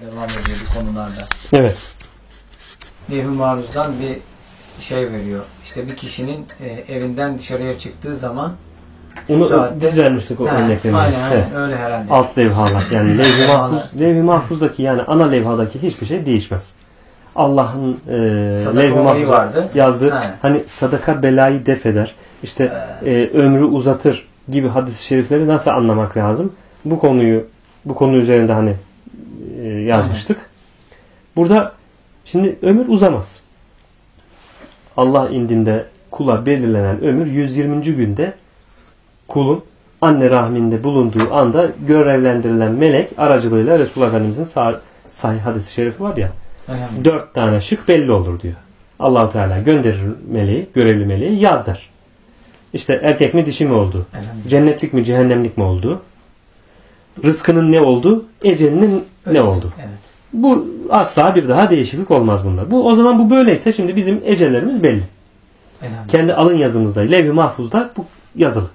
devam ediyor bu konularda. Evet. Levh-i Maruz'dan bir şey veriyor. İşte bir kişinin e, evinden dışarıya çıktığı zaman Onu saatte- biz vermiştik o örneklerini. Aynen aynen Evet. öyle herhalde. Alt levhalar yani levh-i mahfuz, levh-i mahfuzdaki yani ana levhadaki hiçbir şey değişmez. Allah'ın e, levh-i mahfuza yazdığı He. hani sadaka belayı def eder. İşte e, ömrü uzatır gibi hadis-i şerifleri nasıl anlamak lazım? Bu konuyu bu konu üzerinde hani yazmıştık. Burada şimdi ömür uzamaz. Allah indinde kula belirlenen ömür 120. günde kulun anne rahminde bulunduğu anda görevlendirilen melek aracılığıyla Resulullah Efendimizin sah- sahih hadisi şerifi var ya dört tane şık belli olur diyor. Allahu Teala gönderir meleği, görevli meleği yaz der. İşte erkek mi dişi mi oldu? Cennetlik mi cehennemlik mi oldu? Rızkının ne oldu? Ecelinin ne oldu? Evet. Bu asla bir daha değişiklik olmaz bunda. Bu o zaman bu böyleyse şimdi bizim ecellerimiz belli. Kendi alın yazımızda, levh-i mahfuzda bu yazılı,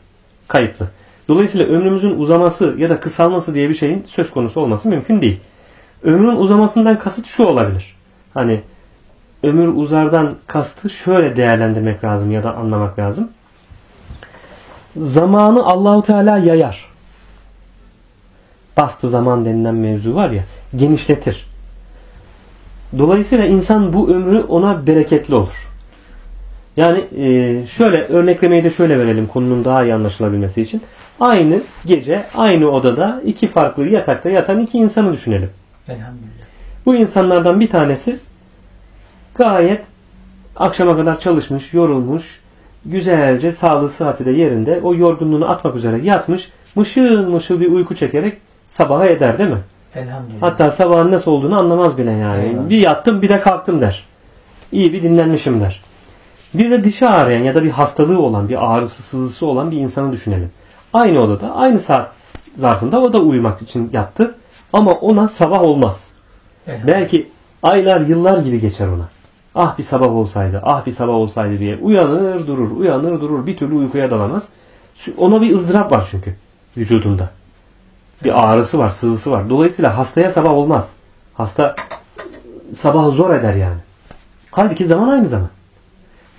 kayıtlı. Dolayısıyla ömrümüzün uzaması ya da kısalması diye bir şeyin söz konusu olması mümkün değil. Ömrün uzamasından kasıt şu olabilir. Hani ömür uzardan kastı şöyle değerlendirmek lazım ya da anlamak lazım. Zamanı Allahu Teala yayar. Bastı zaman denilen mevzu var ya, genişletir. Dolayısıyla insan bu ömrü ona bereketli olur. Yani e, şöyle örneklemeyi de şöyle verelim konunun daha iyi anlaşılabilmesi için. Aynı gece aynı odada iki farklı yatakta yatan iki insanı düşünelim. Elhamdülillah. Bu insanlardan bir tanesi gayet akşama kadar çalışmış, yorulmuş, güzelce sağlığı sıhhati de yerinde o yorgunluğunu atmak üzere yatmış, mışıl mışıl bir uyku çekerek sabaha eder değil mi? Elhamdülillah. Hatta sabahın nasıl olduğunu anlamaz bile yani. Eyvallah. Bir yattım bir de kalktım der. İyi bir dinlenmişim der. Bir de dişi ağrıyan ya da bir hastalığı olan, bir ağrısı, sızısı olan bir insanı düşünelim. Aynı odada, aynı saat zarfında o da uyumak için yattı. Ama ona sabah olmaz. Belki aylar, yıllar gibi geçer ona. Ah bir sabah olsaydı, ah bir sabah olsaydı diye uyanır durur, uyanır durur. Bir türlü uykuya dalamaz. Ona bir ızdırap var çünkü vücudunda. Bir ağrısı var, sızısı var. Dolayısıyla hastaya sabah olmaz. Hasta sabahı zor eder yani. Halbuki zaman aynı zaman.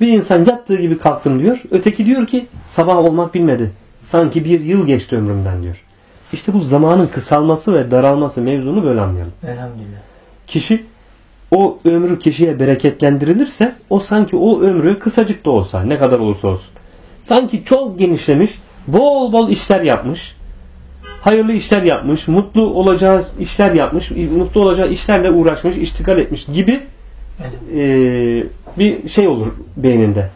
Bir insan yattığı gibi kalktım diyor. Öteki diyor ki sabah olmak bilmedi. Sanki bir yıl geçti ömrümden diyor. İşte bu zamanın kısalması ve daralması mevzunu böyle anlayalım. Elhamdülillah. Kişi o ömrü kişiye bereketlendirilirse o sanki o ömrü kısacık da olsa ne kadar olursa olsun. Sanki çok genişlemiş, bol bol işler yapmış, hayırlı işler yapmış, mutlu olacağı işler yapmış, mutlu olacağı işlerle uğraşmış, iştigal etmiş gibi e, bir şey olur beyninde.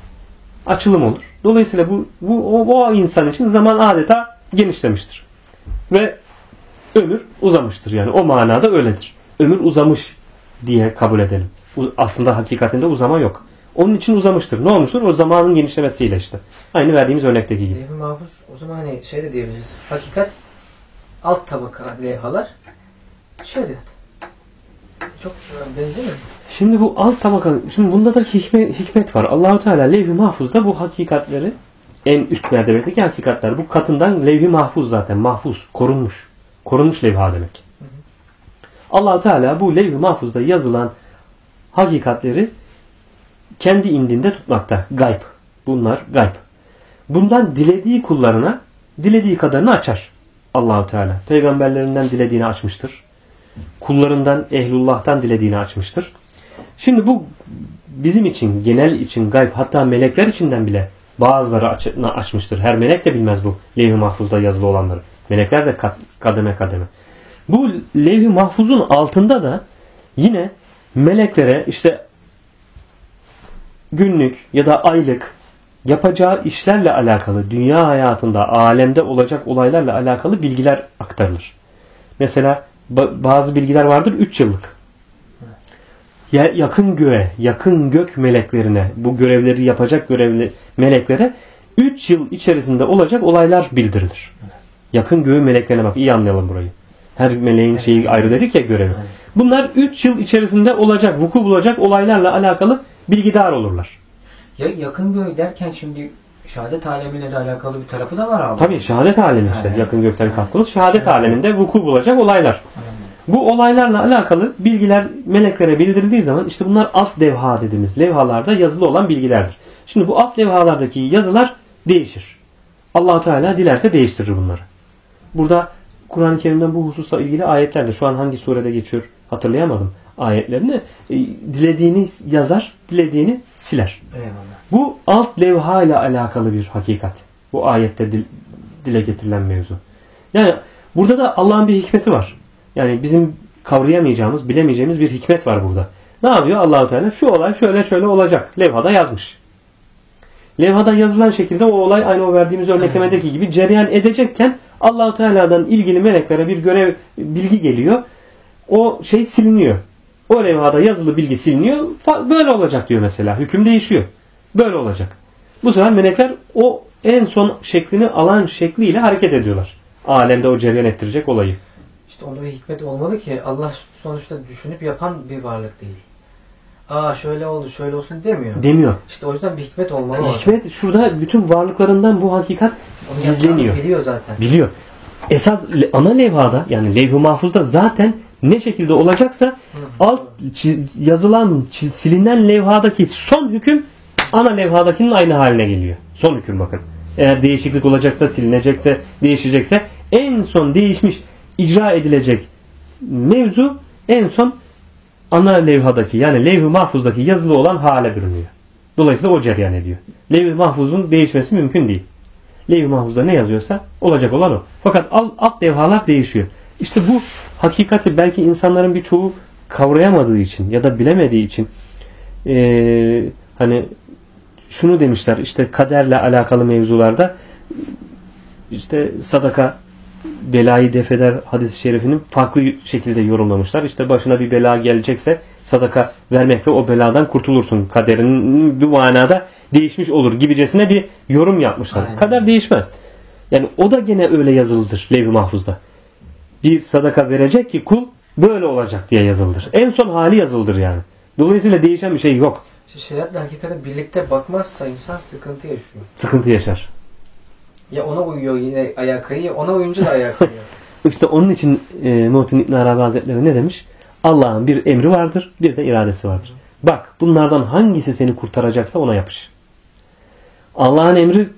Açılım olur. Dolayısıyla bu, bu o, o insan için zaman adeta genişlemiştir. Ve ömür uzamıştır. Yani o manada öyledir. Ömür uzamış diye kabul edelim. Aslında hakikatinde uzama yok. Onun için uzamıştır. Ne olmuştur? O zamanın genişlemesiyle işte. Aynı verdiğimiz örnekteki gibi. Levh-i Mahfuz o zaman hani şey de diyebiliriz. Hakikat alt tabaka levhalar şeriat. Çok e, benzemiyor mu? Şimdi bu alt tabaka, şimdi bunda da hikmet, hikmet var. Allahu Teala levh-i mahfuzda bu hakikatleri en üst mertebedeki hakikatler. Bu katından levh-i mahfuz zaten. Mahfuz, korunmuş. Korunmuş levha demek. Allahu Teala bu levh-i mahfuzda yazılan hakikatleri kendi indinde tutmakta. Gayb. Bunlar gayb. Bundan dilediği kullarına dilediği kadarını açar. Allahu Teala. Peygamberlerinden dilediğini açmıştır. Kullarından, ehlullah'tan dilediğini açmıştır. Şimdi bu bizim için, genel için gayb, hatta melekler içinden bile bazıları aç- açmıştır. Her melek de bilmez bu levh-i mahfuzda yazılı olanları. Melekler de kat- kademe kademe. Bu levh-i mahfuzun altında da yine meleklere işte günlük ya da aylık yapacağı işlerle alakalı, dünya hayatında, alemde olacak olaylarla alakalı bilgiler aktarılır. Mesela ba- bazı bilgiler vardır 3 yıllık. Ya- yakın göğe, yakın gök meleklerine, bu görevleri yapacak görevli meleklere 3 yıl içerisinde olacak olaylar bildirilir. Yakın göğü meleklerine bak iyi anlayalım burayı. Her meleğin şeyi ayrı dedik ya görevi. Bunlar 3 yıl içerisinde olacak, vuku bulacak olaylarla alakalı bilgidar olurlar. Ya yakın göğü derken şimdi şehadet alemiyle de alakalı bir tarafı da var abi. Tabii şehadet alemi işte. Evet. Yakın gökten kastımız şehadet Evet. aleminde vuku bulacak olaylar. Aynen. Bu olaylarla alakalı bilgiler meleklere bildirildiği zaman işte bunlar alt levha dediğimiz levhalarda yazılı olan bilgilerdir. Şimdi bu alt levhalardaki yazılar değişir. Allahu Teala dilerse değiştirir bunları. Burada Kur'an-ı Kerim'den bu hususla ilgili ayetlerde şu an hangi surede geçiyor hatırlayamadım ayetlerini. E, dilediğini yazar, dilediğini siler. Eyvallah. Bu alt levha ile alakalı bir hakikat. Bu ayette dil- dile getirilen mevzu. Yani burada da Allah'ın bir hikmeti var. Yani bizim kavrayamayacağımız, bilemeyeceğimiz bir hikmet var burada. Ne yapıyor Allahu Teala? Şu olay şöyle şöyle olacak. Levhada yazmış. Levhada yazılan şekilde o olay aynı o verdiğimiz örneklemedeki gibi cereyan edecekken Allahu Teala'dan ilgili meleklere bir görev bilgi geliyor. O şey siliniyor. O levhada yazılı bilgi siliniyor. Böyle olacak diyor mesela. Hüküm değişiyor. Böyle olacak. Bu sefer melekler o en son şeklini alan şekliyle hareket ediyorlar. Alemde o cereyan ettirecek olayı. İşte onda bir hikmet olmalı ki Allah sonuçta düşünüp yapan bir varlık değil. Aa şöyle oldu şöyle olsun demiyor. Demiyor. İşte o yüzden bir hikmet olmalı orada. Hikmet şurada bütün varlıklarından bu hakikat Onu gizleniyor. biliyor zaten. Biliyor. Esas ana levhada yani levh-i mahfuzda zaten ne şekilde olacaksa alt çi- yazılan çi- silinen levhadaki son hüküm ana levhadakinin aynı haline geliyor. Son hüküm bakın. Eğer değişiklik olacaksa, silinecekse, değişecekse en son değişmiş, icra edilecek mevzu en son ana levhadaki yani levh-i mahfuzdaki yazılı olan hale bürünüyor. Dolayısıyla o cereyan ediyor. Levh-i mahfuzun değişmesi mümkün değil. Levh-i mahfuzda ne yazıyorsa olacak olan o. Fakat alt, alt levhalar değişiyor. İşte bu hakikati belki insanların birçoğu kavrayamadığı için ya da bilemediği için eee, hani şunu demişler işte kaderle alakalı mevzularda işte sadaka belayı defeder hadis-i şerifinin farklı şekilde yorumlamışlar. İşte başına bir bela gelecekse sadaka vermekle o beladan kurtulursun. Kaderin bu manada değişmiş olur gibicesine bir yorum yapmışlar. Aynen. Kader değişmez. Yani o da gene öyle yazılıdır Levh-i Mahfuz'da. Bir sadaka verecek ki kul böyle olacak diye yazılıdır. En son hali yazılıdır yani. Dolayısıyla değişen bir şey yok. İşte şeriatla hakikate birlikte bakmazsa insan sıkıntı yaşıyor. Sıkıntı yaşar. Ya ona uyuyor yine ayağa kayıyor, ona uyunca da ayağa kayıyor. İşte onun için e, Muhittin İbn Arabi Hazretleri ne demiş? Allah'ın bir emri vardır, bir de iradesi vardır. Bak bunlardan hangisi seni kurtaracaksa ona yapış. Allah'ın emri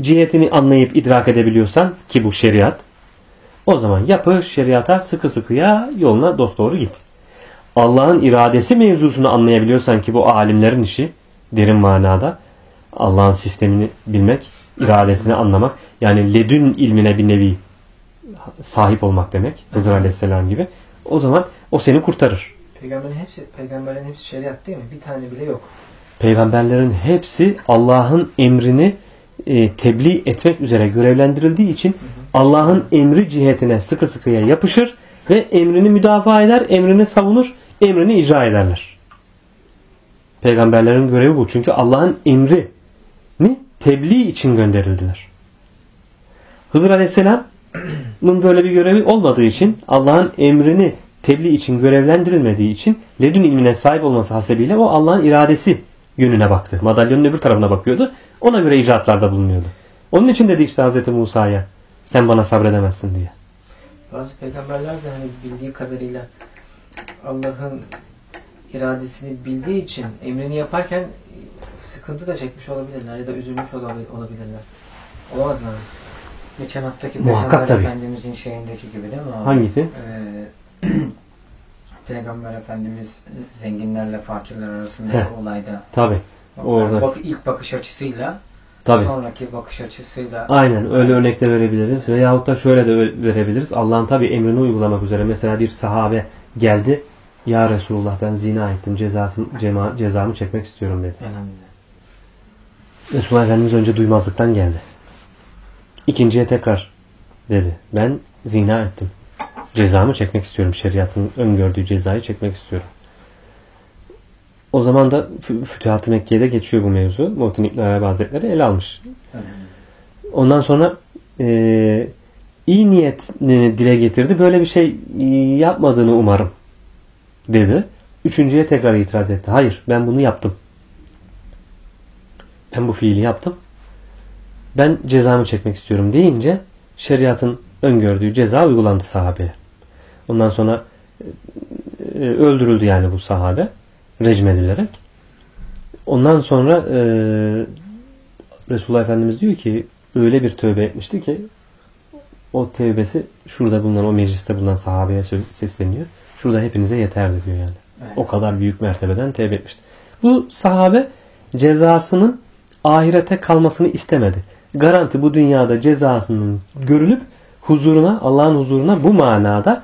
cihetini anlayıp idrak edebiliyorsan ki bu şeriat o zaman yapış şeriata sıkı sıkıya yoluna dosdoğru git. Allah'ın iradesi mevzusunu anlayabiliyorsan ki bu alimlerin işi derin manada Allah'ın sistemini bilmek, iradesini anlamak yani ledün ilmine bir nevi sahip olmak demek. Hızır Aleyhisselam gibi. O zaman o seni kurtarır. Peygamberin hepsi, peygamberlerin hepsi şeriat değil mi? Bir tane bile yok. Peygamberlerin hepsi Allah'ın emrini e, tebliğ etmek üzere görevlendirildiği için Allah'ın emri cihetine sıkı sıkıya yapışır ve emrini müdafaa eder, emrini savunur, emrini icra ederler. Peygamberlerin görevi bu. Çünkü Allah'ın emrini tebliğ için gönderildiler. Hızır Aleyhisselam'ın böyle bir görevi olmadığı için Allah'ın emrini tebliğ için görevlendirilmediği için ledün ilmine sahip olması hasebiyle o Allah'ın iradesi yönüne baktı. Madalyonun öbür tarafına bakıyordu. Ona göre icraatlarda bulunuyordu. Onun için dedi işte Hz. Musa'ya sen bana sabredemezsin diye. Bazı peygamberler de hani bildiği kadarıyla Allah'ın iradesini bildiği için emrini yaparken sıkıntı da çekmiş olabilirler ya da üzülmüş olabi- olabilirler. Olamazlar. mı? Geçen haftaki Muhakkak Peygamber tabii. Efendimizin şeyindeki gibi değil mi abi? Hangisi? Ee, Peygamber Efendimiz zenginlerle fakirler arasındaki Heh. olayda Tabi. Orada. bak, ilk bakış açısıyla Tabi. sonraki bakış açısıyla Aynen öyle örnek de verebiliriz. Veyahut da şöyle de verebiliriz. Allah'ın tabi emrini uygulamak üzere. Mesela bir sahabe geldi. Ya Resulullah ben zina ettim. Cezasını, cema, cezamı çekmek istiyorum dedi. elhamdülillah. Resulullah Efendimiz önce duymazlıktan geldi. İkinciye tekrar dedi. Ben zina ettim. Cezamı çekmek istiyorum. Şeriatın öngördüğü cezayı çekmek istiyorum. O zaman da Fü- Fütuhat-ı Mekke'de geçiyor bu mevzu. Muhittin İbn Arabi Hazretleri ele almış. Ondan sonra e, iyi niyetini dile getirdi. Böyle bir şey e, yapmadığını umarım dedi. Üçüncüye tekrar itiraz etti. Hayır ben bunu yaptım. Ben bu fiili yaptım. Ben cezamı çekmek istiyorum deyince şeriatın öngördüğü ceza uygulandı sahabeye. Ondan sonra e, öldürüldü yani bu sahabe rejim edilerek. Ondan sonra e, Resulullah Efendimiz diyor ki öyle bir tövbe etmişti ki o tevbesi şurada bulunan o mecliste bulunan sahabeye sesleniyor. Şurada hepinize yeterdi diyor yani. Evet. O kadar büyük mertebeden tevbe etmişti. Bu sahabe cezasının ahirete kalmasını istemedi. Garanti bu dünyada cezasının görülüp huzuruna, Allah'ın huzuruna bu manada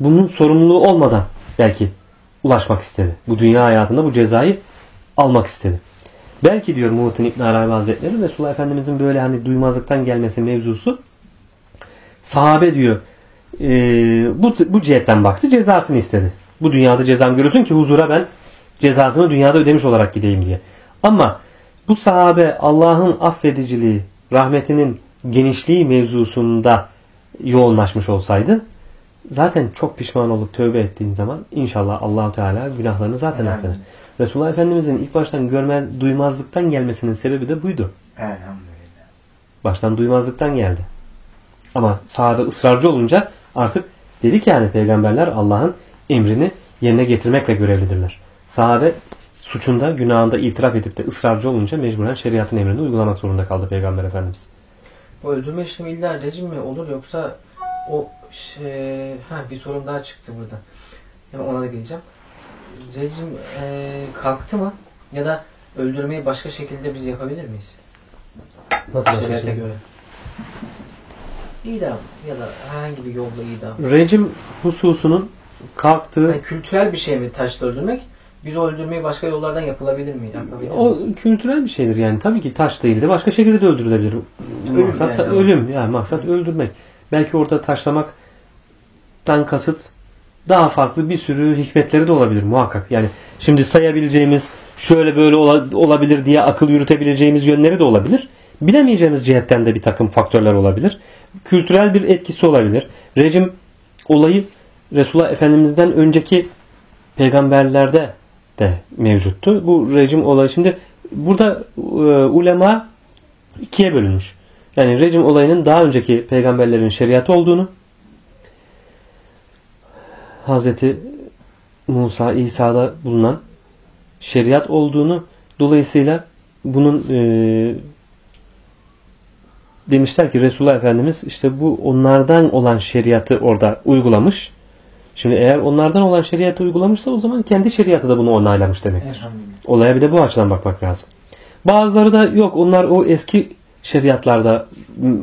bunun sorumluluğu olmadan belki ulaşmak istedi. Bu dünya hayatında bu cezayı almak istedi. Belki diyor Muhittin İbn Arabi Hazretleri Resulullah Efendimizin böyle hani duymazlıktan gelmesi mevzusu sahabe diyor e, bu, bu cihetten baktı cezasını istedi. Bu dünyada cezam görülsün ki huzura ben cezasını dünyada ödemiş olarak gideyim diye. Ama bu sahabe Allah'ın affediciliği, rahmetinin genişliği mevzusunda yoğunlaşmış olsaydı zaten çok pişman olup tövbe ettiğin zaman inşallah Allahu Teala günahlarını zaten affeder. Resulullah Efendimizin ilk baştan görme, duymazlıktan gelmesinin sebebi de buydu. Elhamdülillah. Baştan duymazlıktan geldi. Ama sahabe ısrarcı olunca artık dedi ki yani peygamberler Allah'ın emrini yerine getirmekle görevlidirler. Sahabe suçunda, günahında itiraf edip de ısrarcı olunca mecburen şeriatın emrini uygulamak zorunda kaldı Peygamber Efendimiz. Bu öldürme işlemi illa rejim mi olur yoksa o şey, ha bir sorun daha çıktı burada. Hemen ona da geleceğim. Rejim e, kalktı mı ya da öldürmeyi başka şekilde biz yapabilir miyiz? Nasıl Şeriata göre. İdam ya da herhangi bir yolla idam. Rejim hususunun kalktığı Yani kültürel bir şey mi taşla öldürmek? Biz o öldürmeyi başka yollardan yapılabilir mi? Yapabilir o miyiz? kültürel bir şeydir yani. Tabii ki taş değil de başka şekilde de öldürülebilir. Ölüm maksat yani. ölüm. Yani maksat öldürmek. Belki orada taşlamaktan kasıt daha farklı bir sürü hikmetleri de olabilir muhakkak. Yani şimdi sayabileceğimiz şöyle böyle ola- olabilir diye akıl yürütebileceğimiz yönleri de olabilir. Bilemeyeceğimiz cihetten de bir takım faktörler olabilir. Kültürel bir etkisi olabilir. Rejim olayı Resulullah Efendimiz'den önceki peygamberlerde de mevcuttu. Bu rejim olayı şimdi burada e, ulema ikiye bölünmüş. Yani rejim olayının daha önceki peygamberlerin şeriatı olduğunu Hazreti Musa, İsa'da bulunan şeriat olduğunu dolayısıyla bunun e, demişler ki Resulullah Efendimiz işte bu onlardan olan şeriatı orada uygulamış. Şimdi eğer onlardan olan şeriatı uygulamışsa o zaman kendi şeriatı da bunu onaylamış demektir. Olaya bir de bu açıdan bakmak lazım. Bazıları da yok onlar o eski şeriatlarda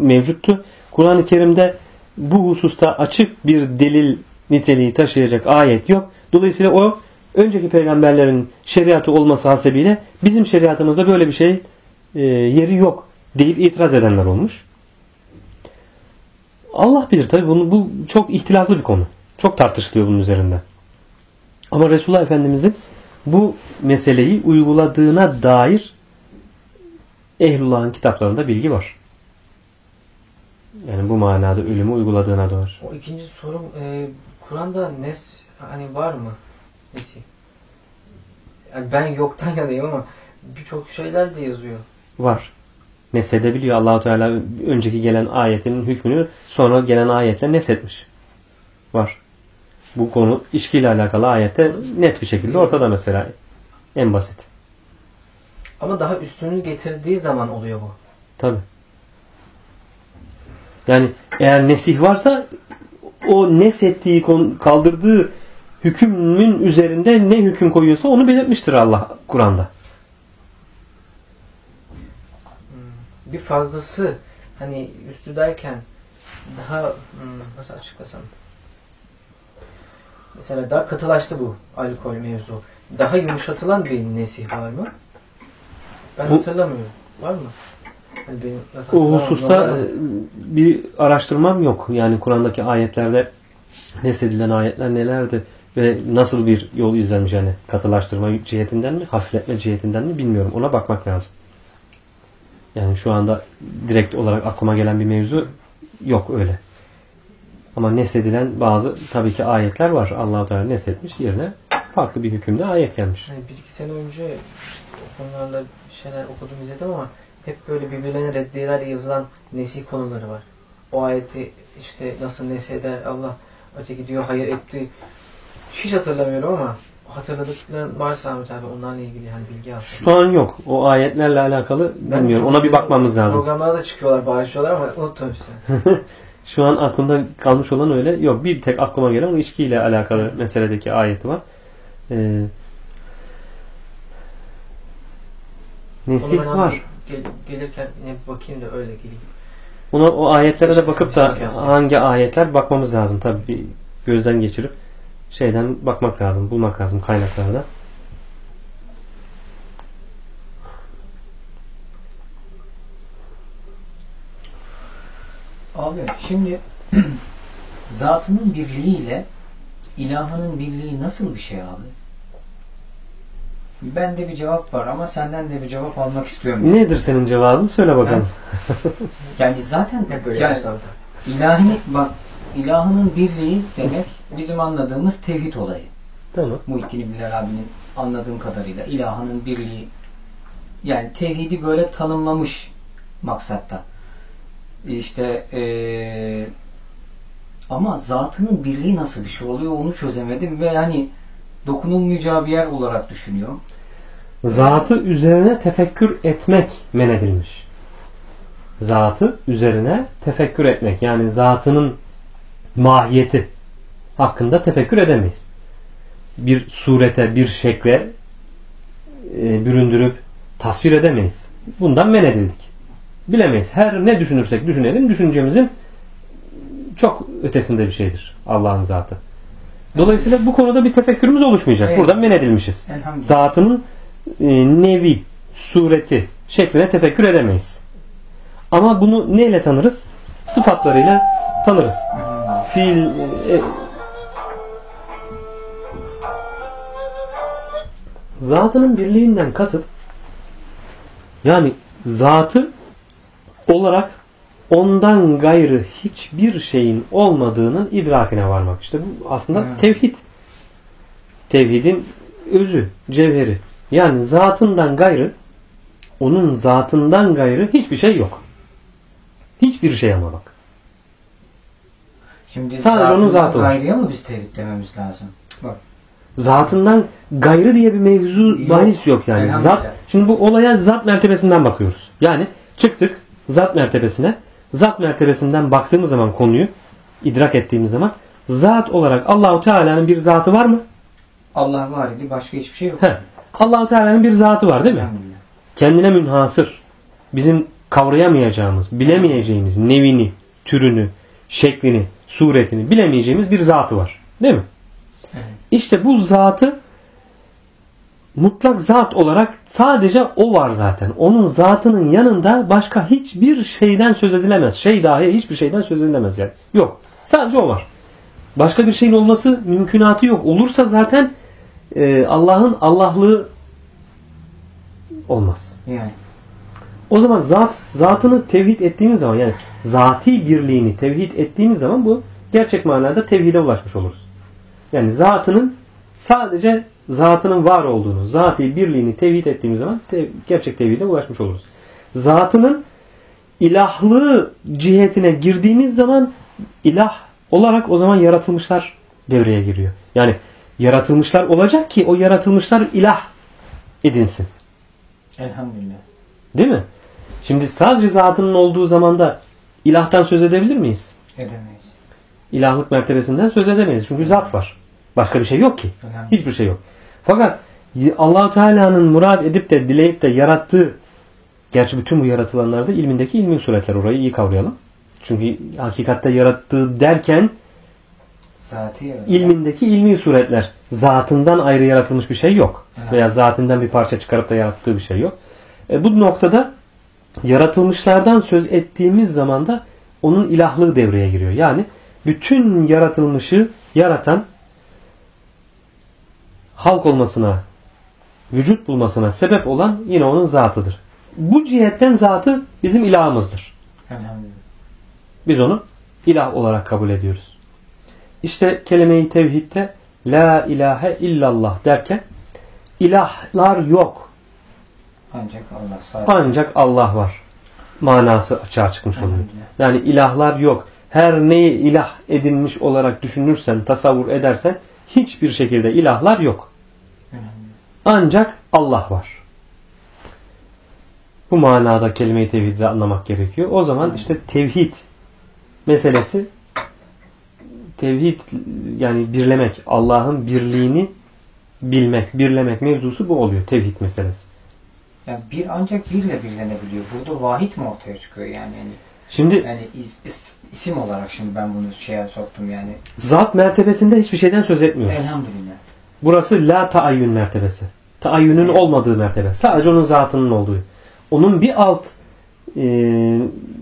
mevcuttu. Kur'an-ı Kerim'de bu hususta açık bir delil niteliği taşıyacak ayet yok. Dolayısıyla o önceki peygamberlerin şeriatı olması hasebiyle bizim şeriatımızda böyle bir şey e, yeri yok deyip itiraz edenler olmuş. Allah bilir tabi bunu bu çok ihtilaflı bir konu. Çok tartışılıyor bunun üzerinde. Ama Resulullah Efendimizin bu meseleyi uyguladığına dair Ehlullah'ın kitaplarında bilgi var. Yani bu manada ölümü uyguladığına dair. O ikinci sorum e, Kur'an'da nes hani var mı? Nesi? Yani ben yoktan yanayım ama birçok şeyler de yazıyor. Var. Nesedebiliyor. Allahu Teala önceki gelen ayetin hükmünü sonra gelen ayetle nesetmiş. Var. Bu konu içkiyle alakalı ayette net bir şekilde ortada mesela. En basit. Ama daha üstünü getirdiği zaman oluyor bu. Tabi. Yani eğer nesih varsa o nesettiği, kaldırdığı hükmün üzerinde ne hüküm koyuyorsa onu belirtmiştir Allah Kur'an'da. Hmm. Bir fazlası hani üstü derken daha hmm, nasıl açıklasam? Mesela daha katılaştı bu alkol mevzu. Daha yumuşatılan bir nesih var mı? Ben Bu- hatırlamıyorum. Var mı? O hususta e, bir araştırmam yok. Yani Kur'an'daki ayetlerde nesedilen ayetler nelerdi ve nasıl bir yol izlemiş yani katılaştırma cihetinden mi, hafifletme cihetinden mi bilmiyorum. Ona bakmak lazım. Yani şu anda direkt olarak aklıma gelen bir mevzu yok öyle. Ama nesedilen bazı tabii ki ayetler var. Allah-u Teala nesetmiş yerine farklı bir hükümde ayet gelmiş. Hani bir iki sene önce o konularla şeyler okudum izledim ama hep böyle birbirlerine reddiyeler yazılan nesih konuları var. O ayeti işte nasıl nesh eder Allah öteki diyor hayır etti Hiç hatırlamıyorum ama hatırladıkların varsa Ahmet abi onlarla ilgili yani bilgi alsın. Şu an yok. O ayetlerle alakalı Ben bilmiyorum. Ona bir bakmamız lazım. Programlara da çıkıyorlar, bağırışıyorlar ama unuttum işte. Şu an aklımda kalmış olan öyle. Yok bir tek aklıma gelen o içkiyle alakalı meseledeki ayeti var. Ee, nesih var. Gel, gelirken yine bir bakayım da öyle geleyim. Ona o ayetlere de bakıp da hangi ayetler bakmamız lazım. Tabii bir gözden geçirip şeyden bakmak lazım, bulmak lazım kaynaklarda. Abi şimdi zatının birliğiyle ilahının birliği nasıl bir şey abi? Bende bir cevap var ama senden de bir cevap almak istiyorum. Nedir senin cevabın? Söyle bakalım. Yani zaten Hep böyle yani ilahi bak ilahının birliği demek bizim anladığımız tevhid olayı. Tamam. Muhittin İbn abinin anladığım kadarıyla ilahının birliği yani tevhidi böyle tanımlamış maksatta. İşte eee, ama zatının birliği nasıl bir şey oluyor onu çözemedim ve hani dokunulmayacağı bir yer olarak düşünüyorum. Zatı üzerine tefekkür etmek men edilmiş. Zatı üzerine tefekkür etmek. Yani zatının mahiyeti hakkında tefekkür edemeyiz. Bir surete, bir şekle e, büründürüp tasvir edemeyiz. Bundan men edildik. Bilemeyiz. Her ne düşünürsek düşünelim düşüncemizin çok ötesinde bir şeydir Allah'ın zatı. Dolayısıyla bu konuda bir tefekkürümüz oluşmayacak. Evet. Buradan men edilmişiz. Zatının e, nevi, sureti, şekline tefekkür edemeyiz. Ama bunu neyle tanırız? Sıfatlarıyla tanırız. Fiil, e, zatının birliğinden kasıt yani zatı olarak ondan gayrı hiçbir şeyin olmadığının idrakine varmak. İşte bu aslında Evet. tevhid. Tevhidin özü, cevheri. Yani zatından gayrı onun zatından gayrı hiçbir şey yok. Hiçbir şey ama bak. Şimdi Sadece onun zatı var. gayrıya mı biz tevhid dememiz lazım? Bak Zatından gayrı diye bir mevzu Yok. bahis yok yani. Zat, şimdi bu olaya zat mertebesinden bakıyoruz. Yani çıktık zat mertebesine. Zat mertebesinden baktığımız zaman konuyu idrak ettiğimiz zaman zat olarak Allahu Teala'nın bir zatı var mı? Allah var idi başka hiçbir şey yok. He. Allahu Teala'nın bir zatı var değil mi? Kendine münhasır. Bizim kavrayamayacağımız, bilemeyeceğimiz nevini, türünü, şeklini, suretini bilemeyeceğimiz bir zatı var. Değil mi? Evet. İşte bu zatı mutlak zat olarak sadece o var zaten. Onun zatının yanında başka hiçbir şeyden söz edilemez. Şey dahi hiçbir şeyden söz edilemez yani. Yok. Sadece o var. Başka bir şeyin olması mümkünatı yok. Olursa zaten e, Allah'ın Allah'lığı olmaz. Yani. O zaman zat zatını tevhid ettiğimiz zaman yani zati birliğini tevhid ettiğimiz zaman bu gerçek manada tevhide ulaşmış oluruz. Yani zatının sadece zatının var olduğunu, zati birliğini tevhid ettiğimiz zaman tev- gerçek tevhide ulaşmış oluruz. Zatının ilahlığı cihetine girdiğimiz zaman ilah olarak o zaman yaratılmışlar devreye giriyor. Yani yaratılmışlar olacak ki o yaratılmışlar ilah edinsin. Elhamdülillah. Değil mi? Şimdi sadece zatının olduğu zamanda ilahtan söz edebilir miyiz? Edemeyiz. İlahlık mertebesinden söz edemeyiz. Çünkü zat var. Başka bir şey yok ki. Elhamdülillah. Hiçbir şey yok. Fakat Allahu Teala'nın murad edip de dileyip de yarattığı gerçi bütün bu yaratılanlarda ilmindeki ilmi suretler orayı iyi kavrayalım. Çünkü hakikatte yarattığı derken Zati ilmindeki ilmi suretler zatından ayrı yaratılmış bir şey yok. Evet. Veya zatinden bir parça çıkarıp da yarattığı bir şey yok. E, bu noktada yaratılmışlardan söz ettiğimiz zaman da onun ilahlığı devreye giriyor. Yani bütün yaratılmışı yaratan halk olmasına, vücut bulmasına sebep olan yine onun zatıdır. Bu cihetten zatı bizim ilahımızdır. Biz onu ilah olarak kabul ediyoruz. İşte kelime-i tevhidde La ilahe illallah derken ilahlar yok. Ancak Allah sadece. Ancak Allah var. Manası açığa çıkmış oluyor. Yani ilahlar yok. Her neyi ilah edinmiş olarak düşünürsen, tasavvur edersen hiçbir şekilde ilahlar yok. Ancak Allah var. Bu manada kelime-i tevhidi anlamak gerekiyor. O zaman işte tevhid meselesi tevhid yani birlemek, Allah'ın birliğini bilmek, birlemek mevzusu bu oluyor. Tevhid meselesi. Yani bir ancak birle birlenebiliyor. Burada vahid mi ortaya çıkıyor yani Şimdi Yani is- is- isim olarak şimdi ben bunu şeye soktum yani. zat mertebesinde hiçbir şeyden söz etmiyor. Elhamdülillah. Burası la taayyün mertebesi. Taayyünün olmadığı mertebe. Sadece onun zatının olduğu. Onun bir alt e,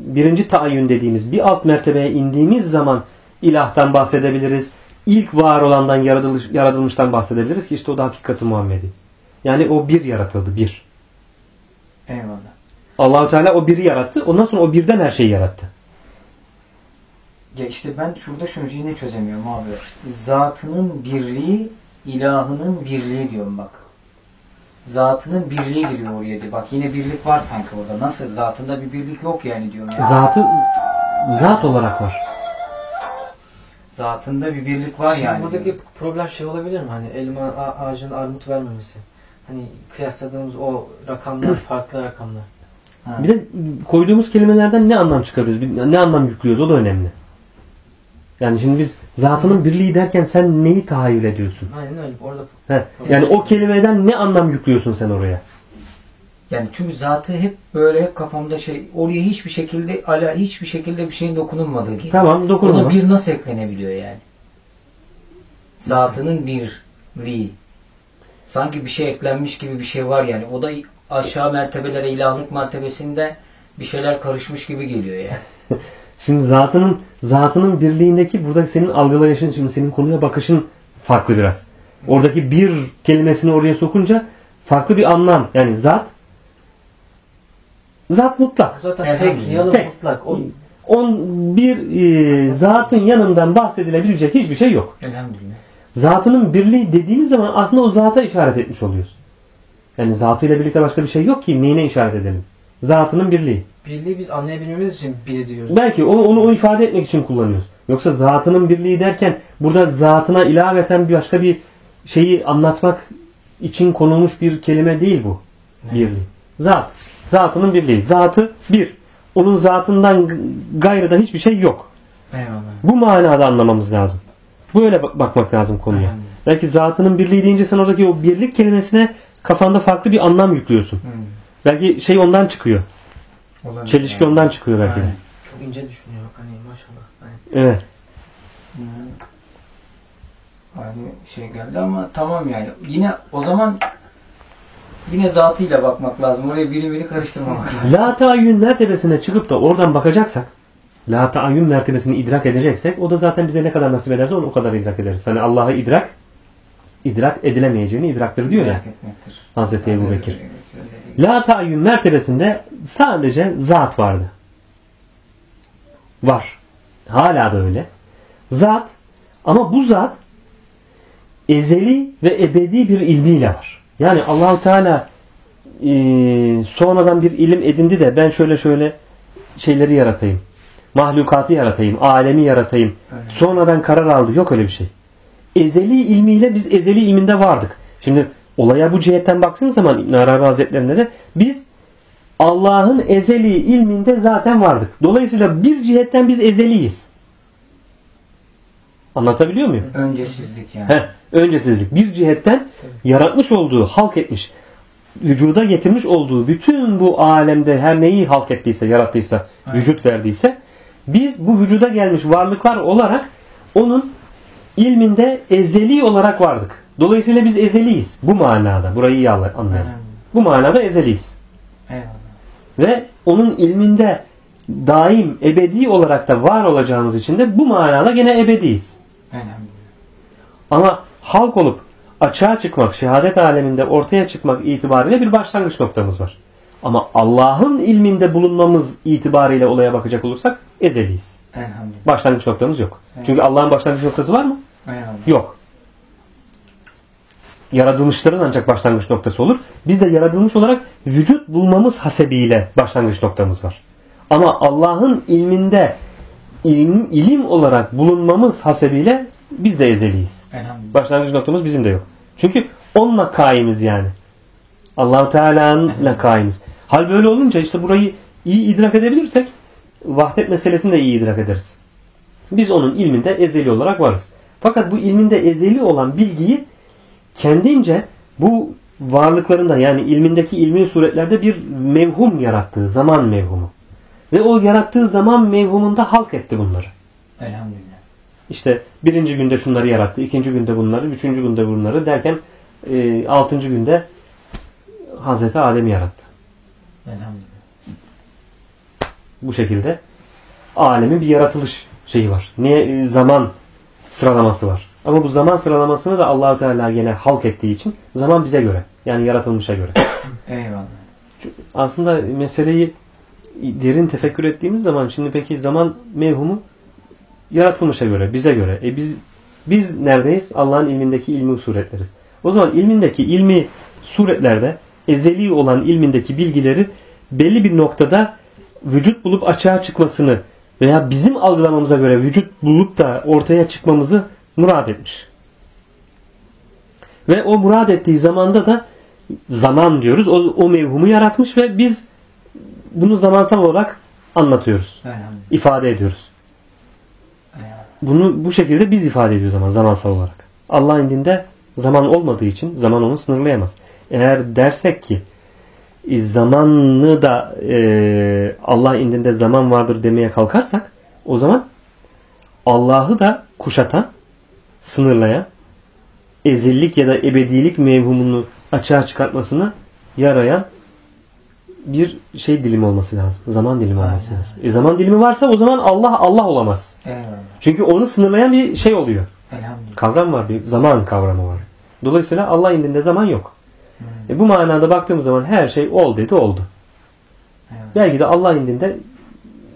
birinci taayyün dediğimiz bir alt mertebeye indiğimiz zaman ilahtan bahsedebiliriz. İlk var olandan yaratılış, yaratılmıştan bahsedebiliriz ki işte o da hakikati Muhammedi. Yani o bir yaratıldı. Bir. Eyvallah. Allahu Teala o biri yarattı. Ondan sonra o birden her şeyi yarattı. Ya işte ben şurada şunu yine çözemiyorum abi. Zatının birliği, ilahının birliği diyorum bak. Zatının birliği giriyor oraya diye. Bak yine birlik var sanki orada. Nasıl? Zatında bir birlik yok yani diyorum ya. Zatı zat olarak var. Zatında bir birlik var Şimdi yani. buradaki diyorum. problem şey olabilir mi? Hani elma ağacının armut vermemesi. Hani kıyasladığımız o rakamlar farklı rakamlar. Ha. Bir de koyduğumuz kelimelerden ne anlam çıkarıyoruz? Ne anlam yüklüyoruz? O da önemli. Yani şimdi biz zatının birliği derken sen neyi tahayyül ediyorsun? Aynen öyle. Orada He. Yani o kelimeden ne anlam yüklüyorsun sen oraya? Yani çünkü zatı hep böyle hep kafamda şey oraya hiçbir şekilde ala hiçbir şekilde bir şeyin dokunulmadığı gibi. Tamam Ona dokunma. bir nasıl eklenebiliyor yani? Zatının birliği. Sanki bir şey eklenmiş gibi bir şey var yani. O da aşağı mertebelere ilahlık mertebesinde bir şeyler karışmış gibi geliyor yani. Şimdi zatının zatının birliğindeki buradaki senin algılayışın, şimdi senin konuya bakışın farklı biraz. Oradaki bir kelimesini oraya sokunca farklı bir anlam. Yani zat zat mutlak. zaten Elhamdülillah. tek, yalın, Tek. mutlak. O On bir e, zatın yanından bahsedilebilecek hiçbir şey yok. Elhamdülillah. Zatının birliği dediğimiz zaman aslında o zata işaret etmiş oluyoruz. Yani zatıyla birlikte başka bir şey yok ki neyine işaret edelim? Zatının birliği. birliği biz anlayabilmemiz için biri diyoruz. Belki onu, onu o ifade etmek için kullanıyoruz. Yoksa zatının birliği derken burada zatına ilaveten bir başka bir şeyi anlatmak için konulmuş bir kelime değil bu. Birliği. Zat. Zatının birliği. Zatı bir. Onun zatından gayrı da hiçbir şey yok. Eyvallah. Bu manada anlamamız lazım. Böyle bak- bakmak lazım konuya. Aynen. Belki zatının birliği deyince sen oradaki o birlik kelimesine kafanda farklı bir anlam yüklüyorsun. Hmm. Belki şey ondan çıkıyor. Olabilir Çelişki yani. ondan çıkıyor belki de. Aynen. Çok ince düşünüyor. Hani maşallah. Hani Evet. Hmm. Şey geldi ama tamam yani. Yine o zaman yine zatıyla bakmak lazım. Oraya biri biri karıştırmamak lazım. La taayyün mertebesine çıkıp da oradan bakacaksak La taayyün mertebesini idrak edeceksek o da zaten bize ne kadar nasip ederse onu o kadar idrak ederiz. Hani Allah'ı idrak idrak edilemeyeceğini idraktır diyor ya. Hazreti Ebu Bekir. La taayyün mertebesinde sadece zat vardı. Var. Hala da öyle. Zat ama bu zat ezeli ve ebedi bir ilmiyle var. Yani Allahu Teala e, sonradan bir ilim edindi de ben şöyle şöyle şeyleri yaratayım. Mahlukatı yaratayım, alemi yaratayım. Sonradan karar aldı. Yok öyle bir şey. Ezeli ilmiyle biz ezeli ilminde vardık. Şimdi olaya bu cihetten baktığın zaman İbn Arabi Hazretlerinde de biz Allah'ın ezeli ilminde zaten vardık. Dolayısıyla bir cihetten biz ezeliyiz. Anlatabiliyor muyum? Öncesizlik yani. Heh, öncesizlik. Bir cihetten yaratmış olduğu, halk etmiş, vücuda getirmiş olduğu bütün bu alemde her neyi halk ettiyse, yarattıysa, Aynen. vücut verdiyse biz bu vücuda gelmiş varlıklar olarak onun ilminde ezeli olarak vardık. Dolayısıyla biz ezeliyiz. Bu manada. Burayı iyi anla- anlayalım. Bu manada ezeliyiz. Eyvallah. Ve onun ilminde daim, ebedi olarak da var olacağımız için de bu manada gene ebediyiz. Elhamdülillah. Ama halk olup açığa çıkmak, şehadet aleminde ortaya çıkmak itibariyle bir başlangıç noktamız var. Ama Allah'ın ilminde bulunmamız itibariyle olaya bakacak olursak ezeliyiz. Elhamdülillah. Başlangıç noktamız yok. Çünkü Allah'ın başlangıç noktası var mı? Yok. Yaratılmışların ancak başlangıç noktası olur. Biz de yaratılmış olarak vücut bulmamız hasebiyle başlangıç noktamız var. Ama Allah'ın ilminde ilim, ilim olarak bulunmamız hasebiyle biz de ezeliyiz. Başlangıç noktamız bizim de yok. Çünkü onunla kaimiz yani. Allahu Teala'nınla kaimiz. Hal böyle olunca işte burayı iyi idrak edebilirsek vahdet meselesini de iyi idrak ederiz. Biz onun ilminde ezeli olarak varız. Fakat bu ilminde ezeli olan bilgiyi kendince bu varlıklarında yani ilmindeki ilmi suretlerde bir mevhum yarattığı zaman mevhumu. Ve o yarattığı zaman mevhumunda halk etti bunları. Elhamdülillah. İşte birinci günde şunları yarattı, ikinci günde bunları, üçüncü günde bunları derken e, altıncı günde Hazreti Adem'i yarattı. Elhamdülillah. Bu şekilde alemin bir yaratılış şeyi var. Niye? E, Zaman sıralaması var. Ama bu zaman sıralamasını da allah Teala gene halk ettiği için zaman bize göre. Yani yaratılmışa göre. Eyvallah. Aslında meseleyi derin tefekkür ettiğimiz zaman şimdi peki zaman mevhumu yaratılmışa göre, bize göre. E biz biz neredeyiz? Allah'ın ilmindeki ilmi suretleriz. O zaman ilmindeki ilmi suretlerde ezeli olan ilmindeki bilgileri belli bir noktada vücut bulup açığa çıkmasını veya bizim algılamamıza göre vücut bulup da ortaya çıkmamızı murad etmiş. Ve o murad ettiği zamanda da zaman diyoruz. O, o mevhumu yaratmış ve biz bunu zamansal olarak anlatıyoruz. İfade ediyoruz. Bunu bu şekilde biz ifade ediyoruz ama zamansal olarak. Allah indinde zaman olmadığı için zaman onu sınırlayamaz. Eğer dersek ki zamanı da e, Allah indinde zaman vardır demeye kalkarsak o zaman Allah'ı da kuşatan, sınırlayan, ezillik ya da ebedilik mevhumunu açığa çıkartmasına yarayan bir şey dilimi olması lazım. Zaman dilimi olması lazım. E zaman dilimi varsa o zaman Allah Allah olamaz. Eyvallah. Çünkü onu sınırlayan bir şey oluyor. Kavram var, bir zaman kavramı var. Dolayısıyla Allah indinde zaman yok. Hmm. E bu manada baktığımız zaman her şey ol dedi oldu. Eyvallah. Belki de Allah indinde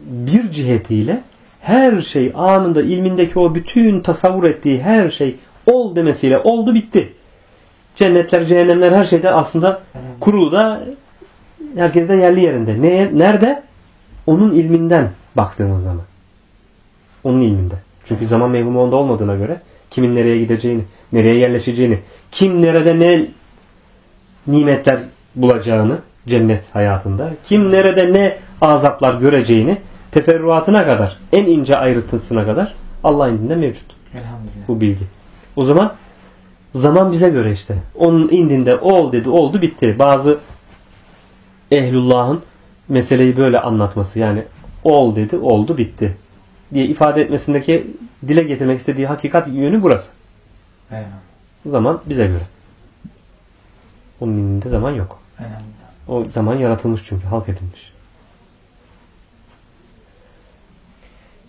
bir cihetiyle her şey anında ilmindeki o bütün tasavvur ettiği her şey ol demesiyle oldu bitti. Cennetler, cehennemler her şeyde aslında kurulu da herkes de yerli yerinde. Neye, nerede? Onun ilminden baktığımız zaman. Onun ilminde. Çünkü zaman mevhumu onda olmadığına göre kimin nereye gideceğini, nereye yerleşeceğini, kim nerede ne nimetler bulacağını cennet hayatında, kim nerede ne azaplar göreceğini teferruatına kadar, en ince ayrıntısına kadar Allah indinde mevcut Elhamdülillah. bu bilgi. O zaman zaman bize göre işte. Onun indinde ol dedi oldu bitti. Bazı ehlullahın meseleyi böyle anlatması yani ol dedi oldu bitti diye ifade etmesindeki dile getirmek istediği hakikat yönü burası. Eyvallah. Zaman bize göre. Onun indinde zaman yok. Elhamdülillah. O zaman yaratılmış çünkü halk edilmiş.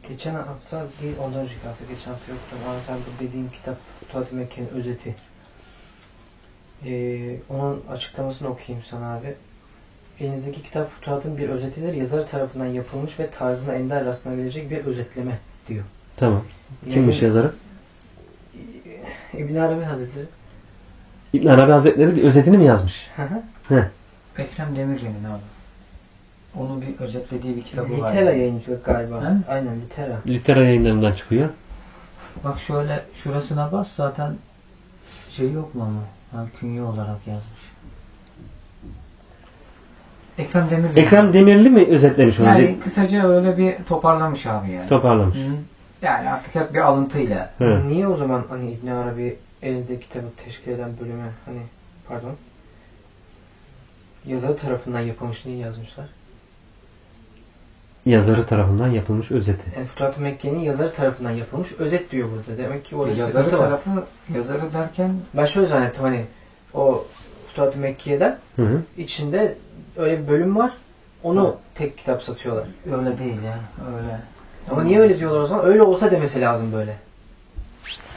Geçen hafta değil ondan önceki hafta geçen hafta yoktu. Anlatan bu dediğim kitap Futuhat-ı Mekke'nin özeti. Ee, onun açıklamasını okuyayım sana abi. Elinizdeki kitap Futuhat'ın bir özetidir. Yazarı tarafından yapılmış ve tarzına ender rastlanabilecek bir özetleme diyor. Tamam. Kimmiş Yani- yazarı? İbn Arabi Hazretleri. İbn Arabi Hazretleri bir özetini mi yazmış? Hı hı. Heh. Ekrem abi. Onun bir özetlediği bir kitabı var. Litera yayıncılık galiba. Hı? Aynen Litera. Litera yayınlarından çıkıyor. Bak şöyle şurasına bas zaten şey yok mu ama? Ha, künye olarak yazmış. Ekrem Demirci. Ekrem Demirli mi özetlemiş onu? Yani kısaca öyle bir toparlamış abi yani. Toparlamış. Hı. Yani artık hep bir alıntıyla. Hı. Niye o zaman hani İbn Arabi elinizdeki kitabı teşkil eden bölüme hani pardon yazarı tarafından yapılmış niye yazmışlar? Yazarı tarafından yapılmış özeti. Yani Futuhat-ı Mekke'nin yazarı tarafından yapılmış özet diyor burada. Demek ki orada yazarı sıkıntı var. tarafı, yazarı derken Ben şöyle zannettim hani o Futuhat-ı Mekke'den Hı hı. içinde öyle bir bölüm var. Onu tek kitap satıyorlar. öyle değil ya. Öyle. Ama niye öyle diyorlar o zaman? Öyle olsa demesi lazım böyle.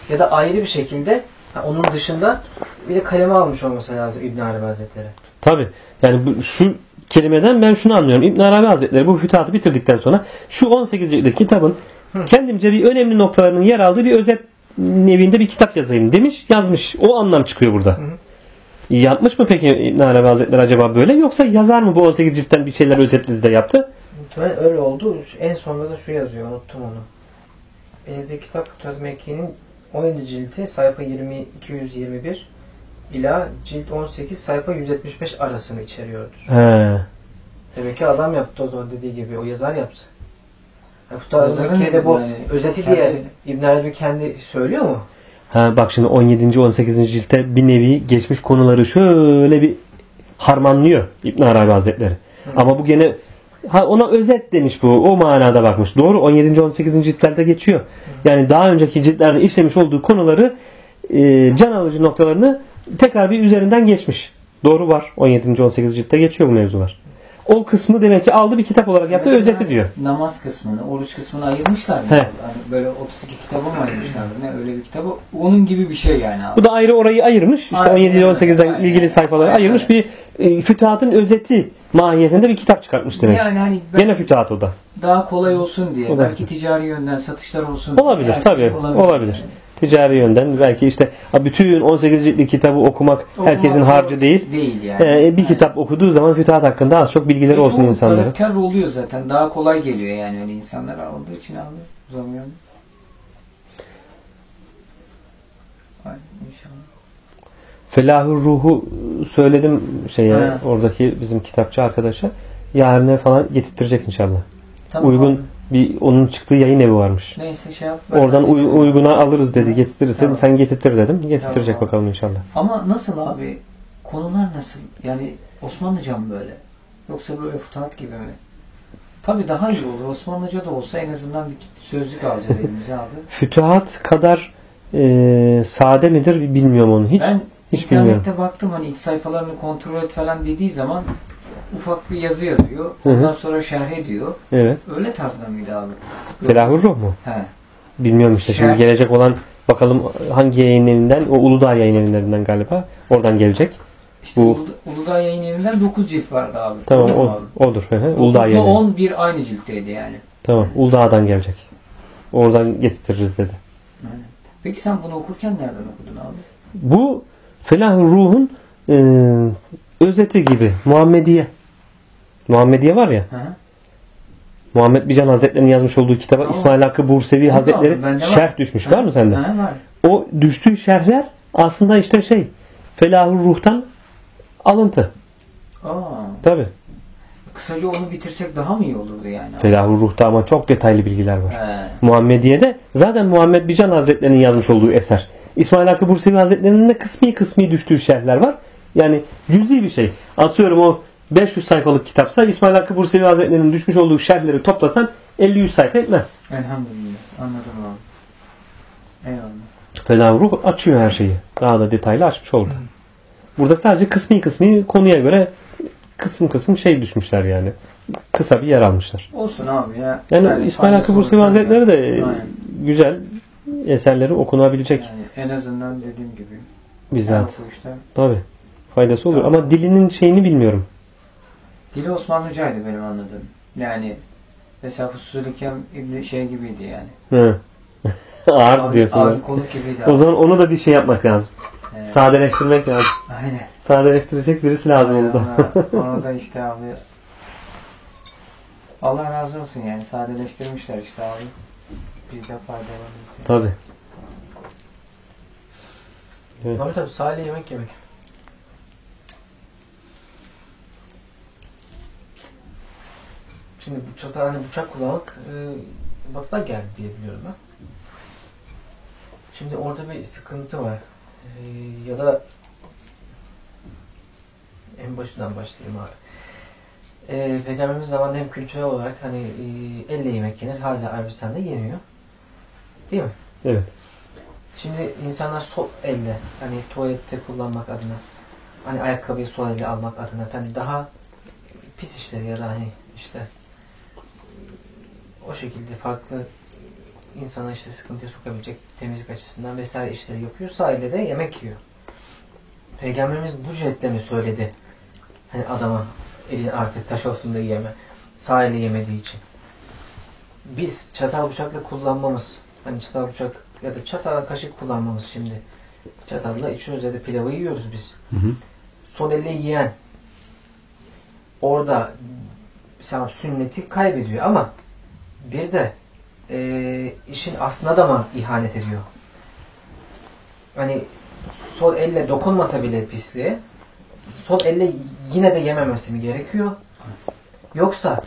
Ya da ayrı bir şekilde ha, onun dışında bir de kaleme almış olması lazım İbn Arabi Hazretleri. Tabi. Yani bu, şu kelimeden ben şunu anlıyorum. İbn Arabi Hazretleri bu fütuhatı bitirdikten sonra şu 18 ciltlik kitabın Hı. kendimce bir önemli noktalarının yer aldığı bir özet nevinde bir kitap yazayım demiş. Yazmış. O anlam çıkıyor burada. Hı. Yapmış mı peki İbn Arabi Hazretleri acaba böyle yoksa yazar mı bu 18 ciltten bir şeyler özetledi de yaptı? Muhtemelen öyle oldu. En sonunda da şu yazıyor. Unuttum onu. Elinizdeki kitap Futuhat Mekke'nin 17 cilti sayfa 20 221 ila cilt 18 sayfa 175 arasını içeriyordur. He. Demek ki adam yaptı o zaman dediği gibi. O yazar yaptı. Mekke'de bu yani özeti kendi- diye İbn Arabi kendi söylüyor mu? Ha bak şimdi 17. 18. ciltte bir nevi geçmiş konuları şöyle bir harmanlıyor İbn Arabi Hazretleri. Ama bu gene ha ona özet demiş bu. O manada bakmış. Doğru 17. 18. ciltlerde geçiyor. Yani daha önceki ciltlerde işlemiş olduğu konuları e, can alıcı noktalarını tekrar bir üzerinden geçmiş. Doğru var. 17. 18. ciltte geçiyor bu mevzular. O kısmı demek ki aldı bir kitap olarak yaptı Mesela özeti diyor. Namaz kısmını, oruç kısmını ayırmışlar mı? He. Hani böyle 32 kitabı mı ayırmışlar? Ne öyle bir kitabı? Onun gibi bir şey yani abi. Bu da ayrı orayı ayırmış. İşte Aynen, 17 ile 18'den aynen. ilgili sayfaları Aynen. ayırmış. Bir e, fütuhatın özeti mahiyetinde bir kitap çıkartmış demek. Yani hani Gene fütuhat o da. daha kolay olsun diye. Olabilir. Belki ticari yönden satışlar olsun diye. Olabilir Her şey tabii. Olabilir. Ticari yönden belki işte ha, bütün 18 ciltlik kitabı okumak herkesin Okumak harcı değil. Değil yani. Ee, bir kitap okuduğu zaman fütuhat hakkında az çok bilgileri Ve olsun insanlara. talepkar oluyor zaten. Daha kolay geliyor yani öyle insanlar olduğu için. Ay, inşallah. Felahur ruhu söyledim şeye He. oradaki bizim kitapçı arkadaşa. Yarına falan getirtirecek inşallah. Tamam Uygun abi. Bir onun çıktığı yayın evi varmış. Neyse şey yap. Oradan uy- uyguna alırız dedi. Getirirsen Tamam. sen getirtir dedim. Getirtirecek Tamam. bakalım inşallah. Ama nasıl abi? Konular nasıl? Yani Osmanlıca mı böyle? Yoksa böyle futuhat gibi mi? Tabii daha iyi olur. Osmanlıca da olsa en azından bir sözlük alacağız elimize abi. Fütuhat kadar e, sade midir bilmiyorum onu hiç. ben hiç internette bilmiyorum. baktım hani ilk sayfalarını kontrol et falan dediği zaman ufak bir yazı yazıyor. Hı hı. Ondan sonra şerh ediyor. Evet. Öyle tarzda mıydı abi? Felahur ruh mu? He. Bilmiyorum işte. Şimdi Şer- gelecek olan bakalım hangi yayın evinden? O Uludağ yayın evinden galiba. Oradan gelecek. İşte Bu- Uludağ, Uludağ yayın evinden 9 cilt vardı abi. Tamam Doğru mu o, abi? odur. Hı hı. 9'la Uludağ yayın evi. 11 aynı ciltteydi yani. Tamam. Uludağ'dan gelecek. Oradan getiririz dedi. Aynen. Peki sen bunu okurken nereden okudun abi? Bu Felahur ruhun e, özeti gibi. Muhammediye. Muhammediye var ya. Hı hı. Muhammed Bican Hazretleri'nin yazmış olduğu kitaba Tamam. İsmail Hakkı Bursevi Hazretleri var. şerh düşmüş. Var mı sende? Ha, var. O düştüğü şerhler aslında işte şey Felahur ruhtan alıntı. Aa, Tabi. kısaca onu bitirsek daha mı iyi olurdu yani? Felahur ruhta ama çok detaylı bilgiler var. He. Muhammediye'de zaten Muhammed Bican Hazretleri'nin yazmış olduğu eser. İsmail Hakkı Bursevi Hazretleri'nin de kısmi kısmi düştüğü şerhler var. Yani cüzi bir şey. Atıyorum o 500 sayfalık kitapsa İsmail Hakkı Bursevi Hazretleri'nin düşmüş olduğu şerhleri toplasan 50-100 sayfa etmez. Elhamdülillah. Anladım abi. Eyvallah. Ruh açıyor her şeyi. Daha da detaylı açmış oldu. Burada sadece kısmi kısmi konuya göre kısım kısım şey düşmüşler yani. Kısa bir yer almışlar. Olsun abi ya. Yani, İsmail Hakkı Bursevi. Hazretleri de Aynen. güzel eserleri okunabilecek Yani en azından dediğim gibi. bizzat. Yani. Tabi. Faydası olur. Tamam. Ama dilinin şeyini bilmiyorum. Dili Osmanlıcaydı benim anladığım. Yani mesela Fusulü Kem İbni şey gibiydi yani. Hı. Ağır diyorsun. Ağır konuk gibiydi. O abi. zaman onu da bir şey yapmak lazım. Evet. Sadeleştirmek lazım. Aynen. Sadeleştirecek birisi lazım Aynen, Ona da işte abi Allah razı olsun yani sadeleştirmişler işte abi. Biz de faydalanırız. Tabi. Evet. Tabii tabii sahile yemek yemek. Şimdi bu çatal hani bıçak kullanmak e, batıdan geldi diye biliyorum ben. Şimdi orada bir sıkıntı var. E, ya da en başından başlayayım abi. E, Peygamberimiz zamanında hem kültürel olarak hani e, elle yemek yenir. Hala Arabistan'da yeniyor. Değil mi? Evet. Şimdi insanlar sol elle hani tuvalette kullanmak adına hani ayakkabıyı sol elle almak adına hani daha pis işleri ya da hani işte o şekilde farklı insana işte sıkıntıya sokabilecek temizlik açısından vesaire işleri yapıyor. Sağ elle de yemek yiyor. Peygamberimiz bu cihetle mi söyledi? Hani adama elin artık taş olsun da yeme. Sağ yemediği için. Biz çatal bıçakla kullanmamız hani çatal bıçak ya da çatal kaşık kullanmamız şimdi. Çatalla içiyoruz ya da pilavı yiyoruz biz. Hı hı. Sol elle yiyen orada mesela sünneti kaybediyor ama bir de e, işin aslına da mı ihanet ediyor? hani sol elle dokunmasa bile pisliğe sol elle yine de yememesi mi gerekiyor? Yoksa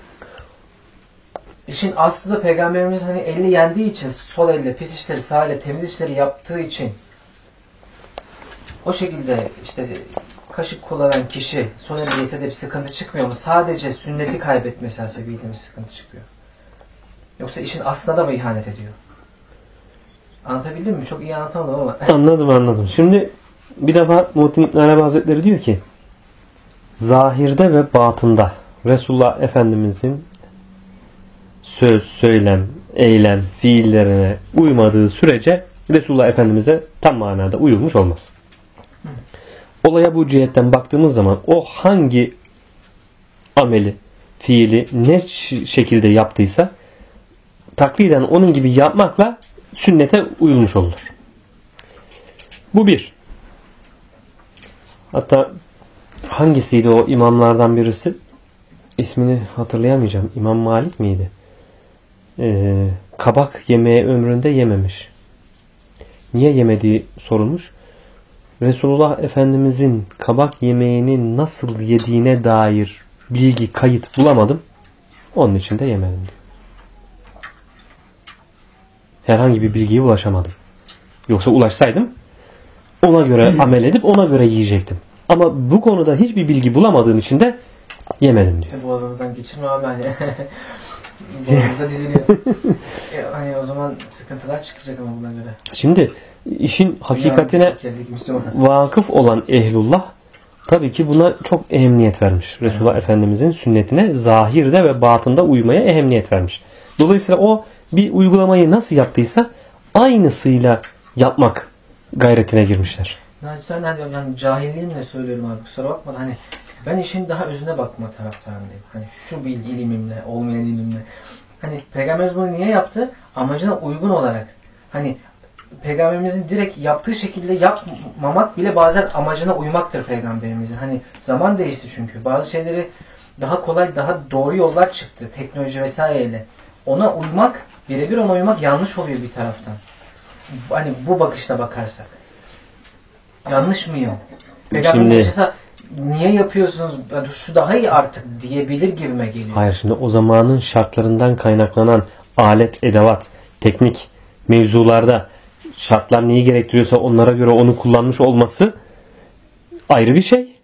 işin aslı peygamberimiz hani eli yendiği için sol elle pis işleri sağ elle temiz işleri yaptığı için o şekilde işte kaşık kullanan kişi sol elle yese de bir sıkıntı çıkmıyor mu? Sadece sünneti kaybetmesi hasebiyle mi sıkıntı çıkıyor? Yoksa işin aslına da mı ihanet ediyor? Anlatabildim mi? Çok iyi anlatamadım ama. Anladım anladım. Şimdi bir defa Muhittin İbn Arabi Hazretleri diyor ki zahirde ve batında Resulullah Efendimizin söz, söylem, eylem, fiillerine uymadığı sürece Resulullah Efendimiz'e tam manada uyulmuş olmaz. Olaya bu cihetten baktığımız zaman o hangi ameli, fiili ne şekilde yaptıysa takliden onun gibi yapmakla sünnete uyulmuş olur. Bu bir. Hatta hangisiydi o imamlardan birisi? İsmini hatırlayamayacağım. İmam Malik miydi? Ee, kabak yemeği ömründe yememiş. Niye yemediği sorulmuş. Resulullah Efendimizin kabak yemeğini nasıl yediğine dair bilgi, kayıt bulamadım. Onun için de yemedim diyor. Herhangi bir bilgiye ulaşamadım. Yoksa ulaşsaydım ona göre amel edip ona göre yiyecektim. Ama bu konuda hiçbir bilgi bulamadığım için de yemedim diyor. Boğazımızdan geçirme abi hani. Boğazımızda diziliyor. e, hani o zaman sıkıntılar çıkacak ama buna göre. Şimdi işin hakikatine vakıf olan ehlullah tabii ki buna çok ehemmiyet vermiş. Resulullah Efendimizin sünnetine zahirde ve batında uymaya ehemmiyet vermiş. Dolayısıyla o bir uygulamayı nasıl yaptıysa aynısıyla yapmak gayretine girmişler. Naçizane hani yani cahilliğimle söylüyorum abi kusura bakma hani ben işin daha özüne bakma taraftarındayım. Hani şu bilgi ilimimle, olmayan ilimle. Hani Peygamberimiz bunu niye yaptı? Amacına uygun olarak. Hani Peygamberimizin direkt yaptığı şekilde yapmamak bile bazen amacına uymaktır Peygamberimizin. Hani zaman değişti çünkü. Bazı şeyleri daha kolay, daha doğru yollar çıktı. Teknoloji vesaireyle. Ona uymak, birebir ona uymak yanlış oluyor bir taraftan. Hani bu bakışla bakarsak. Yanlış? Peygamberimiz Şimdi- yaşasa niye yapıyorsunuz? Ya Şu daha iyi artık diyebilir gibime geliyor. Hayır şimdi o zamanın şartlarından kaynaklanan alet, edevat, teknik mevzularda şartlar neyi gerektiriyorsa onlara göre onu kullanmış olması ayrı bir şey.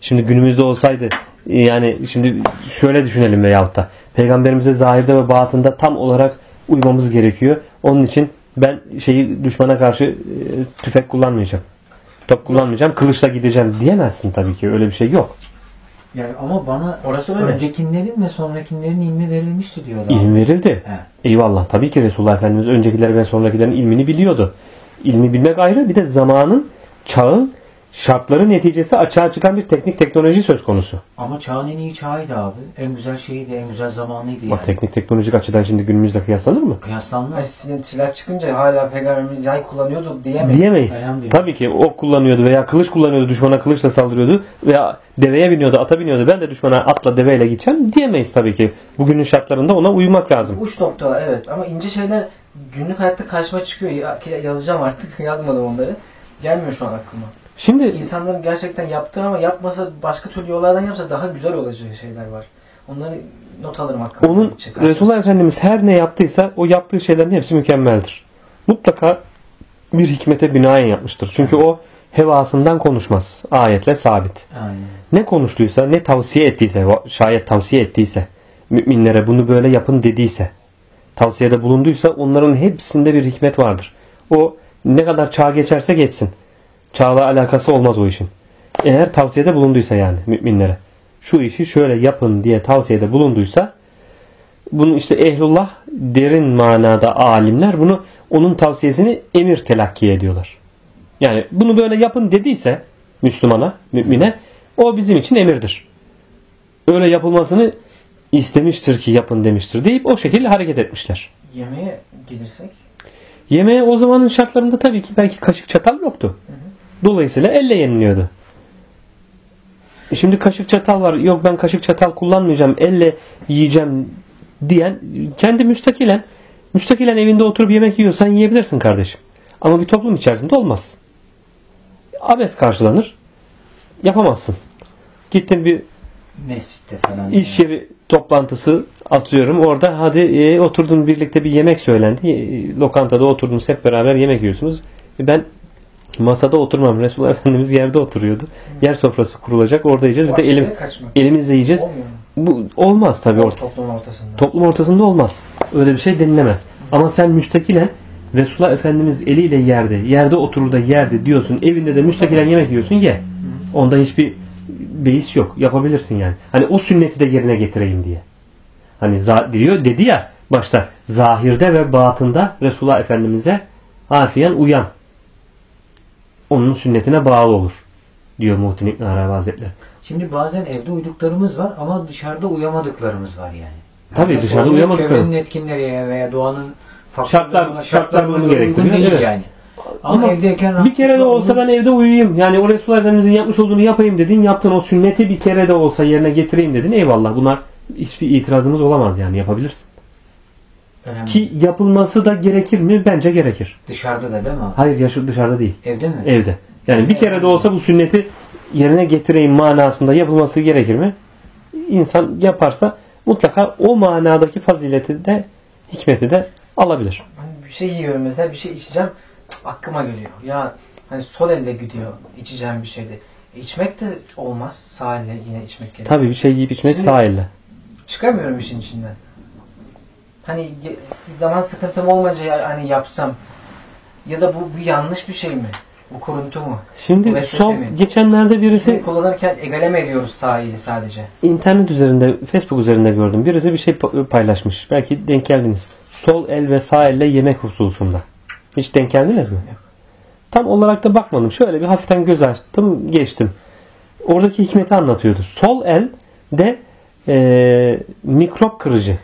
Şimdi günümüzde olsaydı yani şimdi şöyle düşünelim veyahut da peygamberimize zahirde ve batında tam olarak uymamız gerekiyor. Onun için ben şeyi düşmana karşı e, tüfek kullanmayacağım. Top kullanmayacağım. Kılıçla gideceğim diyemezsin tabii ki. Öyle bir şey yok. Yani ama bana Orası öyle. öncekilerin ve sonrakilerin ilmi verilmişti diyorlar. İlim verildi. He. Eyvallah. Tabii ki Resulullah Efendimiz öncekiler ve sonrakilerin ilmini biliyordu. İlmi bilmek ayrı. Bir de zamanın, çağın şartları neticesi açığa çıkan bir teknik teknoloji söz konusu. Ama çağın en iyi çağıydı abi. En güzel şeyiydi, en güzel zamanıydı Ama yani. teknik teknolojik açıdan şimdi günümüzle kıyaslanır mı? Ay Kıyaslanmaz. sizin silah çıkınca hala peygamberimiz yay kullanıyordu diyemeyiz. Diyemeyiz. Tabii ki ok kullanıyordu veya kılıç kullanıyordu, düşmana kılıçla saldırıyordu veya deveye biniyordu, ata biniyordu. Ben de düşmana atla deveyle gideceğim diyemeyiz tabii ki. Bugünün şartlarında ona uymak lazım. Uç noktalar evet ama ince şeyler günlük hayatta karşıma çıkıyor. Ya- Yazacağım artık yazmadım onları. Gelmiyor şu an aklıma. Şimdi İnsanların gerçekten yaptığı ama yapmasa başka türlü yollardan yapsa daha güzel olacağı şeyler var. Onları not alırım aklıma. onun. Resulullah Efendimiz her ne yaptıysa o yaptığı şeylerin hepsi mükemmeldir. Mutlaka bir hikmete binaen yapmıştır. Çünkü o hevasından konuşmaz. Ayetle sabit. Aynen. Ne konuştuysa, ne tavsiye ettiyse, şayet tavsiye ettiyse, müminlere bunu böyle yapın dediyse, tavsiyede bulunduysa onların hepsinde bir hikmet vardır. O ne kadar çağ geçerse geçsin. Çağla alakası olmaz o işin. Eğer tavsiyede bulunduysa yani müminlere. Şu işi şöyle yapın diye tavsiyede bulunduysa bunu işte ehlullah derin manada alimler bunu onun tavsiyesini emir telakki ediyorlar. Yani bunu böyle yapın dediyse Müslümana, mümine o bizim için emirdir. Öyle yapılmasını istemiştir ki yapın demiştir deyip o şekilde hareket etmişler. Yemeğe gelirsek Yemeğe o zamanın şartlarında tabii ki belki kaşık çatal yoktu. Dolayısıyla elle yeniliyordu. Şimdi kaşık çatal var. Yok ben kaşık çatal kullanmayacağım. Elle yiyeceğim diyen kendi müstakilen müstakilen evinde oturup yemek yiyorsan yiyebilirsin kardeşim. Ama bir toplum içerisinde olmaz. Abes karşılanır. Yapamazsın. Gittin bir Mescitte falan. iş yeri toplantısı atıyorum. Orada hadi e, oturdun birlikte bir yemek söylendi. E, lokantada oturdunuz hep beraber yemek yiyorsunuz. E, ben masada oturmam. Resulullah Efendimiz yerde oturuyordu. Yer sofrası kurulacak. Orada yiyeceğiz. Bir de elim elimizle yiyeceğiz. Olmuyor mu? Bu olmaz tabii O orada. toplum ortasında. Toplum ortasında olmaz. Öyle bir şey denilemez. Ama sen müstakilen Resulullah Efendimiz eliyle yerde, yerde oturur da yerde diyorsun. Evinde de müstakilen yemek yiyorsun ye. Onda hiçbir beis yok. Yapabilirsin yani. Hani o sünneti de yerine getireyim diye. Hani diyor dedi ya başta zahirde ve batında Resulullah Efendimiz'e harfiyen uyan. Onun sünnetine bağlı olur. Diyor Muhittin İbn Arabi Hazretleri. Şimdi bazen evde uyduklarımız var ama dışarıda uyamadıklarımız var yani. Tabii Yani dışarıda doğanın, uyamadıklarımız. Çevrenin etkinleri veya doğanın Şartlar- şartlar bunu gerektiriyor, değil evet. yani. Ama, Ama evdeyken Bir kere de olsa ben evde uyuyayım. Yani o Resulullah Efendimizin yapmış olduğunu yapayım dedin. Yaptın o sünneti bir kere de olsa yerine getireyim dedin. Eyvallah. Bunlar hiçbir itirazımız olamaz yani yapabilirsin. Önemli. Ki yapılması da gerekir mi? Bence gerekir. dışarıda da değil mi? Hayır yaşı dışarıda değil. Evde mi? Evde. Yani bir kere de olsa bu sünneti yerine getireyim manasında yapılması gerekir mi? İnsan yaparsa mutlaka o manadaki fazileti de hikmeti de alabilir. Hani bir şey yiyorum mesela bir şey içeceğim aklıma geliyor. Ya hani sol elle gidiyor içeceğim bir şeydi. E, içmek de olmaz. Sağ elle yine içmek gerekiyor. Tabii bir şey yiyip içmek Şimdi- sağ elle. Çıkamıyorum işin içinden. Hani zaman sıkıntım olmayınca hani yapsam ya da bu, bu yanlış bir şey mi? Bu kuruntu mu? Şimdi son mi? geçenlerde birisi Bizi kullanırken egaleme ediyoruz sağ eli sadece. İnternet üzerinde, Facebook üzerinde gördüm. Birisi bir şey pa- paylaşmış. Belki denk geldiniz. Sol el ve sağ elle yemek hususunda. Hiç denk geldiniz mi? Yok. Tam olarak da bakmadım. Şöyle bir hafiften göz açtım, geçtim. Oradaki hikmeti anlatıyordu. Sol el de eee, mikrop kırıcı.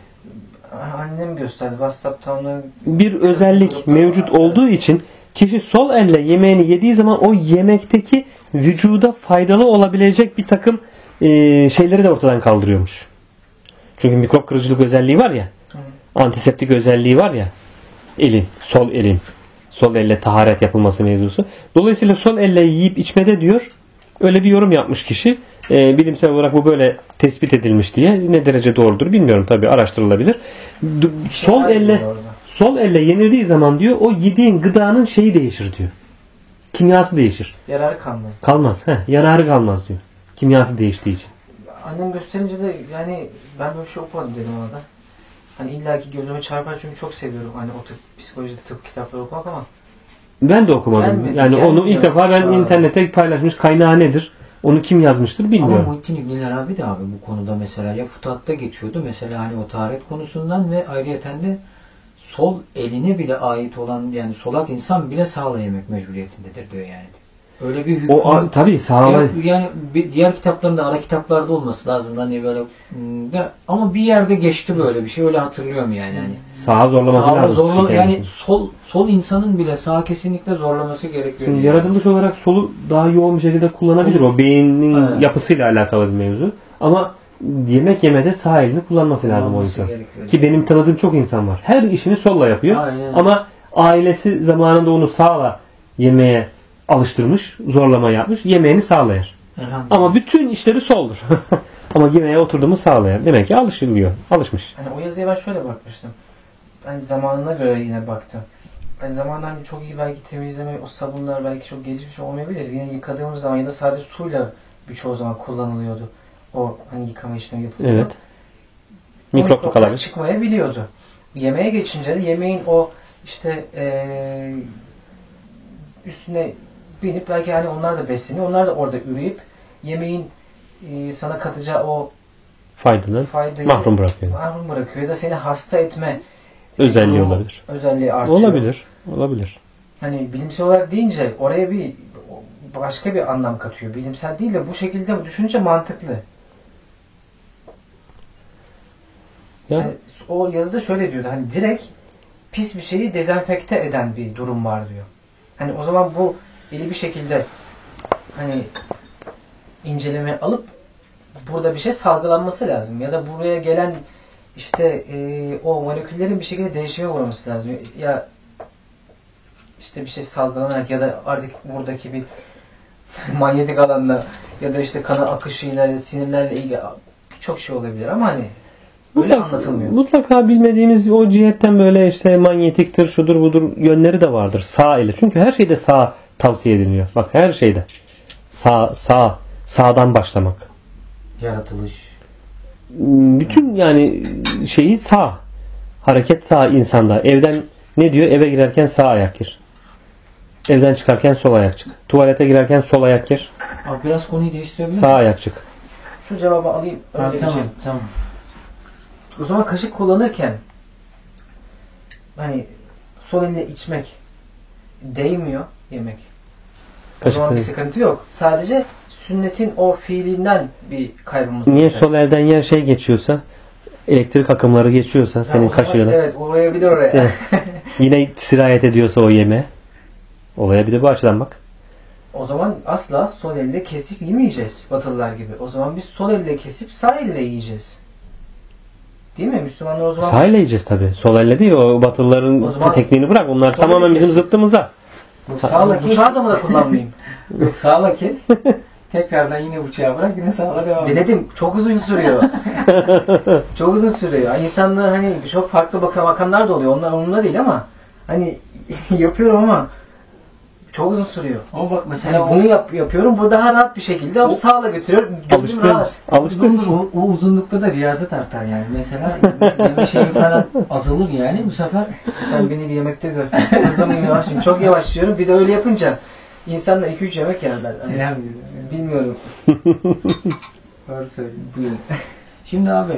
Annem gösterdi. WhatsApp'tan Bir özellik mevcut olduğu için kişi sol elle yemeğini yediği zaman o yemekteki vücuda faydalı olabilecek bir takım eee, şeyleri de ortadan kaldırıyormuş. Çünkü mikrop kırıcılık özelliği var ya. Antiseptik özelliği var ya. Elin, sol elin. Sol elle taharet yapılması mevzusu. Dolayısıyla sol elle yiyip içmede diyor. Öyle bir yorum yapmış kişi. Eee, bilimsel olarak bu böyle tespit edilmiş diye. Ne derece doğrudur bilmiyorum tabi araştırılabilir. D- sol elle orada. sol elle yenildiği zaman diyor o yediğin gıdanın şeyi değişir diyor. Kimyası değişir. yararı kalmaz. Kalmaz. Heh, yararı kalmaz diyor. Kimyası değiştiği için. Annem gösterince de yani ben böyle bir şey okumadım dedim ona da. Hani illaki gözüme çarpar çünkü çok seviyorum hani o tip psikoloji tıp kitapları okumak ama Ben de okumadım. Gelmedi, yani onu gelmiyor ilk defa ben internette paylaşmış kaynağı nedir? Onu kim yazmıştır Ama bilmiyorum. Muhittin İbn Arabi de abi bu konuda mesela ya futatta geçiyordu mesela hani o taharet konusundan ve ayrıyeten de sol eline bile ait olan yani solak insan bile sağla yemek mecburiyetindedir diyor yani. Öyle bir hükmü. O a- tabii sağlam. Ya- yani bir diğer kitaplarında ara kitaplarda olması lazım hani böyle hmm, de, ama bir yerde geçti böyle bir şey öyle hatırlıyorum yani hani. Sağa zorlaması Sağa lazım. zorla, yani için. sol sol insanın bile sağa kesinlikle zorlaması gerekiyor. Şimdi yani. yaratılış olarak solu daha yoğun bir şekilde kullanabilir. O beynin Evet. yapısıyla alakalı bir mevzu. Ama yemek yemede sağ elini kullanması lazım o insan. gerekiyor. Ki benim tanıdığım çok insan var. Her işini solla yapıyor. Aynen. Ama ailesi zamanında onu sağla yemeye alıştırmış, zorlama yapmış. Yemeğini sağlayır. Ama bütün işleri soldur. Ama yemeğe oturduğumu sağlayar. Demek ki alışılıyor. Alışmış. hani o yazıya ben şöyle bakmıştım. Hani zamanına göre yine baktım. Hani zamanında hani çok iyi belki temizleme, o sabunlar belki çok gelişmiş olmayabilir. Yine yıkadığımız zaman ya da sadece suyla birçoğu zaman kullanılıyordu. O hani yıkama işlemi yapılıyordu. Evet. Mikroplu kalabilir. çıkmayabiliyordu. Yemeğe geçince de yemeğin o işte eee, üstüne binip belki hani onlar da besleniyor. Onlar da orada üreyip yemeğin eee, sana katacağı o Faydadan faydayı mahrum bırakıyor. mahrum bırakıyor ya da seni hasta etme Özelliği durumu, olabilir. Özelliği artıyor. Olabilir. Olabilir. Hani bilimsel olarak deyince oraya bir başka bir anlam katıyor. Bilimsel değil de bu şekilde düşününce mantıklı. Ya Hani o yazıda şöyle diyordu. Hani direkt pis bir şeyi dezenfekte eden bir durum var diyor. Hani o zaman bu belli bir şekilde hani inceleme alıp burada bir şey salgılanması lazım. Ya da buraya gelen işte e, o moleküllerin bir şekilde değişime uğraması lazım. Ya işte bir şey salgılanarak ya da artık buradaki bir manyetik alanla ya da işte kana akışıyla, sinirlerle ilgili birçok şey olabilir ama hani böyle Mutlaka- anlatılmıyor. Mutlaka bilmediğimiz o cihetten böyle işte manyetiktir, şudur budur yönleri de vardır. Sağ ile. Çünkü her şeyde sağ tavsiye ediliyor. Bak her şeyde. Sağ, sağ, sağdan başlamak. Yaratılış. Bütün yani şeyi sağ. Hareket sağ insanda. Evden ne diyor? Eve girerken sağ ayak gir. Evden çıkarken sol ayak çık. Tuvalete girerken sol ayak gir. Abi biraz konuyu değiştirebilir Sağ ayak çık. Şu cevabı alayım. Öyle Ha, bir tamam şey. tamam. O zaman kaşık kullanırken hani sol elle içmek değmiyor yemek. O zaman bir sıkıntı yok. Sadece sünnetin o fiilinden bir kaybımız Niye olacak. sol elden yer şey geçiyorsa elektrik akımları geçiyorsa Ha, senin kaşığına Evet oraya bir de oraya. Yine sirayet ediyorsa o yeme olaya bir de bu açıdan bak. O zaman asla sol elle kesip yemeyeceğiz Batılılar gibi. O zaman biz sol elle kesip sağ elle yiyeceğiz. Değil mi? Müslümanlar o zaman Sağ elle yiyeceğiz tabi. Sol elle değil. O batılıların O tekniğini bırak. Onlar tamamen bizim zıttımıza. Sağla kes. bıçağı da mı da kullanmayayım? Yok sağla kes. Tekrardan yine bıçağı bırak yine sağla devam et. Denedim. Çok uzun sürüyor. çok uzun sürüyor. İnsanlar hani çok farklı bakan bakanlar da oluyor. Onlar onunla değil ama hani yapıyorum ama çok uzun sürüyor. Ama bak Yani mesela bunu yap, yapıyorum. Bu daha rahat bir şekilde O- sağla götürüyorum. Gözüm Alıştığın rahat. için. o, o uzunlukta da riyazet artar yani. Mesela yeme, yeme şeyi falan azalır yani bu sefer. Sen beni bir yemekte gör. Hızlı mıyım yavaş mıyım? Çok yavaş yiyorum. Bir de öyle yapınca insanlar 2-3 yemek yerler. Elhamdülillah. bilmiyorum. Doğru söylüyorsun. Şimdi abi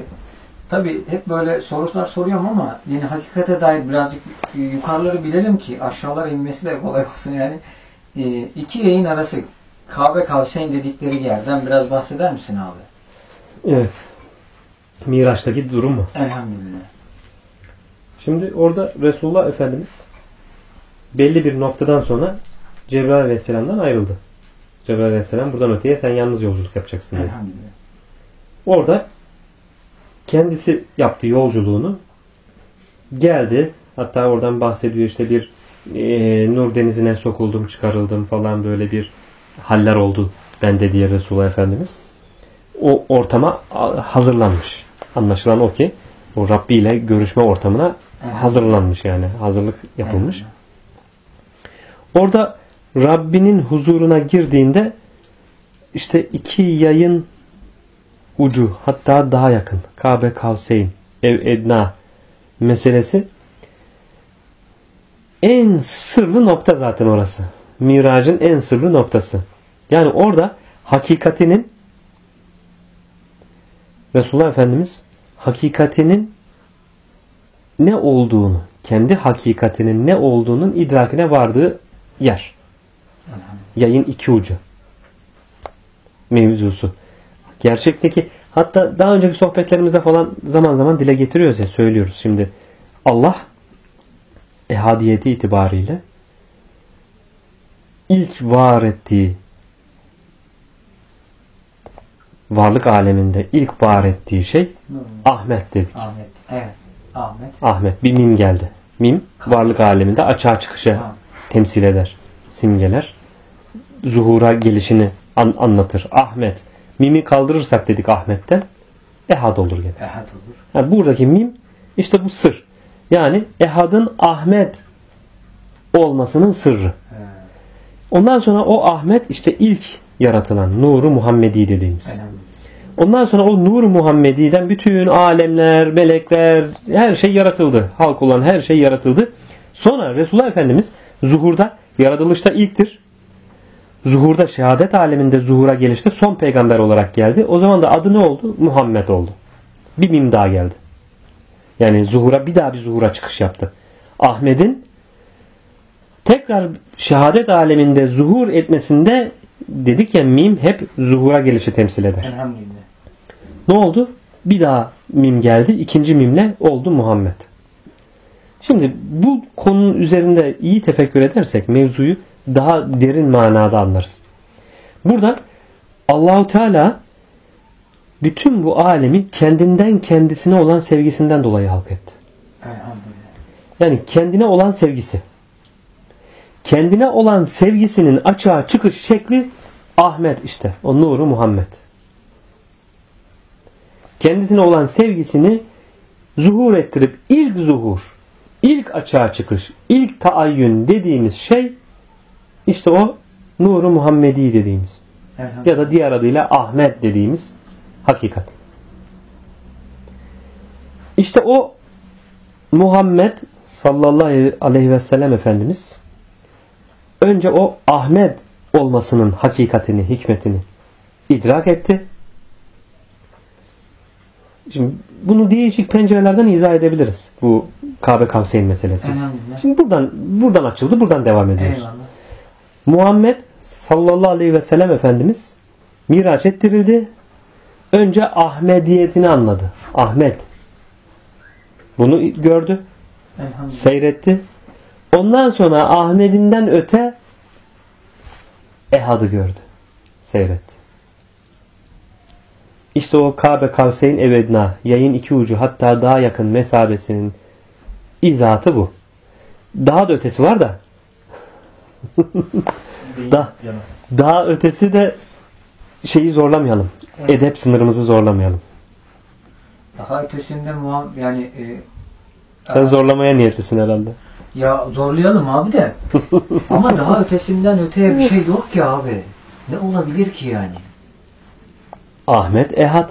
tabi hep böyle sorular soruyorum ama yani hakikate dair birazcık yukarıları bilelim ki aşağılara inmesi de kolay olsun yani. Ee, iki yayın arası Kabe Kavseyn dedikleri yerden biraz bahseder misin abi? Evet. Miraç'taki durum mu? Elhamdülillah. Şimdi orada Resulullah Efendimiz belli bir noktadan sonra Cebrail Aleyhisselam'dan ayrıldı. Cebrail Aleyhisselam buradan öteye sen yalnız yolculuk yapacaksın dedi. Elhamdülillah. Orada kendisi yaptı yolculuğunu geldi. Hatta oradan bahsediyor işte bir e, Nur denizine sokuldum çıkarıldım falan böyle bir haller oldu bende diye Resulullah Efendimiz. O ortama hazırlanmış. Anlaşılan o ki o Rabbi ile görüşme ortamına hazırlanmış yani. Hazırlık yapılmış. Orada Rabbinin huzuruna girdiğinde işte iki yayın ucu hatta daha yakın Kabe Kavseyn Ev Edna meselesi en sırlı nokta zaten orası. Miracın en sırlı noktası. Yani orada hakikatinin Resulullah Efendimiz hakikatinin ne olduğunu, kendi hakikatinin ne olduğunun idrakine vardığı yer. Yayın iki ucu mevzusu. Gerçekteki hatta daha önceki sohbetlerimizde falan zaman zaman dile getiriyoruz ya söylüyoruz şimdi. Allah ehadiyeti itibariyle ilk var ettiği varlık aleminde ilk var ettiği şey Ahmet dedik. Ahmet. Evet. Ahmet. Ahmet bir mim geldi. Mim varlık aleminde açığa çıkışı Tamam. temsil eder. Simgeler. Zuhura gelişini an- anlatır. Ahmet. Mimi kaldırırsak dedik Ahmet'ten ehad olur gene. Ehad olur. Yani buradaki mim işte bu sır. Yani ehadın Ahmet olmasının sırrı. He. Ondan sonra o Ahmet işte ilk yaratılan Nuru Muhammedi dediğimiz. Elhamdülillah. Ondan sonra o Nur Muhammedi'den bütün alemler, melekler, her şey yaratıldı. Halk olan her şey yaratıldı. Sonra Resulullah Efendimiz zuhurda, yaratılışta ilktir. Zuhurda, şehadet aleminde zuhura gelişte son peygamber olarak geldi. O zaman da adı ne oldu? Muhammed oldu. Bir mim daha geldi. Yani zuhura bir daha bir zuhura çıkış yaptı. Ahmet'in tekrar şehadet aleminde zuhur etmesinde dedik ya mim hep zuhura gelişi temsil eder. Elhamdülillah. Ne oldu? Bir daha mim geldi. İkinci mimle oldu Muhammed. Şimdi bu konunun üzerinde iyi tefekkür edersek mevzuyu daha derin manada anlarız. Burada Allahu Teala bütün bu alemi kendinden kendisine olan sevgisinden dolayı halk etti. Yani kendine olan sevgisi. kendine olan sevgisinin açığa çıkış şekli Ahmet işte. O nuru Muhammed. Kendisine olan sevgisini zuhur ettirip ilk zuhur, ilk açığa çıkış, ilk taayyün dediğimiz şey işte o nuru Muhammedi dediğimiz ya da diğer adıyla Ahmet dediğimiz hakikat. İşte o Muhammed sallallahu aleyhi ve sellem Efendimiz önce o Ahmet olmasının hakikatini, hikmetini idrak etti. Şimdi bunu değişik pencerelerden izah edebiliriz. Bu Kabe Kavseyn meselesi. Elhamdülillah. Şimdi buradan buradan açıldı, buradan devam ediyoruz. Eyvallah. Muhammed sallallahu aleyhi ve sellem Efendimiz miraç ettirildi. Önce Ahmediyetini anladı. Ahmet. Bunu gördü, seyretti. Ondan sonra Ahmet'inden öte Ehad'ı gördü. Seyretti. İşte o Kabe Kavseyn Evedna yayın iki ucu hatta daha yakın mesabesinin izahatı bu. Daha da ötesi var da Da- daha ötesi de şeyi zorlamayalım. Evet. Edep sınırımızı zorlamayalım. Daha ötesinde muham yani e, Sen zorlamaya niyetlisin herhalde. Ya zorlayalım abi de. Ama daha ötesinden öteye bir şey yok ki abi. Ne olabilir ki yani? Ahmet Ehad.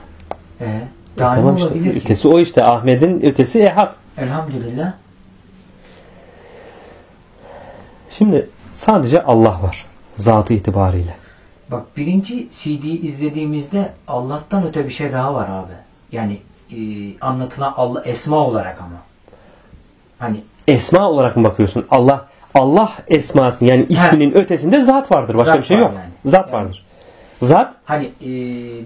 E, daha tamam ne işte. olabilir ki? Ötesi o işte. Ahmet'in ötesi Ehad. Elhamdülillah. Şimdi sadece Allah var. Zatı itibariyle. Bak birinci CD'yi izlediğimizde Allah'tan öte bir şey daha var abi. Yani e, anlatılan Allah esma olarak ama. Hani Esma olarak mı bakıyorsun? Allah Allah esması yani isminin ötesinde zat vardır. Başka Zat bir şey var yok. yani. Zat Yani. vardır. Zat hani e,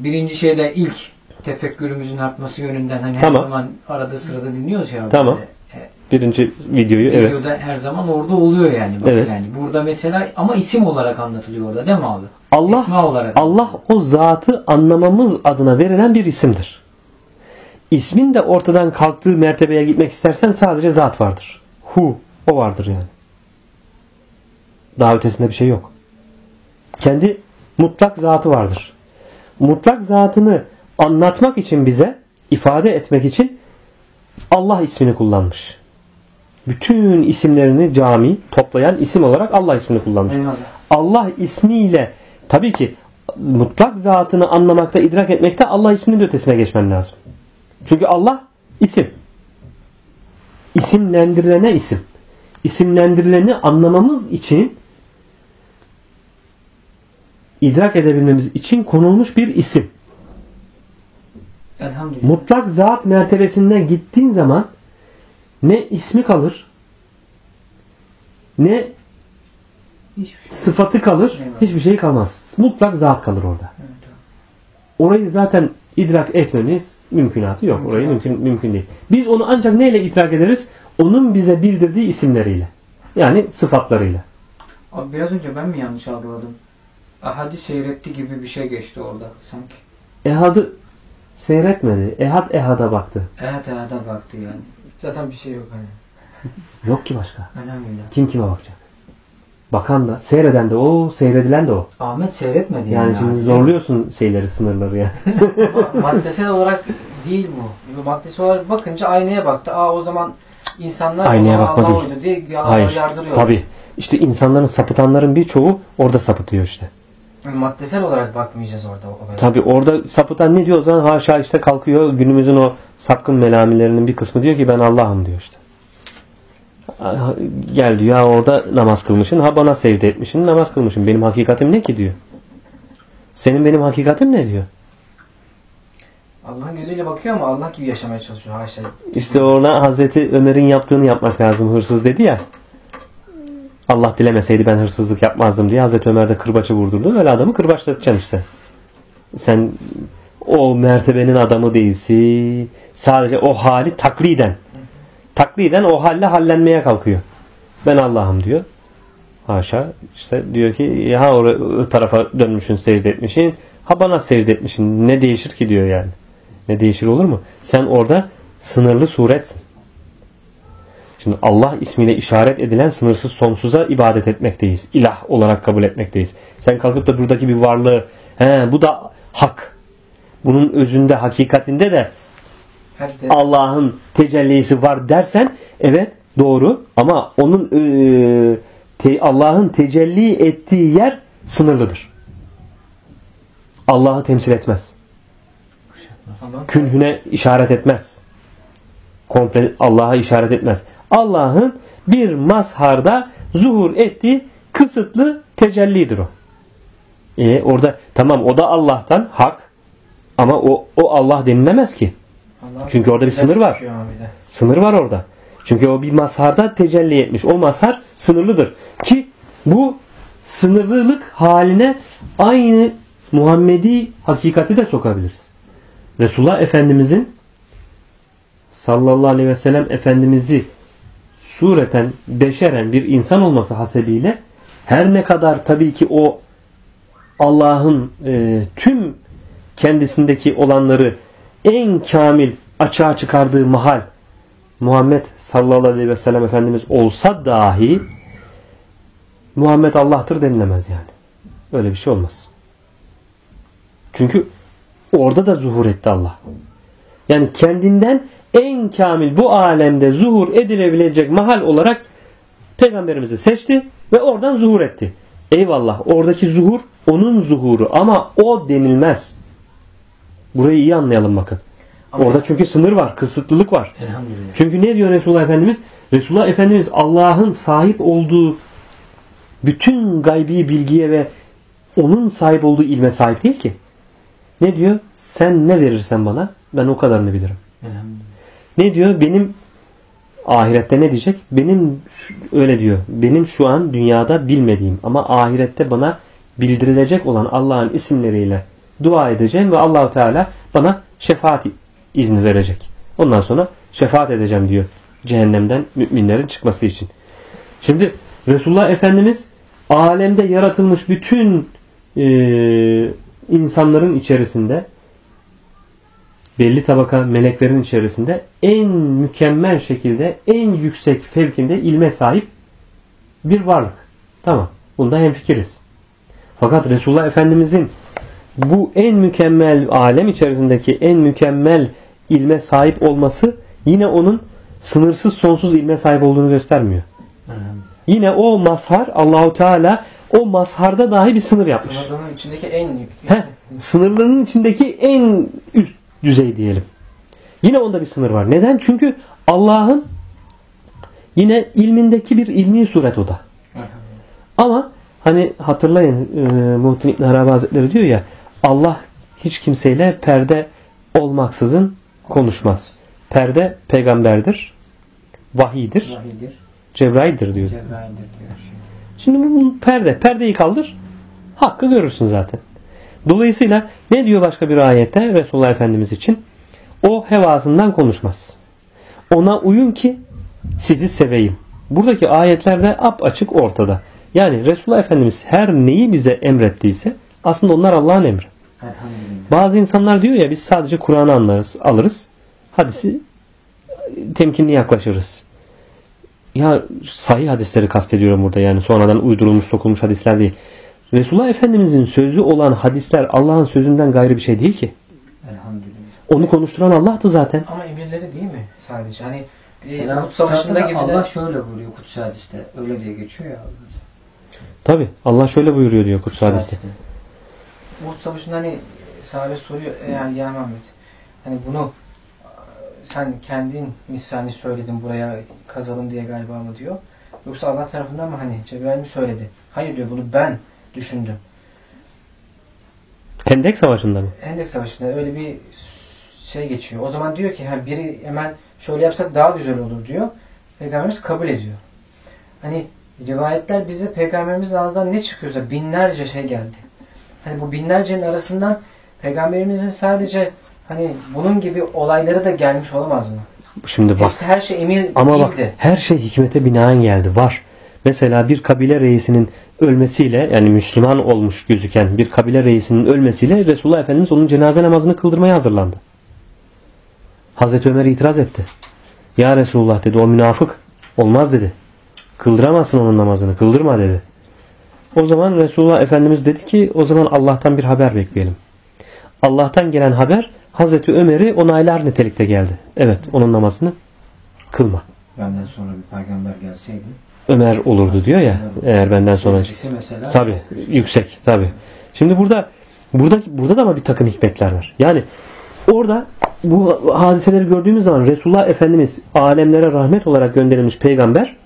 birinci şeyde ilk tefekkürümüzün artması yönünden hani Tamam. her zaman arada sırada dinliyoruz ya. Tamam. böyle, birinci videoyu evet. Videoda her zaman orada oluyor yani. Bak Evet. yani burada mesela ama isim olarak anlatılıyor orada değil mi abi? Allah İsma olarak. Allah o zatı anlamamız adına verilen bir isimdir. İsmin de ortadan kalktığı mertebeye gitmek istersen sadece zat vardır. Hu o vardır yani. Daha ötesinde bir şey yok. Kendi mutlak zatı vardır. Mutlak zatını anlatmak için bize ifade etmek için Allah ismini kullanmış. Bütün isimlerini cami toplayan isim olarak Allah ismini kullanmış. Eyvallah. Allah ismiyle tabii ki mutlak zatını anlamakta, idrak etmekte Allah isminin ötesine geçmen lazım. Çünkü Allah isim. İsimlendirilene isim. İsimlendirileni anlamamız için idrak edebilmemiz için konulmuş bir isim. Mutlak zat mertebesine gittiğin zaman ne ismi kalır ne Hiçbir şey. sıfatı kalır, Eyvallah. hiçbir şey kalmaz. Mutlak zat kalır orada. Evet. Orayı zaten idrak etmemiz mümkünatı yok. Orayı mümkün mümkün değil. Biz onu ancak neyle idrak ederiz? Onun bize bildirdiği isimleriyle. Yani sıfatlarıyla. Abi biraz önce ben mi yanlış algıladım? Ahadi seyretti gibi bir şey geçti orada sanki. Ehad'ı seyretmedi. Ehad Ehad'a baktı. Evet Ahad'a baktı yani. Zaten bir şey yok hani. Yok ki başka. Elhamdülillah. Kim kime bakacak? Bakan da, seyreden de o, seyredilen de o. Ahmet seyretmedi Yani yani. şimdi zorluyorsun şeyleri, sınırları ya. Ama maddesel olarak değil bu. Maddesel olarak bakınca aynaya baktı. Aa o zaman insanlar Aynaya "Aa, bakma değil. diye Hayır. yardırıyor. Tabi. İşte insanların sapıtanların birçoğu orada sapıtıyor işte. Yani maddesel olarak bakmayacağız orada olaya. Tabi orada sapıtan ne diyor o zaman haşa işte kalkıyor günümüzün o sapkın melamilerinin bir kısmı diyor ki ben Allah'ım diyor işte. Ha, Gel diyor ya orada namaz kılmışsın ha bana secde etmişsin namaz kılmışsın benim hakikatim ne ki diyor. Senin benim hakikatim ne diyor. Allah'ın gözüyle bakıyor ama Allah gibi yaşamaya çalışıyor haşa. İşte ona Hazreti Ömer'in yaptığını yapmak lazım hırsız dedi ya. Allah dilemeseydi ben hırsızlık yapmazdım diye Hazreti Ömer de kırbaçı vurdurdu. Öyle adamı kırbaçlatacaksın işte. Sen o mertebenin adamı değilsin. Sadece o hali takliden. Takliden o halle hallenmeye kalkıyor. Ben Allah'ım diyor. Haşa. İşte diyor ki o, o tarafa dönmüşsün secde etmişsin. Ha bana secde etmişsin. Ne değişir ki diyor yani. Ne değişir olur mu? Sen orada sınırlı suretsin. Şimdi Allah ismiyle işaret edilen sınırsız sonsuza ibadet etmekteyiz. İlah olarak kabul etmekteyiz. Sen kalkıp da buradaki bir varlığı he, bu da hak. Bunun özünde, hakikatinde de şey Allah'ın tecellisi var dersen evet doğru ama onun e, te- Allah'ın tecelli ettiği yer sınırlıdır. Allah'ı temsil etmez. Künhüne işaret etmez. Komple Allah'a işaret etmez. Allah'ın bir mazharda zuhur ettiği kısıtlı tecellidir o. E, orada tamam o da Allah'tan hak ama o, o Allah denilemez ki. Allah Çünkü orada bir sınır var. Sınır var orada. Çünkü o bir mazharda tecelli etmiş. O mazhar sınırlıdır. Ki bu sınırlılık haline aynı Muhammedi hakikati de sokabiliriz. Resulullah Efendimizin sallallahu aleyhi ve sellem Efendimiz'i sureten deşeren bir insan olması hasebiyle her ne kadar tabii ki o Allah'ın e, tüm kendisindeki olanları en kamil açığa çıkardığı mahal Muhammed sallallahu aleyhi ve sellem Efendimiz olsa dahi Muhammed Allah'tır denilemez yani. Öyle bir şey olmaz. Çünkü orada da zuhur etti Allah. Yani kendinden en kamil bu alemde zuhur edilebilecek mahal olarak peygamberimizi seçti ve oradan zuhur etti. Eyvallah oradaki zuhur onun zuhuru ama o denilmez. Burayı iyi anlayalım bakın. Ama- Orada çünkü sınır var, kısıtlılık var. Çünkü ne diyor Resulullah Efendimiz? Resulullah Efendimiz Allah'ın sahip olduğu bütün gaybi bilgiye ve onun sahip olduğu ilme sahip değil ki. Ne diyor? Sen ne verirsen bana ben o kadarını bilirim. Ne diyor? Benim ahirette ne diyecek? Benim öyle diyor. Benim şu an dünyada bilmediğim ama ahirette bana bildirilecek olan Allah'ın isimleriyle dua edeceğim ve Allahu Teala bana şefaat izni verecek. Ondan sonra şefaat edeceğim diyor. Cehennemden müminlerin çıkması için. Şimdi Resulullah Efendimiz alemde yaratılmış bütün e, insanların içerisinde belli tabaka meleklerin içerisinde en mükemmel şekilde en yüksek fevkinde ilme sahip bir varlık. Tamam. Bunda hemfikiriz. Fakat Resulullah Efendimizin bu en mükemmel alem içerisindeki en mükemmel ilme sahip olması yine onun sınırsız sonsuz ilme sahip olduğunu göstermiyor. Yine o mazhar Allahu Teala o mazharda dahi bir sınır yapmış. Sınırlığının içindeki en yüksek. Heh, sınırlının içindeki en üst düzey diyelim. Yine onda bir sınır var. Neden? Çünkü Allah'ın yine ilmindeki bir ilmi suret o da. Ama hani hatırlayın e, Muhittin İbn Arabi Hazretleri diyor ya Allah hiç kimseyle perde olmaksızın konuşmaz. Perde peygamberdir, vahidir, Vahiydir. Cebrail'dir diyor. Cebrail'dir diyor. Şimdi bu perde. Perdeyi kaldır. Hakkı görürsün zaten. Dolayısıyla ne diyor başka bir ayette Resulullah Efendimiz için? O hevasından konuşmaz. Ona uyun ki sizi seveyim. Buradaki ayetlerde ap açık ortada. Yani Resulullah Efendimiz her neyi bize emrettiyse aslında onlar Allah'ın emri. Bazı insanlar diyor ya biz sadece Kur'an'ı anlarız, alırız. Hadisi temkinli yaklaşırız. Ya sahih hadisleri kastediyorum burada yani sonradan uydurulmuş sokulmuş hadisler değil. Resulullah Efendimizin sözü olan hadisler Allah'ın sözünden gayrı bir şey değil ki. Elhamdülillah. Onu konuşturan Allah'tı zaten. Ama emirleri değil mi sadece? Hani Selam Uhud Savaşı'nda gibi Allah de şöyle buyuruyor Kutsi Hadis'te. Öyle diye geçiyor ya. Tabi Allah şöyle buyuruyor diyor kutsal hadiste. Uhud Savaşı'nda hani sahabe soruyor "E yani ya Mehmet hani bunu sen kendin misali söyledin buraya kazalım diye galiba mı diyor. Yoksa Allah tarafından mı hani Cebrail mi söyledi? Hayır diyor bunu ben düşündüm. Hendek Savaşı'nda mı? Hendek Savaşı'nda öyle bir şey geçiyor. O zaman diyor ki ha biri hemen şöyle yapsak daha güzel olur diyor. Peygamberimiz kabul ediyor. Hani rivayetler bize Peygamberimizin ağzından ne çıkıyorsa binlerce şey geldi. Hani bu binlercenin arasından Peygamberimizin sadece hani bunun gibi olayları da gelmiş olamaz mı? Şimdi bak. Hepsi her şey emir Ama bak değildi. her şey hikmete binaen geldi. Var. Mesela bir kabile reisinin ölmesiyle yani Müslüman olmuş gözüken bir kabile reisinin ölmesiyle Resulullah Efendimiz onun cenaze namazını kıldırmaya hazırlandı. Hazreti Ömer itiraz etti. Ya Resulullah dedi o münafık. Olmaz dedi. Kıldıramazsın onun namazını. Kıldırma dedi. O zaman Resulullah Efendimiz dedi ki o zaman Allah'tan bir haber bekleyelim. Allah'tan gelen haber Hazreti Ömer'i onaylar nitelikte geldi. Evet onun namazını kılma. Benden sonra bir peygamber gelseydi. Ömer olurdu diyor ya eğer benden sonra. Tabi yüksek tabi. Şimdi burada burada burada da ama bir takım hikmetler var. Yani orada bu hadiseleri gördüğümüz zaman Resulullah Efendimiz alemlere rahmet olarak gönderilmiş peygamber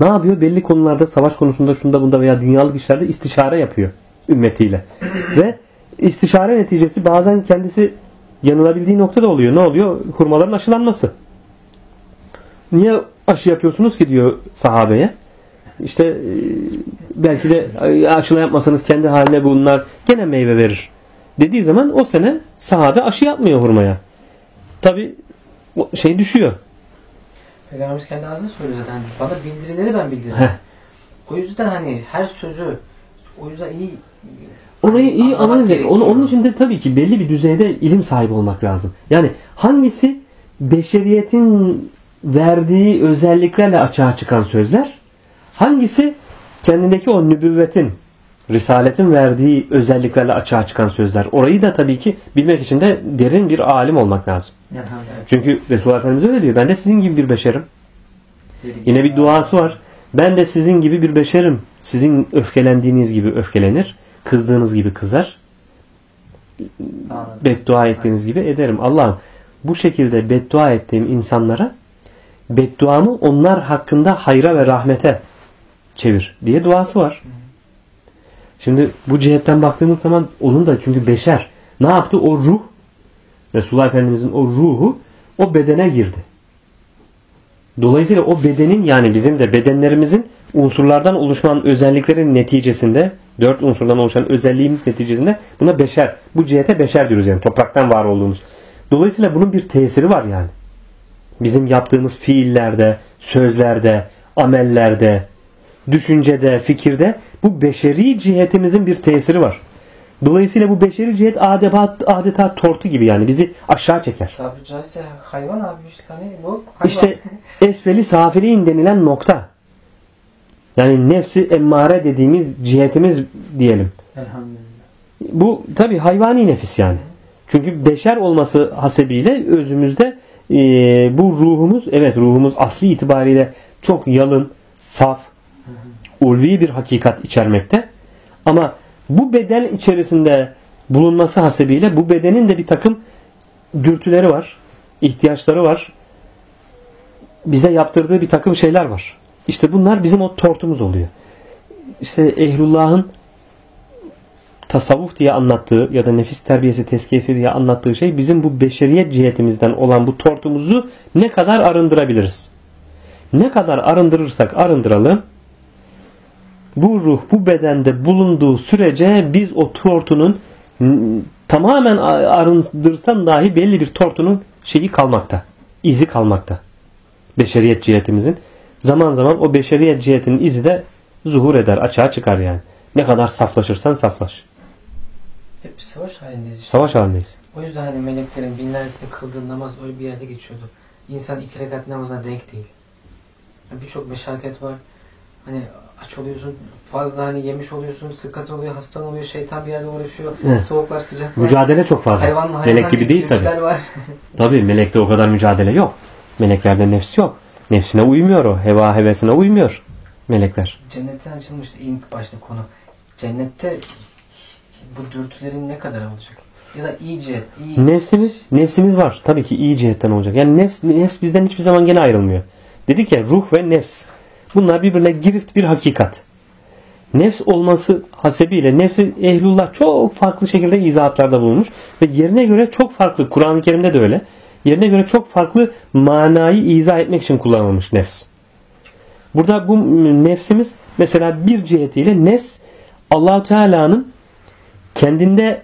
ne yapıyor? Belli konularda savaş konusunda şunda bunda veya dünyalık işlerde istişare yapıyor ümmetiyle. Ve istişare neticesi bazen kendisi yanılabildiği nokta da oluyor. Ne oluyor? Hurmaların aşılanması. Niye aşı yapıyorsunuz ki diyor sahabeye. İşte e, belki de aşıla yapmasanız kendi haline bunlar gene meyve verir. Dediği zaman o sene sahabe aşı yapmıyor hurmaya. Tabi şey düşüyor. Peygamberimiz kendi ağzına söylüyor zaten. Bana bildirileri ben bildiririm. Heh. O yüzden hani her sözü o yüzden iyi Orayı iyi anlamak analiz et. gerekiyor. Onu, onun için de tabii ki belli bir düzeyde ilim sahibi olmak lazım. Yani hangisi beşeriyetin verdiği özelliklerle açığa çıkan sözler, hangisi kendindeki o nübüvvetin, risaletin verdiği özelliklerle açığa çıkan sözler. Orayı da tabii ki bilmek için de derin bir alim olmak lazım. Çünkü Resulullah Efendimiz öyle diyor. Ben de sizin gibi bir beşerim. Yine bir duası var. Ben de sizin gibi bir beşerim. Sizin öfkelendiğiniz gibi öfkelenir. Kızdığınız gibi kızar. Anladım. Beddua ettiğiniz gibi ederim. Allah'ım bu şekilde beddua ettiğim insanlara bedduamı onlar hakkında hayra ve rahmete çevir diye duası var. Şimdi bu cihetten baktığımız zaman onun da çünkü beşer. Ne yaptı? O ruh Resulullah Efendimizin o ruhu o bedene girdi. Dolayısıyla o bedenin yani bizim de bedenlerimizin unsurlardan oluşan özelliklerin neticesinde dört unsurdan oluşan özelliğimiz neticesinde buna beşer. Bu cihete beşer diyoruz yani topraktan var olduğumuz. Dolayısıyla bunun bir tesiri var yani. Bizim yaptığımız fiillerde, sözlerde, amellerde, düşüncede, fikirde bu beşeri cihetimizin bir tesiri var. Dolayısıyla bu beşeri cihet adeta, adeta tortu gibi yani bizi aşağı çeker. Tabiri caizse hayvan abi işte hani bu hayvan. İşte esfeli safiliğin denilen nokta. Yani nefsi emmare dediğimiz cihetimiz diyelim. Elhamdülillah. Bu tabi hayvani nefis yani. Çünkü beşer olması hasebiyle özümüzde e, bu ruhumuz evet ruhumuz asli itibariyle çok yalın, saf, ulvi bir hakikat içermekte. Ama bu beden içerisinde bulunması hasebiyle bu bedenin de bir takım dürtüleri var, ihtiyaçları var. Bize yaptırdığı bir takım şeyler var. İşte bunlar bizim o tortumuz oluyor. İşte ehlullah'ın tasavvuf diye anlattığı ya da nefis terbiyesi tezkiyesi diye anlattığı şey bizim bu beşeriyet cihetimizden olan bu tortumuzu ne kadar arındırabiliriz? Ne kadar arındırırsak arındıralım bu ruh bu bedende bulunduğu sürece biz o tortunun tamamen arındırsan dahi belli bir tortunun şeyi kalmakta. izi kalmakta. Beşeriyet cihetimizin. Zaman zaman o beşeriyet cihetinin izi de zuhur eder, açığa çıkar yani. Ne kadar saflaşırsan saflaş. Hep savaş halindeyiz işte. Savaş halindeyiz. O yüzden hani meleklerin binlercesinde kıldığı namaz öyle bir yerde geçiyordu. İnsan iki rekat namazına denk değil. Yani Birçok meşakkat var. Hani aç oluyorsun, fazla hani yemiş oluyorsun, sıkıntı oluyor, hastan oluyor, şeytan bir yerde uğraşıyor, Evet. soğuklar, sıcaklar. Mücadele çok fazla. Hayvan, hayvan Melek gibi değil tabi. dürtüler var. Tabi melekte o kadar mücadele yok. Meleklerde nefs yok. Nefsine uymuyor o. Heva hevesine uymuyor melekler. Cennetten açılmıştı ilk başta konu. Cennette bu dürtülerin ne kadar olacak? Ya da iyi. Nefsimiz, nefsimiz var. Tabii ki iyi cihetten olacak. Yani nefs, nefs bizden hiçbir zaman gene ayrılmıyor. Dedik ya ruh ve nefs. Bunlar birbirine girift bir hakikat. Nefs olması hasebiyle nefsi ehlullah çok farklı şekilde izahatlarda bulunmuş ve yerine göre çok farklı Kur'an-ı Kerim'de de öyle. Yerine göre çok farklı manayı izah etmek için kullanılmış nefs. Burada bu nefsimiz mesela bir cihetiyle nefs Allahu Teala'nın kendinde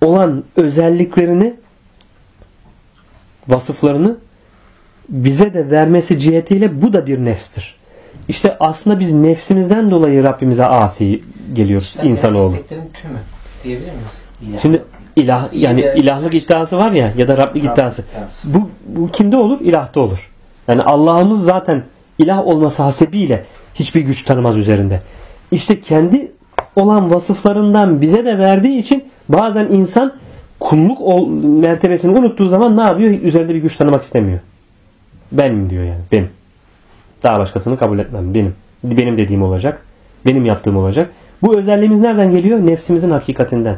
olan özelliklerini vasıflarını bize de vermesi cihetiyle bu da bir nefstir. İşte aslında biz nefsimizden dolayı Rabbimize asi geliyoruz Yani insanoğlu. tümü diyebilir miyiz? Şimdi ilah yani ilahlık iddiası var ya ya da Rablik iddiası. Bu, bu kimde olur? İlahta olur. Yani Allah'ımız zaten ilah olması hasebiyle hiçbir güç tanımaz üzerinde. İşte kendi olan vasıflarından bize de verdiği için bazen insan kulluk ol, mertebesini unuttuğu zaman ne yapıyor? Üzerinde bir güç tanımak istemiyor. Benim diyor yani. Benim. Daha başkasını kabul etmem. Benim. Benim dediğim olacak. Benim yaptığım olacak. Bu özelliğimiz nereden geliyor? Nefsimizin hakikatinden.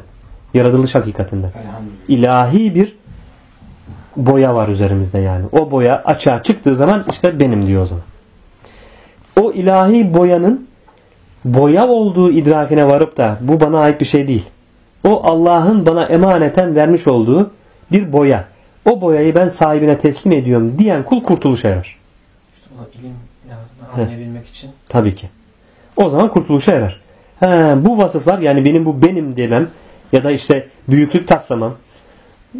Yaratılış hakikatinden. İlahi bir boya var üzerimizde yani. O boya açığa çıktığı zaman işte benim diyor o zaman. O ilahi boyanın boya olduğu idrakine varıp da bu bana ait bir şey değil. O Allah'ın bana emaneten vermiş olduğu bir boya. O boyayı ben sahibine teslim ediyorum diyen kul kurtuluşa erer. İşte o ilim lazım anlayabilmek için. Tabii ki. O zaman kurtuluşa erer. He, bu vasıflar yani benim bu benim demem ya da işte büyüklük taslamam,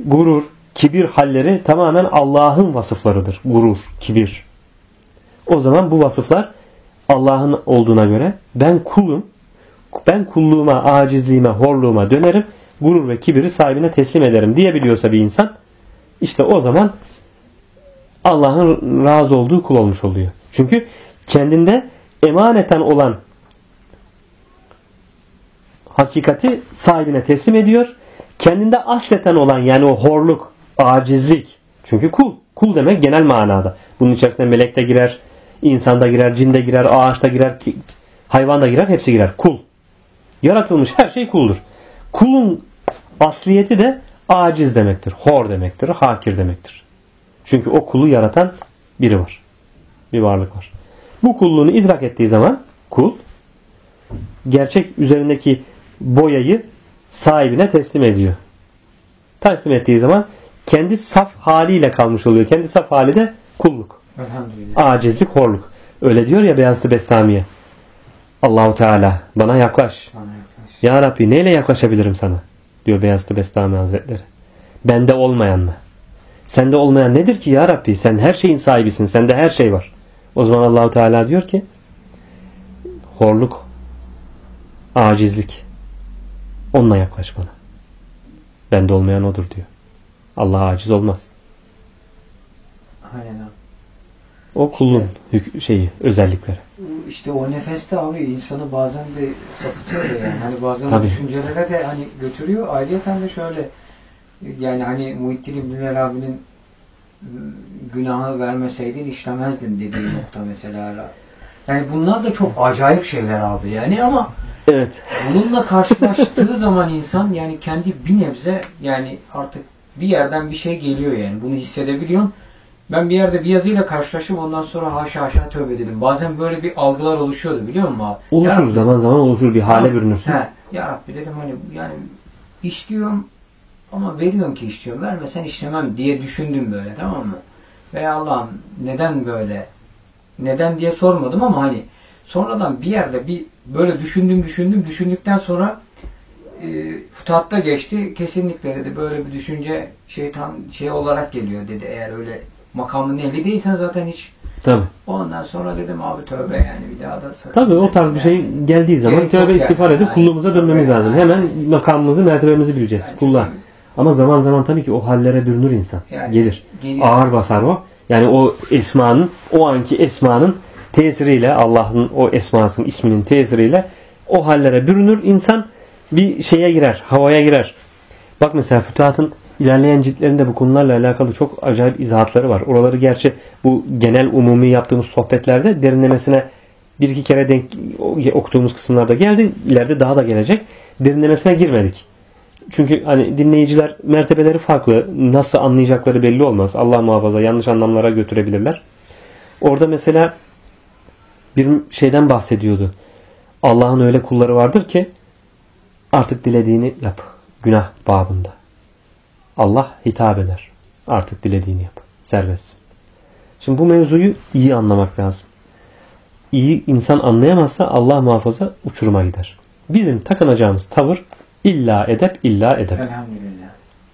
gurur, kibir halleri tamamen Allah'ın vasıflarıdır. Gurur, kibir. O zaman bu vasıflar Allah'ın olduğuna göre ben kulum. Ben kulluğuma, acizliğime, horluğuma dönerim. Gurur ve kibiri sahibine teslim ederim diyebiliyorsa bir insan işte o zaman Allah'ın razı olduğu kul olmuş oluyor. Çünkü kendinde emaneten olan hakikati sahibine teslim ediyor. Kendinde asleten olan yani o horluk, acizlik. Çünkü kul. Kul demek genel manada. Bunun içerisinde melek de girer, insan da girer, cin de girer, ağaç da girer, ki- hayvan da girer, hepsi girer. Kul. Yaratılmış her şey kuldur. Kulun asliyeti de aciz demektir, hor demektir, hakir demektir. Çünkü o kulu yaratan biri var. Bir varlık var. Bu kulluğunu idrak ettiği zaman kul gerçek üzerindeki boyayı sahibine teslim ediyor. Teslim ettiği zaman kendi saf haliyle kalmış oluyor. Kendi saf hali de kulluk. Elhamdülillah. Acizlik, horluk. Öyle diyor ya Beyazıt Bestamiye. Allahu Teala bana yaklaş. Bana yaklaş. Ya Rabbi neyle yaklaşabilirim sana? Diyor Beyazıt Bestami Hazretleri. Bende olmayanla. Sende olmayan nedir ki ya Rabbi? Sen her şeyin sahibisin. Sende her şey var. O zaman Allahu Teala diyor ki horluk, acizlik. Onunla yaklaş bana. Bende olmayan odur diyor. Allah aciz olmaz. Aynen. O kulun hük- şeyi, özellikleri. İşte o nefeste abi insanı bazen de sapıtıyor da yani. Hani bazen Tabii. düşüncelere de hani götürüyor. Ayrıyeten de şöyle yani hani Muhittin İbn abinin günahı vermeseydin işlemezdin dediği nokta mesela. Yani bunlar da çok acayip şeyler abi yani ama Evet. bununla karşılaştığı zaman insan yani kendi bir nebze yani artık bir yerden bir şey geliyor yani bunu hissedebiliyorsun. Ben bir yerde bir yazıyla karşılaştım ondan sonra haşa haşa tövbe dedim. Bazen böyle bir algılar oluşuyordu biliyor musun abi? Oluşur Ya- zaman zaman oluşur bir hale bürünürsün. He, ya Rabbi dedim hani yani işliyorum ama veriyorum ki işliyorum. Vermesen işlemem diye düşündüm böyle tamam mı? Veya Allah'ım neden böyle? Neden diye sormadım ama hani sonradan bir yerde bir böyle düşündüm düşündüm düşündükten sonra e, geçti. Kesinlikle dedi böyle bir düşünce şeytan şey olarak geliyor dedi. Eğer öyle makamın ehli değilsen zaten hiç Tabii. ondan sonra dedim abi tövbe yani bir daha da sakın. Tabii o tarz bir şey geldiği zaman Gerek tövbe yani. istiğfar edip Aynen. kulluğumuza dönmemiz Tabii. lazım. Hemen makamımızı, mertebemizi bileceğiz. Yani Kullar. Ama zaman zaman tabii ki o hallere bürünür insan. Yani Gelir. geliyor. Ağır basar o. Yani o esmanın, o anki esmanın tesiriyle, Allah'ın o esmasının isminin tesiriyle o hallere bürünür. insan bir şeye girer, havaya girer. Bak mesela Fütuhat'ın ilerleyen ciltlerinde bu konularla alakalı çok acayip izahatları var. Oraları gerçi bu genel umumi yaptığımız sohbetlerde derinlemesine bir iki kere denk okuduğumuz kısımlarda geldi. İleride daha da gelecek. Derinlemesine girmedik. Çünkü hani dinleyiciler mertebeleri farklı. Nasıl anlayacakları belli olmaz. Allah muhafaza yanlış anlamlara götürebilirler. Orada mesela bir şeyden bahsediyordu. Allah'ın öyle kulları vardır ki artık dilediğini yap. Günah babında. Allah hitap eder. Artık dilediğini yap. Serbestsin. Şimdi bu mevzuyu iyi anlamak lazım. İyi insan anlayamazsa Allah muhafaza uçuruma gider. Bizim takınacağımız tavır illa edep illa edep. Elhamdülillah.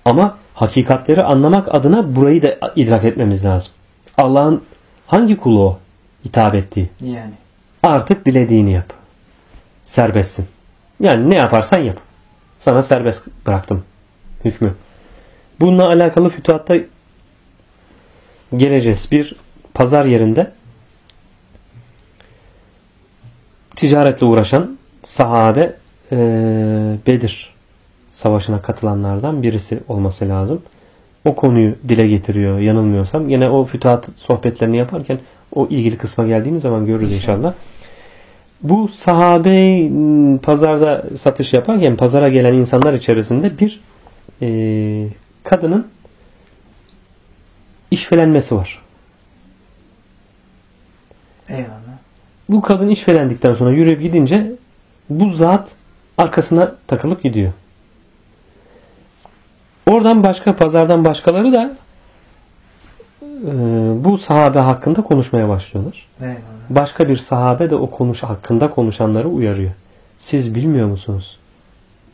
Ama hakikatleri anlamak adına burayı da idrak etmemiz lazım. Allah'ın hangi kulu o hitap ettiği? Yani. Artık dilediğini yap. Serbestsin. Yani ne yaparsan yap. Sana serbest bıraktım hükmü. Bununla alakalı fütuhatta geleceğiz. Bir pazar yerinde ticaretle uğraşan sahabe e, Bedir savaşına katılanlardan birisi olması lazım. O konuyu dile getiriyor yanılmıyorsam. Yine o fütuhat sohbetlerini yaparken o ilgili kısma geldiğimiz zaman görürüz inşallah. Bu sahabe m, pazarda satış yaparken pazara gelen insanlar içerisinde bir e, kadının işvelenmesi var. Eyvallah. Bu kadın işvelendikten sonra yürüyüp gidince bu zat arkasına takılıp gidiyor. Oradan başka pazardan başkaları da e, bu sahabe hakkında konuşmaya başlıyorlar. Eyvallah. Başka bir sahabe de o konuş hakkında konuşanları uyarıyor. Siz bilmiyor musunuz?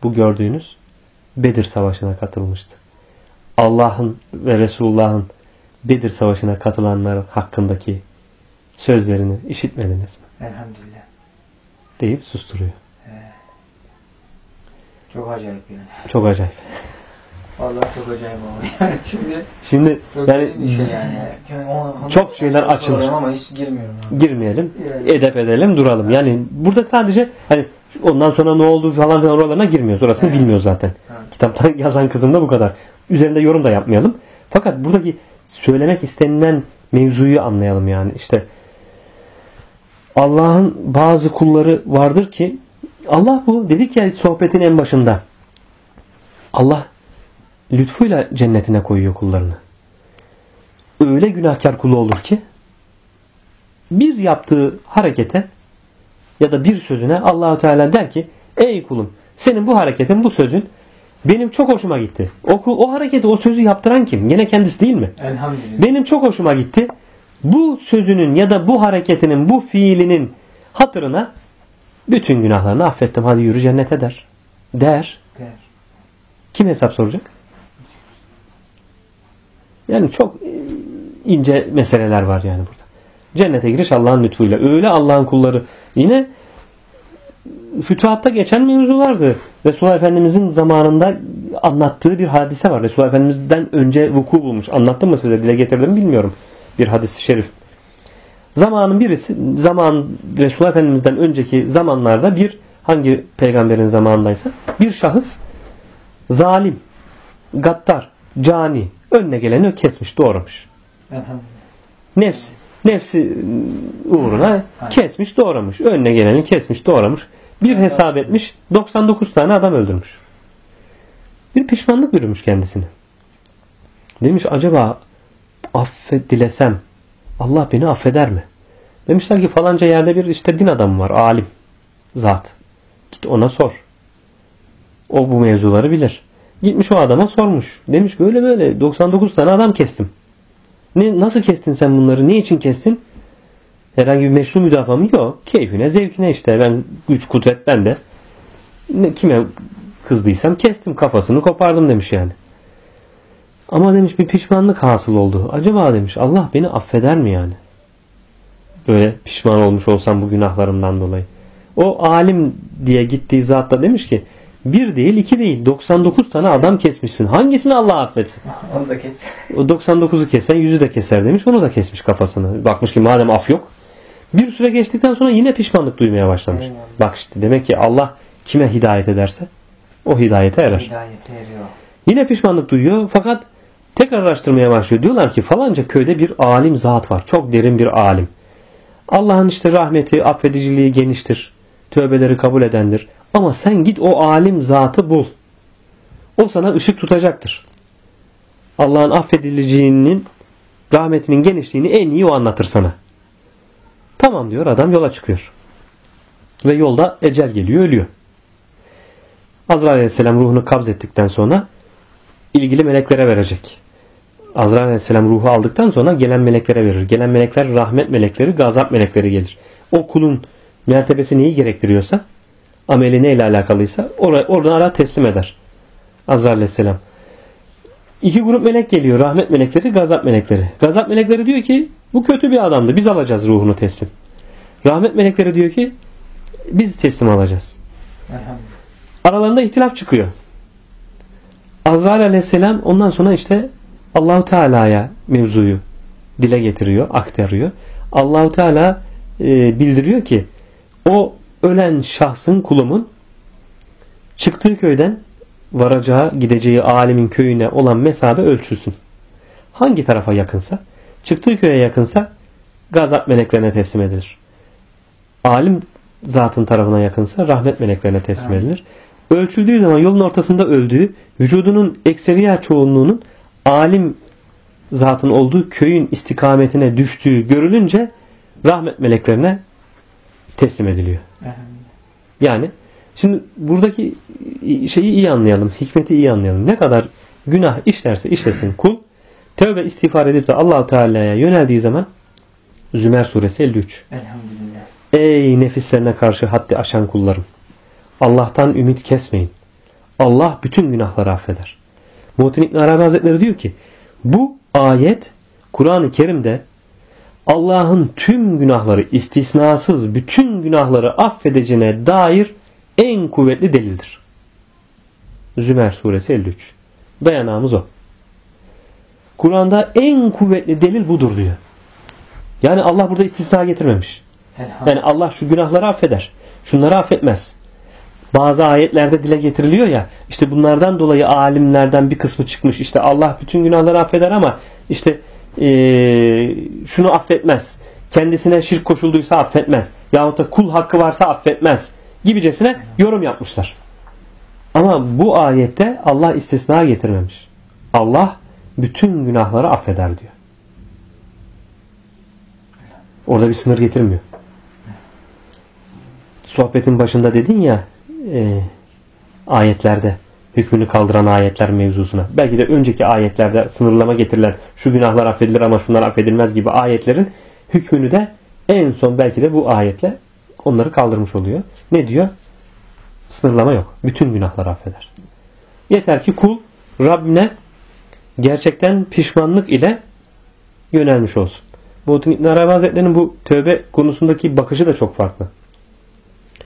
Bu gördüğünüz Bedir Savaşı'na katılmıştı. Allah'ın ve Resulullah'ın Bedir Savaşı'na katılanlar hakkındaki sözlerini işitmediniz mi? Elhamdülillah. deyip susturuyor. Çok acayip yani. Çok acayip. Vallahi çok acayip oldu. Yani şimdi Şimdi çok yani bir şey yani. Çok şeyler açılır. Ama hiç girmiyorum. Abi. girmeyelim, Yani. edep edelim, duralım. Yani burada sadece hani ondan sonra ne oldu falan filan oralarına girmiyoruz. Orasını Evet. bilmiyor zaten. Evet. Kitaptan yazan kızım da bu kadar. Üzerinde yorum da yapmayalım. Fakat buradaki söylemek istenilen mevzuyu anlayalım yani. İşte Allah'ın bazı kulları vardır ki Allah bu dedik ya sohbetin en başında. Allah lütfuyla cennetine koyuyor kullarını. Öyle günahkar kulu olur ki bir yaptığı harekete ya da bir sözüne Allahu Teala der ki ey kulum senin bu hareketin bu sözün benim çok hoşuma gitti. O, o hareketi o sözü yaptıran kim? Yine kendisi değil mi? Elhamdülillah. Benim çok hoşuma gitti. Bu sözünün ya da bu hareketinin, bu fiilinin hatırına bütün günahlarını affettim. Hadi yürü cennete der. Der. Der. Kim hesap soracak? Yani çok e, ince meseleler var yani burada. Cennete giriş Allah'ın lütfuyla. Öyle Allah'ın kulları. Yine fütuhatta geçen mevzulardı. Resulullah Efendimizin zamanında anlattığı bir hadise var. Resulullah Efendimiz'den önce vuku bulmuş. Anlattım mı size? Dile getirdim mi bilmiyorum. Bir hadis-i şerif. Zamanın birisi, zaman Resulullah Efendimiz'den önceki zamanlarda bir hangi peygamberin zamanındaysa bir şahıs zalim, gaddar, cani önüne geleni kesmiş, doğramış. Nefsi, nefsi uğruna kesmiş, doğramış. Önüne geleni kesmiş, doğramış. Bir hesap etmiş, 99 tane adam öldürmüş. Bir pişmanlık bürümüş kendisini. Demiş acaba affet dilesem Allah beni affeder mi? Demişler ki falanca yerde bir işte din adamı var, alim, zat. Git ona sor. O bu mevzuları bilir. Gitmiş o adama sormuş. Demiş böyle böyle 99 tane adam kestim. Ne, nasıl kestin sen bunları? Ne için kestin? Herhangi bir meşru müdafaa mı? Yok. Keyfine, zevkine işte. Ben güç, kudret bende. Kime kızdıysam kestim. Kafasını kopardım demiş yani. Ama demiş bir pişmanlık hasıl oldu. Acaba demiş Allah beni affeder mi yani? Böyle pişman olmuş olsam bu günahlarımdan dolayı. O alim diye gittiği zat da demiş ki bir değil iki değil 99 tane adam kesmişsin. Hangisini Allah affetsin? Onu da kes. O 99'u kesen yüzü de keser demiş. Onu da kesmiş kafasını. Bakmış ki madem af yok. Bir süre geçtikten sonra yine pişmanlık duymaya başlamış. Eyvallah. Bak işte demek ki Allah kime hidayet ederse o hidayete erer. Hidayete eriyor. Yine pişmanlık duyuyor fakat tekrar araştırmaya başlıyor. Diyorlar ki falanca köyde bir alim zat var. Çok derin bir alim. Allah'ın işte rahmeti, affediciliği geniştir. Tövbeleri kabul edendir. Ama sen git o alim zatı bul. O sana ışık tutacaktır. Allah'ın affedileceğinin, rahmetinin genişliğini en iyi o anlatır sana. Tamam diyor adam yola çıkıyor. Ve yolda ecel geliyor ölüyor. Azrail aleyhisselam ruhunu kabz ettikten sonra ilgili meleklere verecek. Azrail aleyhisselam ruhu aldıktan sonra gelen meleklere verir. Gelen melekler rahmet melekleri, gazap melekleri gelir. O kulun mertebesi neyi gerektiriyorsa, ameli neyle alakalıysa or oradan ara teslim eder. Azrail aleyhisselam. İki grup melek geliyor. Rahmet melekleri, gazap melekleri. Gazap melekleri diyor ki bu kötü bir adamdı. Biz alacağız ruhunu teslim. Rahmet melekleri diyor ki biz teslim alacağız. Aralarında ihtilaf çıkıyor. Azrail aleyhisselam ondan sonra işte Allahu Teala'ya mevzuyu dile getiriyor, aktarıyor. Allahu Teala e, bildiriyor ki o ölen şahsın kulumun çıktığı köyden varacağı, gideceği alimin köyüne olan mesafe ölçülsün. Hangi tarafa yakınsa, çıktığı köye yakınsa gazap meleklerine teslim edilir. Alim zatın tarafına yakınsa rahmet meleklerine teslim Evet. edilir. Ölçüldüğü zaman yolun ortasında öldüğü, vücudunun ekseriya çoğunluğunun alim zatın olduğu köyün istikametine düştüğü görülünce rahmet meleklerine teslim ediliyor. Yani şimdi buradaki şeyi iyi anlayalım. Hikmeti iyi anlayalım. Ne kadar günah işlerse işlesin kul tövbe istiğfar edip de allah Teala'ya yöneldiği zaman Zümer suresi 53 Elhamdülillah. Ey nefislerine karşı haddi aşan kullarım. Allah'tan ümit kesmeyin. Allah bütün günahları affeder. Muhittin İbn Arabi Hazretleri diyor ki bu ayet Kur'an-ı Kerim'de Allah'ın tüm günahları istisnasız bütün günahları affedeceğine dair en kuvvetli delildir. Zümer suresi 53. Dayanağımız o. Kur'an'da en kuvvetli delil budur diyor. Yani Allah burada istisna getirmemiş. Yani Allah şu günahları affeder. Şunları affetmez. Bazı ayetlerde dile getiriliyor ya işte bunlardan dolayı alimlerden bir kısmı çıkmış işte Allah bütün günahları affeder ama işte eee, şunu affetmez. Kendisine şirk koşulduysa affetmez. Yahut da kul hakkı varsa affetmez. Gibicesine yorum yapmışlar. Ama bu ayette Allah istisna getirmemiş. Allah bütün günahları affeder diyor. Orada bir sınır getirmiyor sohbetin başında dedin ya e, ayetlerde hükmünü kaldıran ayetler mevzusuna. Belki de önceki ayetlerde sınırlama getirilen şu günahlar affedilir ama şunlar affedilmez gibi ayetlerin hükmünü de en son belki de bu ayetle onları kaldırmış oluyor. Ne diyor? Sınırlama yok. Bütün günahlar affeder. Yeter ki kul Rabbine gerçekten pişmanlık ile yönelmiş olsun. Muhittin İbn Arabi Hazretleri'nin bu tövbe konusundaki bakışı da çok farklı.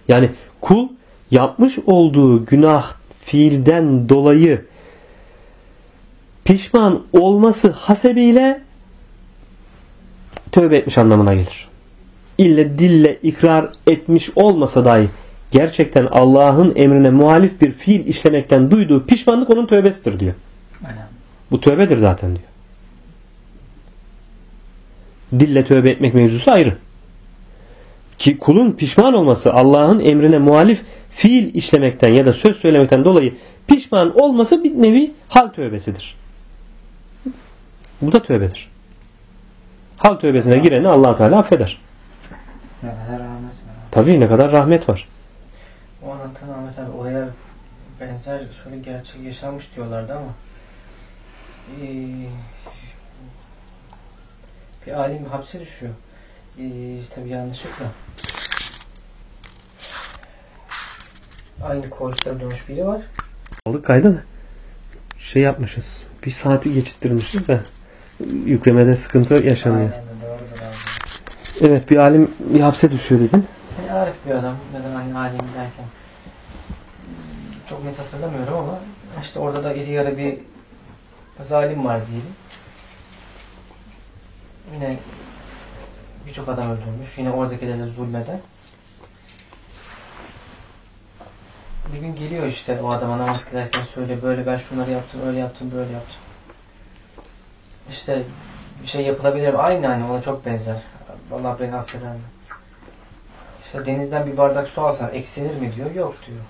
Yani kul yapmış olduğu günah fiilden dolayı pişman olması hasebiyle tövbe etmiş anlamına gelir. İlle dille ikrar etmiş olmasa dahi gerçekten Allah'ın emrine muhalif bir fiil işlemekten duyduğu pişmanlık onun tövbesidir diyor. Elhamdülillah. Bu tövbedir zaten diyor. Dille tövbe etmek mevzusu ayrı. Ki kulun pişman olması Allah'ın emrine muhalif fiil işlemekten ya da söz söylemekten dolayı pişman olması bir nevi hal tövbesidir. Bu da tövbedir. Hal tövbesine gireni allah Teala affeder. Ne kadar rahmet var. Tabii ne kadar rahmet var. O anlatan Ahmet abi oraya benzer şöyle gerçek yaşanmış diyorlardı ama ee, bir alim hapse düşüyor. Ee, tabii yanlışlıkla. Aynı koğuşta dönmüş biri var. Aldık kayda da şey yapmışız. Bir saati geçittirmişiz de yüklemede sıkıntı yaşanıyor. Aynen doğrudur abi. Evet bir alim bir hapse düşüyor dedin. Yani arif bir adam ya da hani alim derken çok net hatırlamıyorum ama işte orada da iri yarı bir zalim var diyelim. Yine birçok adam öldürmüş. Yine oradakilerle zulmeden. Bir gün geliyor işte o adama namaz kılarken söyle böyle ben şunları yaptım, öyle yaptım, böyle yaptım. İşte bir şey yapılabilir mi? Aynı aynı ona çok benzer. Allah beni affeder mi? İşte denizden bir bardak su alsan eksinir mi diyor. Yok diyor.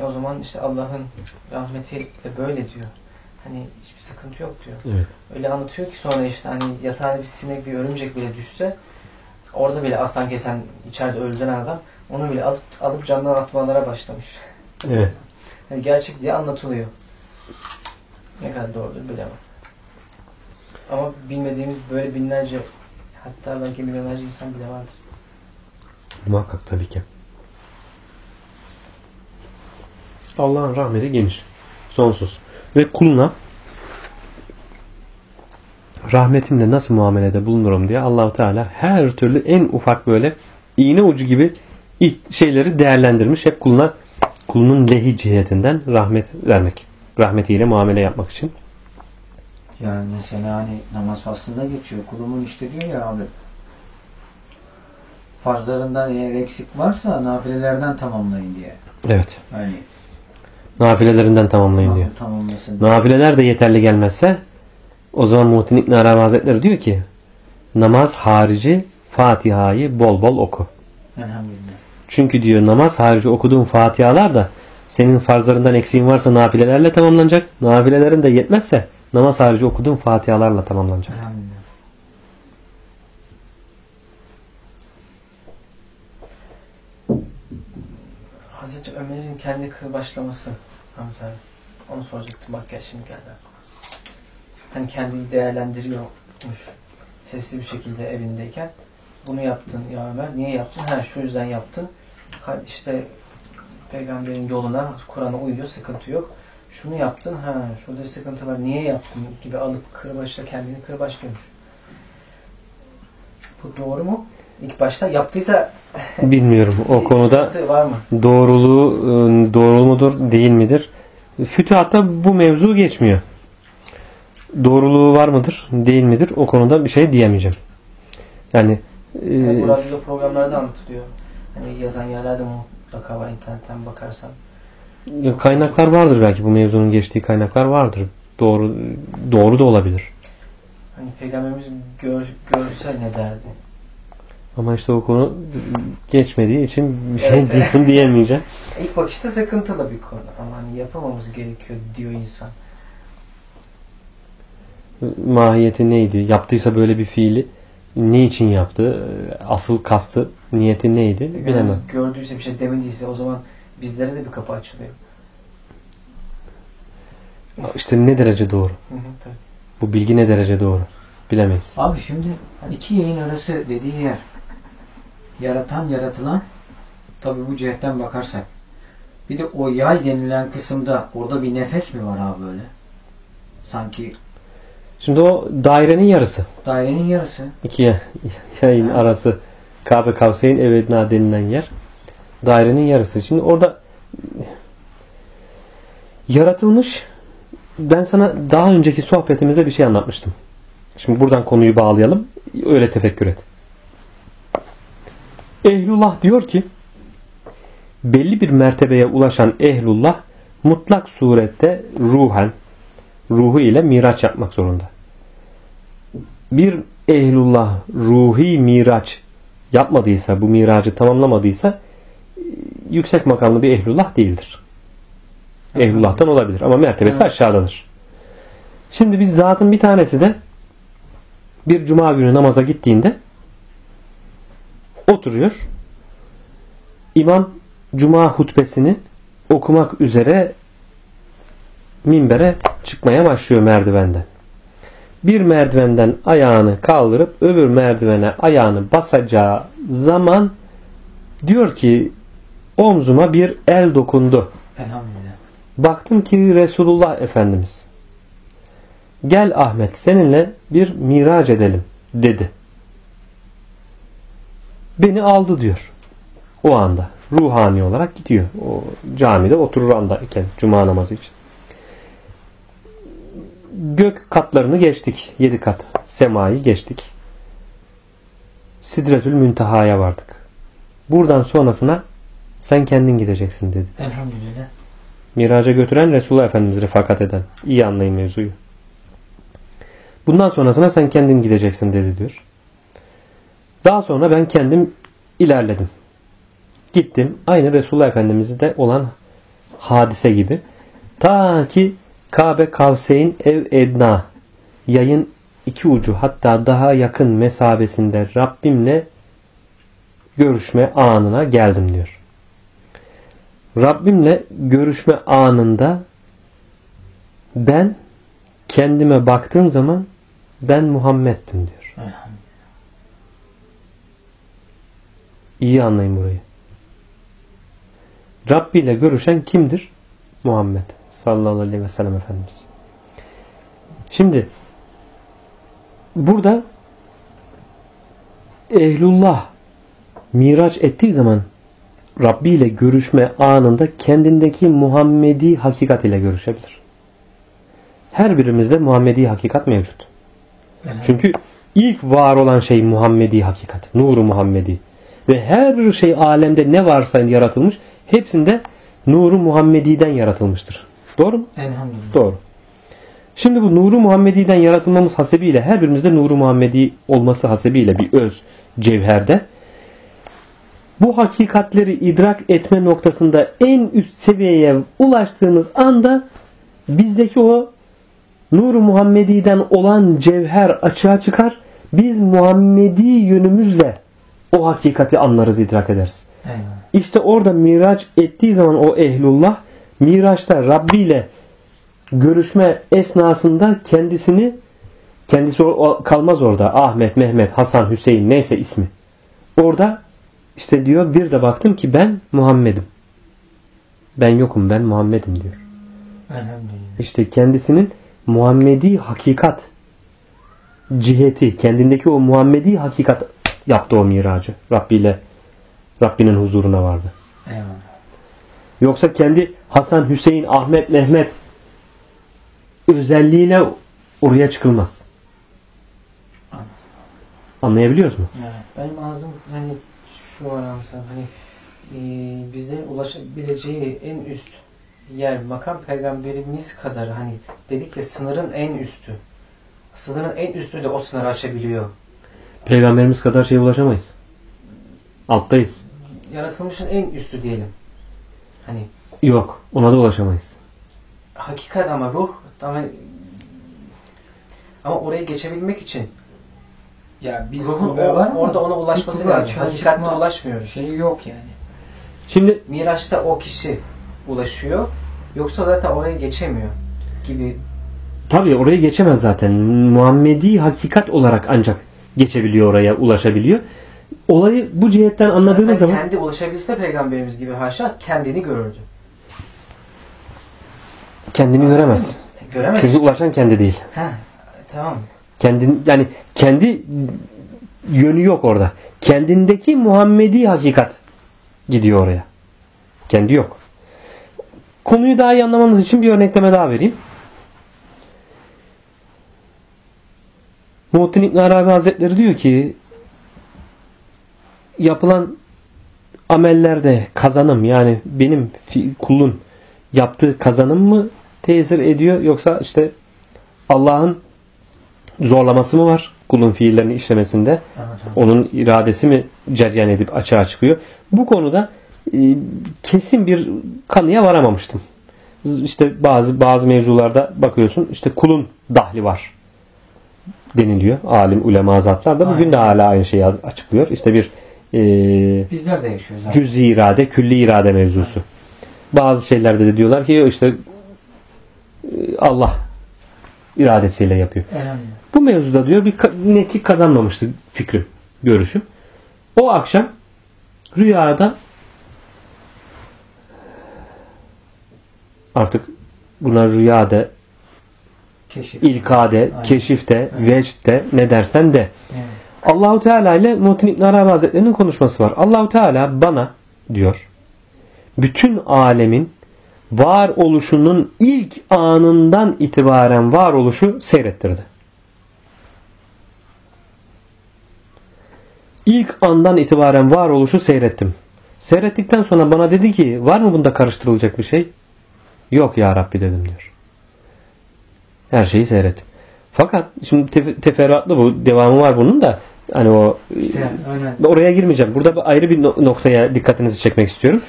E O zaman işte Allah'ın rahmeti de böyle diyor. Hani hiçbir sıkıntı yok diyor. Evet. Öyle anlatıyor ki sonra işte hani yatağına bir sinek bir örümcek bile düşse orada bile aslan kesen içeride öldüren adam onu bile alıp, alıp candan atmalara başlamış. Evet. Yani gerçek diye anlatılıyor. Ne kadar doğrudur bilemem. Ama bilmediğimiz böyle binlerce hatta belki milyonlarca insan bile vardır. Muhakkak tabii ki. Allah'ın rahmeti geniş. Sonsuz. Ve kuluna rahmetimle nasıl muamelede bulunurum diye Allahu Teala her türlü en ufak böyle iğne ucu gibi şeyleri değerlendirmiş. Hep kuluna kulunun lehi cihetinden rahmet vermek. Rahmetiyle muamele yapmak için. Yani mesela hani namaz faslında geçiyor. Kulumun işte diyor ya abi. Farzlarından eğer eksik varsa nafilelerden tamamlayın diye. Evet. Hani Nafilelerinden tamamlayın diyor. tamamlasın. Nafileler de yeterli gelmezse o zaman Muhittin İbn Arabi Hazretleri diyor ki namaz harici Fatiha'yı bol bol oku. Elhamdülillah. Çünkü diyor namaz harici okuduğun Fatihalar da senin farzlarından eksiğin varsa nafilelerle tamamlanacak. Nafilelerin de yetmezse namaz harici okuduğun Fatihalarla tamamlanacak. Elhamdülillah. Hazreti Ömer'in kendi kırbaçlaması Hamza abi. Onu soracaktım bak gel şimdi geldi. Hani kendini değerlendiriyormuş. Sessiz bir şekilde evindeyken. Bunu yaptın ya Ömer. Niye yaptın? Ha şu yüzden yaptın. İşte peygamberin yoluna, Kur'an'a uyuyor, sıkıntı yok. Şunu yaptın, ha şurada sıkıntı var, niye yaptın gibi alıp kırbaçla kendini kırbaçlıyormuş. Bu doğru mu? İlk başta yaptıysa Bilmiyorum o konuda var mı? doğruluğu e, doğru mudur değil midir? Fütühatta bu mevzu geçmiyor. Doğruluğu var mıdır değil midir o konuda bir şey diyemeyeceğim. Yani e, Yani bu radyo programlarda anlatılıyor. Hani yazan yerlerde mutlaka var internetten bakarsan. kaynaklar vardır belki bu mevzunun geçtiği kaynaklar vardır. Doğru doğru da olabilir. Hani peygamberimiz gör, görse ne derdi? Ama işte o konu geçmediği için bir şey Evet. diye- diyemeyeceğim. İlk bakışta sıkıntılı bir konu ama hani yapamamız gerekiyor diyor insan. Mahiyeti neydi? Yaptıysa böyle bir fiili ne için yaptı? Asıl kastı, niyeti neydi? Peygamberimiz Bilemem. gördüyse bir şey demediyse o zaman bizlere de bir kapı açılıyor. İşte ne derece doğru? Hı hı, tabii. Bu bilgi ne derece doğru? Bilemeyiz. Abi şimdi iki yayın arası dediği yer yaratan yaratılan tabi bu cihetten bakarsak bir de o yay denilen kısımda orada bir nefes mi var abi böyle? Sanki Şimdi o dairenin yarısı. dairenin yarısı. İki yayın arası Kabe Kavseyn Evedna denilen yer. Dairenin yarısı. Şimdi orada yaratılmış ben sana daha önceki sohbetimizde bir şey anlatmıştım. Şimdi buradan konuyu bağlayalım. Öyle tefekkür et. Ehlullah diyor ki belli bir mertebeye ulaşan ehlullah mutlak surette ruhen ruhu ile miraç yapmak zorunda. Bir ehlullah ruhi miraç yapmadıysa, bu miracı tamamlamadıysa yüksek makamlı bir ehlullah değildir. Ehlullah'tan olabilir ama mertebesi Evet. aşağıdadır. Şimdi biz zatın bir tanesi de bir cuma günü namaza gittiğinde oturuyor. İmam cuma hutbesini okumak üzere minbere çıkmaya başlıyor merdivenden. Bir merdivenden ayağını kaldırıp öbür merdivene ayağını basacağı zaman diyor ki omzuma bir el dokundu. Elhamdülillah. Baktım ki Resulullah Efendimiz gel Ahmet seninle bir miraç edelim dedi. Beni aldı diyor. O anda ruhani olarak gidiyor. O camide oturur andayken cuma namazı için. Gök katlarını geçtik. Yedi kat. Semayı geçtik. Sidretül Münteha'ya vardık. Buradan sonrasına sen kendin gideceksin dedi. Elhamdülillah. Miraca götüren Resulullah Efendimiz refakat eden. İyi anlayın mevzuyu. Bundan sonrasına sen kendin gideceksin dedi diyor. Daha sonra ben kendim ilerledim. Gittim. Aynı Resulullah Efendimiz'de olan hadise gibi. Ta ki Kabe Kavseyn Ev Edna yayın iki ucu hatta daha yakın mesabesinde Rabbimle görüşme anına geldim diyor. Rabbimle görüşme anında ben kendime baktığım zaman ben Muhammed'dim diyor. Elhamdülillah. İyi anlayın burayı. Rabbi ile görüşen kimdir? Muhammed sallallahu aleyhi ve sellem Efendimiz. Şimdi burada ehlullah miraç ettiği zaman Rabbi ile görüşme anında kendindeki Muhammedi hakikat ile görüşebilir. her birimizde Muhammedi hakikat mevcut. Çünkü ilk var olan şey Muhammedi hakikat. Nuru Muhammedi. Ve her şey alemde ne varsa yaratılmış hepsinde nuru Muhammedi'den yaratılmıştır. Doğru mu? Elhamdülillah. Doğru. Şimdi bu nuru Muhammedi'den yaratılmamız hasebiyle her birimizde nuru Muhammedi olması hasebiyle bir öz cevherde bu hakikatleri idrak etme noktasında en üst seviyeye ulaştığımız anda bizdeki o nuru Muhammedi'den olan cevher açığa çıkar. Biz Muhammedi yönümüzle o hakikati anlarız, idrak ederiz. Eyvallah. İşte orada miraç ettiği zaman o ehlullah miraçta Rabbi ile görüşme esnasında kendisini kendisi kalmaz orada. Ahmet, Mehmet, Hasan, Hüseyin neyse ismi. Orada işte diyor bir de baktım ki ben Muhammed'im. Ben yokum ben Muhammed'im diyor. Elhamdülillah. İşte kendisinin Muhammedi hakikat ciheti, kendindeki o Muhammedi hakikat yaptı o miracı. Rabbi ile Rabbinin huzuruna vardı. Eyvallah. Yoksa kendi Hasan, Hüseyin, Ahmet, Mehmet özelliğiyle oraya çıkılmaz. Anlayabiliyoruz mu? Evet. Benim anladığım hani şu mesela hani e, bizlerin ulaşabileceği en üst yer makam peygamberimiz kadar hani dedik ya sınırın en üstü. Sınırın en üstü de o sınırı aşabiliyor. Peygamberimiz kadar şeye ulaşamayız. Alttayız. Yaratılmışın en üstü diyelim. Hani Yok. Ona da ulaşamayız. hakikat ama ruh ama ama oraya geçebilmek için Ya bir ruhun o- orada ona ulaşması lazım. Hakikatte ulaşmıyoruz. Şey yok yani. Şimdi Miraç'ta o kişi ulaşıyor. Yoksa zaten oraya geçemiyor gibi. tabii oraya geçemez zaten. Muhammedi hakikat olarak ancak geçebiliyor oraya, ulaşabiliyor. Olayı bu cihetten anladığımız Zaten zaman kendi ulaşabilse peygamberimiz gibi haşa kendini görürdü. kendini göremez. Göremez. Çünkü ulaşan kendi değil. Heh, tamam. Kendin yani kendi yönü yok orada. Kendindeki Muhammedi hakikat gidiyor oraya. Kendi yok. Konuyu daha iyi anlamamız için bir örnekleme daha vereyim. Muhittin İbn Arabi Hazretleri diyor ki yapılan amellerde kazanım yani benim kulun yaptığı kazanım mı tesir ediyor yoksa işte Allah'ın zorlaması mı var kulun fiillerini işlemesinde? Onun iradesi mi ceryan edip açığa çıkıyor? Bu konuda e, kesin bir kanıya varamamıştım. İşte bazı bazı mevzularda bakıyorsun işte kulun dahli var deniliyor. Alim ulema zatlar da bugün de hala aynı şeyi açıklıyor. İşte bir e, Bizler de yaşıyoruz abi. cüzi irade, külli irade mevzusu. Bazı şeylerde de diyorlar ki işte e, Allah iradesiyle yapıyor. Elhamdülillah. Bu mevzuda diyor bir netlik kazanmamıştı fikrim, görüşüm. O akşam rüyada artık buna rüyada, Keşif. ilkade, Aynen. keşifte, vecde ne dersen de. Evet. Allahu Teala ile Muhittin İbn Arabi Hazretleri'nin konuşması var. Allahu Teala bana diyor bütün alemin var oluşunun ilk anından itibaren var oluşu seyrettirdi. İlk andan itibaren var oluşu seyrettim. Seyrettikten sonra bana dedi ki var mı bunda karıştırılacak bir şey? Yok ya Rabbi dedim diyor. Her şeyi seyrettim. Fakat şimdi tef- teferruatlı bu devamı var bunun da hani o İşte aynen. oraya girmeyeceğim. Burada bir ayrı bir no- noktaya dikkatinizi çekmek istiyorum.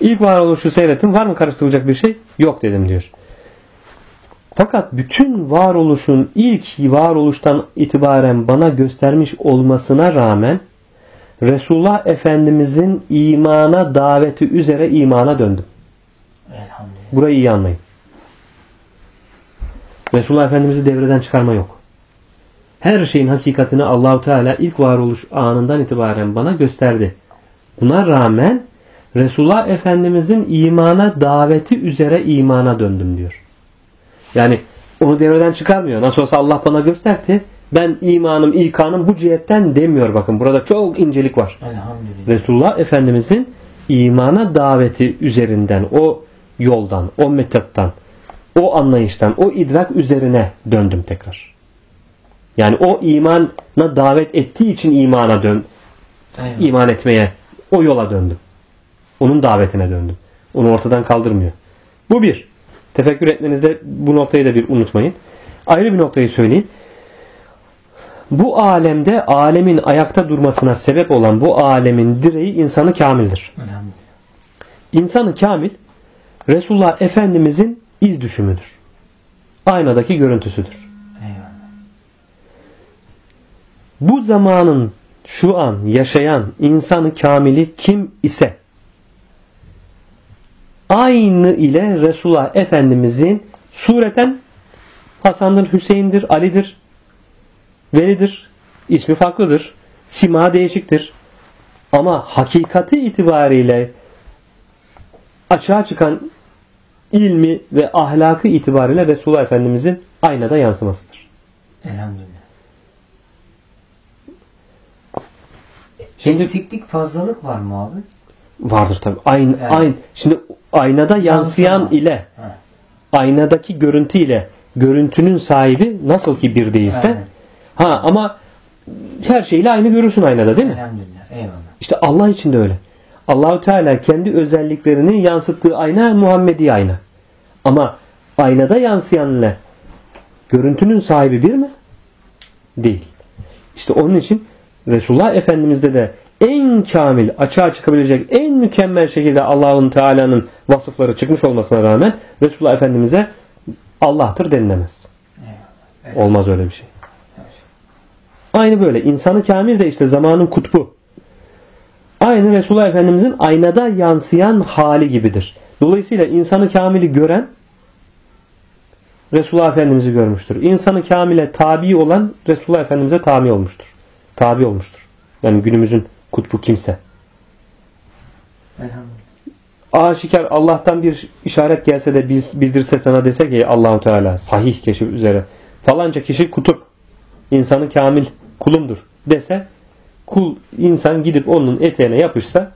İlk varoluşu seyrettim. Var mı karıştırılacak bir şey? Yok dedim diyor. Fakat bütün varoluşun ilk varoluştan itibaren bana göstermiş olmasına rağmen Resulullah Efendimizin imana daveti üzere imana döndüm. Elhamdülillah. Burayı iyi anlayın. Resulullah Efendimiz'i devreden çıkarma yok. Her şeyin hakikatini Allahu Teala ilk varoluş anından itibaren bana gösterdi. Buna rağmen Resulullah Efendimizin imana daveti üzere imana döndüm diyor. Yani onu devreden çıkarmıyor. Nasıl olsa Allah bana gösterdi. Ben imanım, ikanım bu cihetten demiyor bakın. Burada çok incelik var. Resulullah Efendimizin imana daveti üzerinden, o yoldan, o metottan, o anlayıştan, o idrak üzerine döndüm tekrar. Yani o imana davet ettiği için imana dön, Eyvallah. iman etmeye, o yola döndüm. Onun davetine döndüm. Onu ortadan kaldırmıyor. Bu bir. Tefekkür etmenizde bu noktayı da bir unutmayın. Ayrı bir noktayı söyleyeyim. Bu alemde alemin ayakta durmasına sebep olan bu alemin direği insanı kamildir. İnsanı kamil Resulullah Efendimizin iz düşümüdür. Aynadaki görüntüsüdür. Eyvallah. Bu zamanın şu an yaşayan insanı kamili kim ise aynı ile Resulullah Efendimizin sureten Hasan'dır, Hüseyin'dir, Ali'dir, Veli'dir, ismi farklıdır, sima değişiktir. Ama hakikati itibariyle açığa çıkan ilmi ve ahlakı itibariyle Resulullah Efendimizin aynada yansımasıdır. Elhamdülillah. Şimdi Eksiklik fazlalık var mı abi? Vardır tabi. Aynı, Evet. aynı. Şimdi aynada yansıyan Yansıma. ile Ha. aynadaki görüntü ile görüntünün sahibi nasıl ki bir değilse Aynen. ha ama her şeyle aynı görürsün aynada değil mi? Elhamdülillah. Eyvallah. İşte Allah için de öyle. Allahu Teala kendi özelliklerini yansıttığı ayna Muhammedi ayna. Ama aynada yansıyan ile görüntünün sahibi bir mi? Değil. İşte onun için Resulullah Efendimiz'de de en kamil, açığa çıkabilecek en mükemmel şekilde Allah'ın Teala'nın vasıfları çıkmış olmasına rağmen Resulullah Efendimiz'e Allah'tır denilemez. Olmaz öyle bir şey. Aynı böyle. insanı kamil de işte zamanın kutbu. Aynı Resulullah Efendimizin aynada yansıyan hali gibidir. Dolayısıyla insanı kamili gören Resulullah Efendimiz'i görmüştür. İnsanı kamile tabi olan Resulullah Efendimiz'e tabi olmuştur. Tabi olmuştur. Yani günümüzün kutbu kimse. Elhamdülillah. aşikar Allah'tan bir işaret gelse de biz- bildirse sana dese ki Allahu Teala sahih keşif üzere falanca kişi kutup insanı kamil kulumdur dese kul insan gidip onun eteğine yapışsa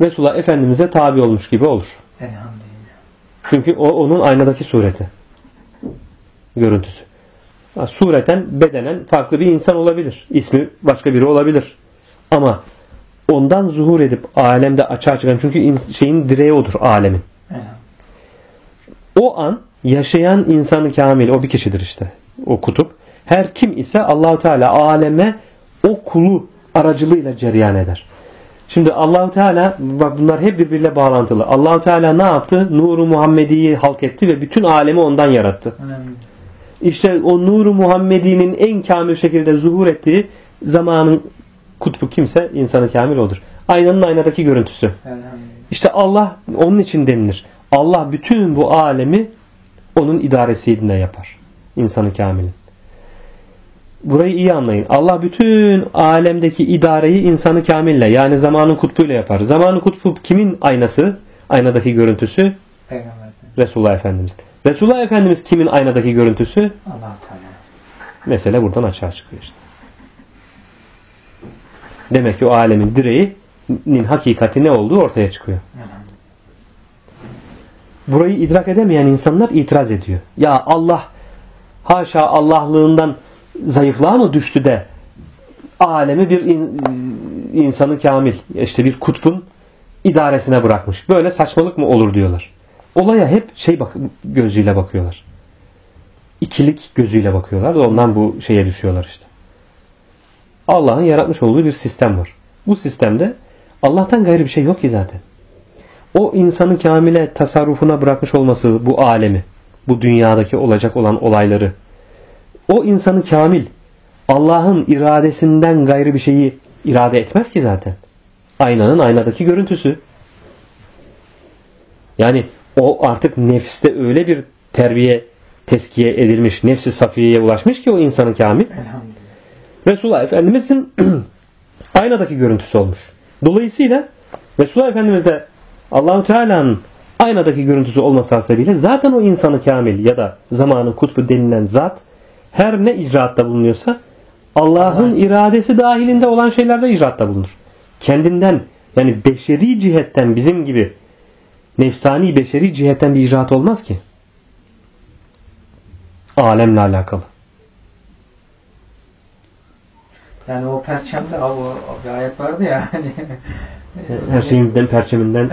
Resulullah Efendimiz'e tabi olmuş gibi olur. Elhamdülillah. Çünkü o onun aynadaki sureti. Görüntüsü. Sureten, bedenen farklı bir insan olabilir. İsmi başka biri olabilir. Ama ondan zuhur edip alemde açığa çıkan çünkü şeyin direği odur alemin. O an yaşayan insanı kamil o bir kişidir işte. O kutup. Her kim ise Allahu Teala aleme o kulu aracılığıyla cereyan eder. Şimdi Allahu Teala bak bunlar hep birbiriyle bağlantılı. Allahu Teala ne yaptı? Nuru Muhammedi'yi halk etti ve bütün alemi ondan yarattı. İşte o nuru Muhammedi'nin en kamil şekilde zuhur ettiği zamanın kutbu kimse insanı kamil odur. Aynanın aynadaki görüntüsü. İşte Allah onun için denilir. Allah bütün bu alemi onun idaresiyle yapar. İnsanı kamilin. Burayı iyi anlayın. Allah bütün alemdeki idareyi insanı kamille yani zamanın kutbuyla yapar. Zamanın kutbu kimin aynası? Aynadaki görüntüsü Peygamber. Resulullah Efendimiz. Resulullah Efendimiz kimin aynadaki görüntüsü? allah Teala. Mesele buradan açığa çıkıyor işte. Demek ki o alemin direğinin hakikati ne olduğu ortaya çıkıyor. Burayı idrak edemeyen insanlar itiraz ediyor. Ya Allah haşa Allahlığından zayıflığa mı düştü de alemi bir in- insanı kamil işte bir kutbun idaresine bırakmış. Böyle saçmalık mı olur diyorlar. Olaya hep şey bak gözüyle bakıyorlar. İkilik gözüyle bakıyorlar da ondan bu şeye düşüyorlar işte. Allah'ın yaratmış olduğu bir sistem var. Bu sistemde Allah'tan gayrı bir şey yok ki zaten o insanı kamile tasarrufuna bırakmış olması bu alemi, bu dünyadaki olacak olan olayları, o insanı kamil Allah'ın iradesinden gayrı bir şeyi irade etmez ki zaten. Aynanın aynadaki görüntüsü. Yani o artık nefste öyle bir terbiye, teskiye edilmiş, nefsi safiyeye ulaşmış ki o insanı kamil. Resulullah Efendimiz'in aynadaki görüntüsü olmuş. Dolayısıyla Resulullah Efendimiz de Allahu Teala'nın aynadaki görüntüsü olması hasebiyle zaten o insanı kamil ya da zamanın kutbu denilen zat her ne icraatta bulunuyorsa Allah'ın iradesi dahilinde olan şeylerde icraatta bulunur. Kendinden yani beşeri cihetten bizim gibi nefsani beşeri cihetten bir icraat olmaz ki. Alemle alakalı. Yani o perçemde o bir ayet vardı ya hani. Her şeyinden perçeminden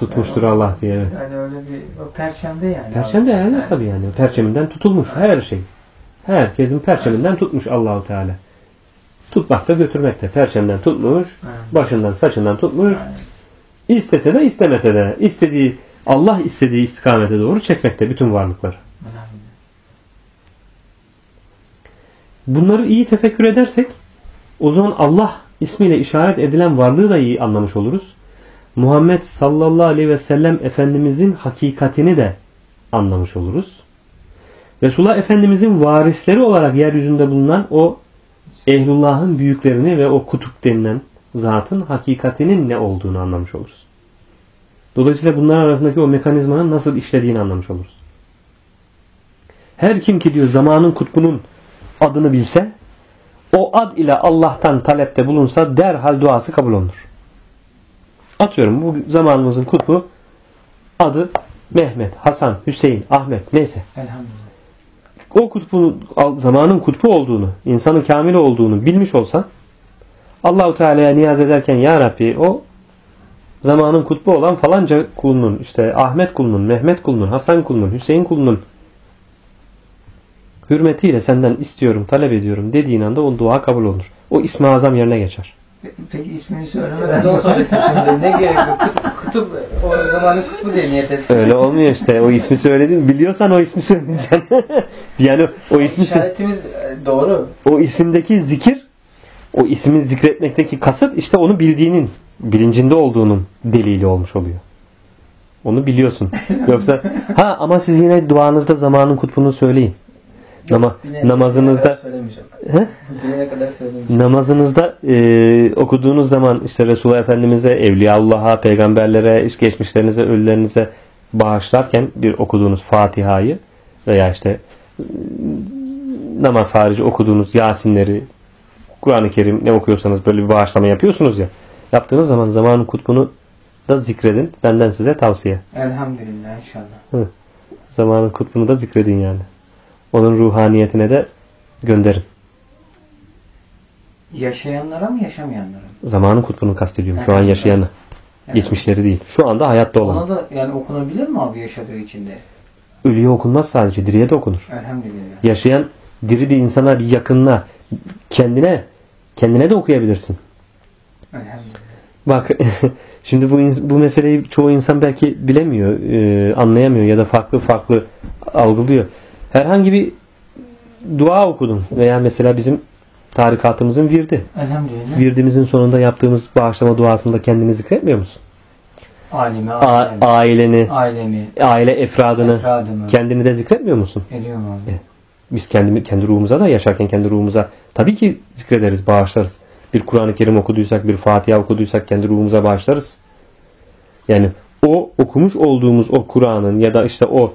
tutmuştur Allah diye. Evet. Yani öyle bir o perçemde yani. Perçemde abi. yani tabii yani. Perçeminden tutulmuş her şey. Herkesin perçeminden tutmuş Allahu Teala. Tutmakta götürmekte. Perçemden tutmuş, başından saçından tutmuş. Aynen. İstese de istemese de istediği Allah istediği istikamete doğru çekmekte bütün varlıklar. Bunları iyi tefekkür edersek o zaman Allah ismiyle işaret edilen varlığı da iyi anlamış oluruz. Muhammed sallallahu aleyhi ve sellem Efendimizin hakikatini de anlamış oluruz. Resulullah Efendimizin varisleri olarak yeryüzünde bulunan o ehlullahın büyüklerini ve o kutup denilen zatın hakikatinin ne olduğunu anlamış oluruz. Dolayısıyla bunlar arasındaki o mekanizmanın nasıl işlediğini anlamış oluruz. Her kim ki diyor zamanın kutbunun adını bilse o ad ile Allah'tan talepte bulunsa derhal duası kabul olunur. Atıyorum bu zamanımızın kutbu adı Mehmet, Hasan, Hüseyin, Ahmet neyse. Elhamdülillah. O kutbun zamanın kutbu olduğunu, insanın kamili olduğunu bilmiş olsan Allahu Teala'ya niyaz ederken ya Rabbi o zamanın kutbu olan falanca kulunun, işte Ahmet kulunun, Mehmet kulunun, Hasan kulunun, Hüseyin kulunun hürmetiyle senden istiyorum, talep ediyorum dediğin anda o dua kabul olur. O ismi azam yerine geçer. Pe- Peki ismini Ben söylemeden de soracaktım şimdi. Ne gerek yok? Kutup, kutup o zamanın kutubu diye niyet etsin. Öyle olmuyor işte. O ismi söyledin. Biliyorsan o ismi söyleyeceksin. yani o ismi İşaretimiz e, doğru. o isimdeki zikir o ismi zikretmekteki kasıt işte onu bildiğinin bilincinde olduğunun delili olmuş oluyor. Onu biliyorsun. Yoksa ha ama siz yine duanızda zamanın kutbunu söyleyin. Nama, namazınızda kadar namazınızda e, okuduğunuz zaman işte Resulullah Efendimiz'e, Evliyaullah'a, peygamberlere, iş geçmişlerinize, ölülerinize bağışlarken bir okuduğunuz Fatiha'yı veya işte e, namaz harici okuduğunuz Yasinleri, Kur'an-ı Kerim ne okuyorsanız böyle bir bağışlama yapıyorsunuz ya. Yaptığınız zaman zamanın kutbunu da zikredin. Benden size tavsiye. Elhamdülillah inşallah. Zamanın kutbunu da zikredin yani. Onun ruhaniyetine de gönderin. Yaşayanlara mı yaşamayanlara mı? Zamanın kutbunu kastediyorum. Şu an yaşayanı. Evet. Geçmişleri değil. Şu anda hayatta olan. Ona da yani okunabilir mi abi yaşadığı içinde? Ölüye okunmaz sadece. Diriye de okunur. Elhamdülillah. Yaşayan diri bir insana, bir yakınına, kendine kendine de okuyabilirsin. Elhamdülillah. Bak şimdi bu bu meseleyi çoğu insan belki bilemiyor, e, anlayamıyor ya da farklı farklı algılıyor. Herhangi bir dua okudun veya mesela bizim tarikatımızın virdi. Elhamdülillah. Virdimizin sonunda yaptığımız bağışlama duasında kendini zikretmiyor musun? Alemi, A- alemi, aileni, ailemi, aile efradını, efradımı. kendini de zikretmiyor musun? Ediyorum abi. Biz kendi, kendi ruhumuza da yaşarken kendi ruhumuza tabii ki zikrederiz, bağışlarız. Bir Kur'an-ı Kerim okuduysak, bir Fatiha okuduysak kendi ruhumuza bağışlarız. Yani o okumuş olduğumuz o Kur'an'ın ya da işte o.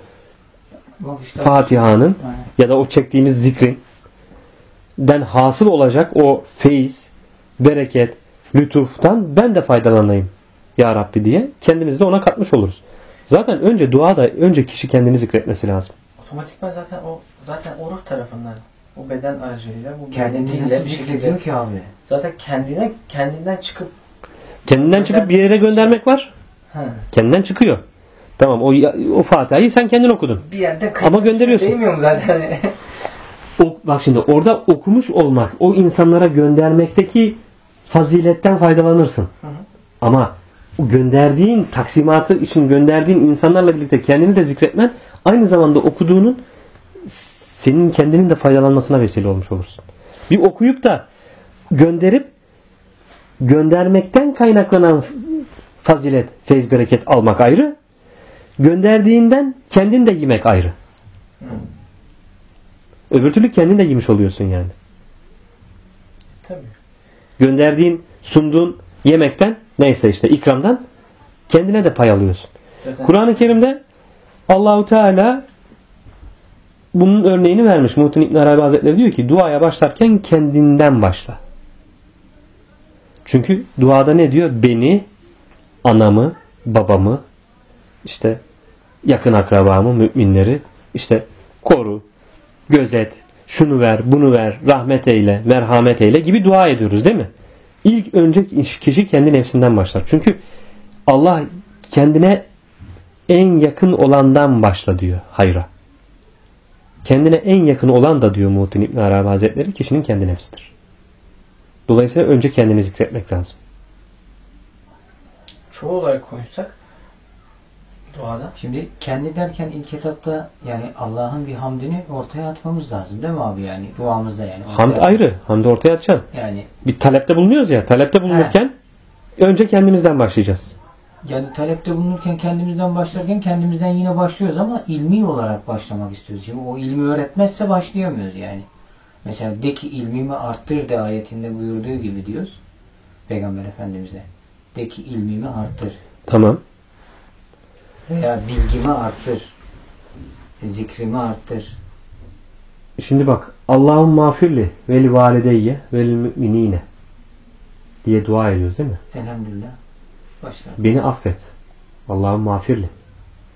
Fatiha'nın ya da o çektiğimiz zikrin den hasıl olacak o feyiz, bereket, lütuftan ben de faydalanayım ya Rabbi diye kendimizi de ona katmış oluruz. Zaten önce duada önce kişi kendini zikretmesi lazım. Otomatikman zaten o zaten o ruh tarafından o beden aracılığıyla bu Kendini nasıl bir şekilde ki abi? zaten kendine kendinden çıkıp Kendinden çıkıp bir yere göndermek var. ha, Kendinden çıkıyor. Tamam o o Fatiha'yı sen kendin okudun. bir yerde Ama gönderiyorsun. Değmiyor mu zaten? O, bak şimdi orada okumuş olmak, o insanlara göndermekteki faziletten faydalanırsın. Hı hı. Ama o gönderdiğin taksimatı için gönderdiğin insanlarla birlikte kendini de zikretmen aynı zamanda okuduğunun senin kendinin de faydalanmasına vesile olmuş olursun. Bir okuyup da gönderip göndermekten kaynaklanan fazilet, feyz, bereket almak ayrı. Gönderdiğinden kendin de yemek ayrı. Öbür türlü kendin de yemiş oluyorsun yani. Tabii. Gönderdiğin, sunduğun yemekten neyse işte ikramdan kendine de pay alıyorsun. Kur'an-ı Kerim'de Allahu Teala bunun örneğini vermiş. Muhittin İbn Arabi Hazretleri diyor ki duaya başlarken kendinden başla. Çünkü duada ne diyor? Beni, anamı, babamı, işte yakın akrabamı, müminleri, işte koru, gözet, şunu ver, bunu ver, rahmet eyle, merhamet eyle gibi dua ediyoruz değil mi? İlk önce kişi kendi nefsinden başlar. Çünkü Allah kendine en yakın olandan başla diyor hayra. Kendine en yakın olan da diyor Muhittin İbn Arabi Hazretleri kişinin kendi nefsidir. Dolayısıyla önce kendini zikretmek lazım. Çoğu olarak konuşsak duada. Şimdi kendi derken ilk etapta yani Allah'ın bir hamdini ortaya atmamız lazım değil mi abi yani duamızda yani. Hamd ayrı. Hamd ortaya atacaksın. Yani Bir talepte bulunuyoruz ya. Talepte bulunurken önce kendimizden başlayacağız. yani talepte bulunurken kendimizden başlarken kendimizden yine başlıyoruz ama ilmi olarak başlamak istiyoruz. Şimdi o ilmi öğretmezse başlayamıyoruz yani. Mesela de ki ilmimi arttır de ayetinde buyurduğu gibi diyoruz. Peygamber Efendimiz'e. De ki ilmimi arttır. Tamam. Veya bilgimi arttır. Zikrimi arttır. Şimdi bak Allah'ın mağfirli veli valideyye vel müminine diye dua ediyoruz değil mi? Elhamdülillah. Başla. Beni affet. Allah'ın mağfirli.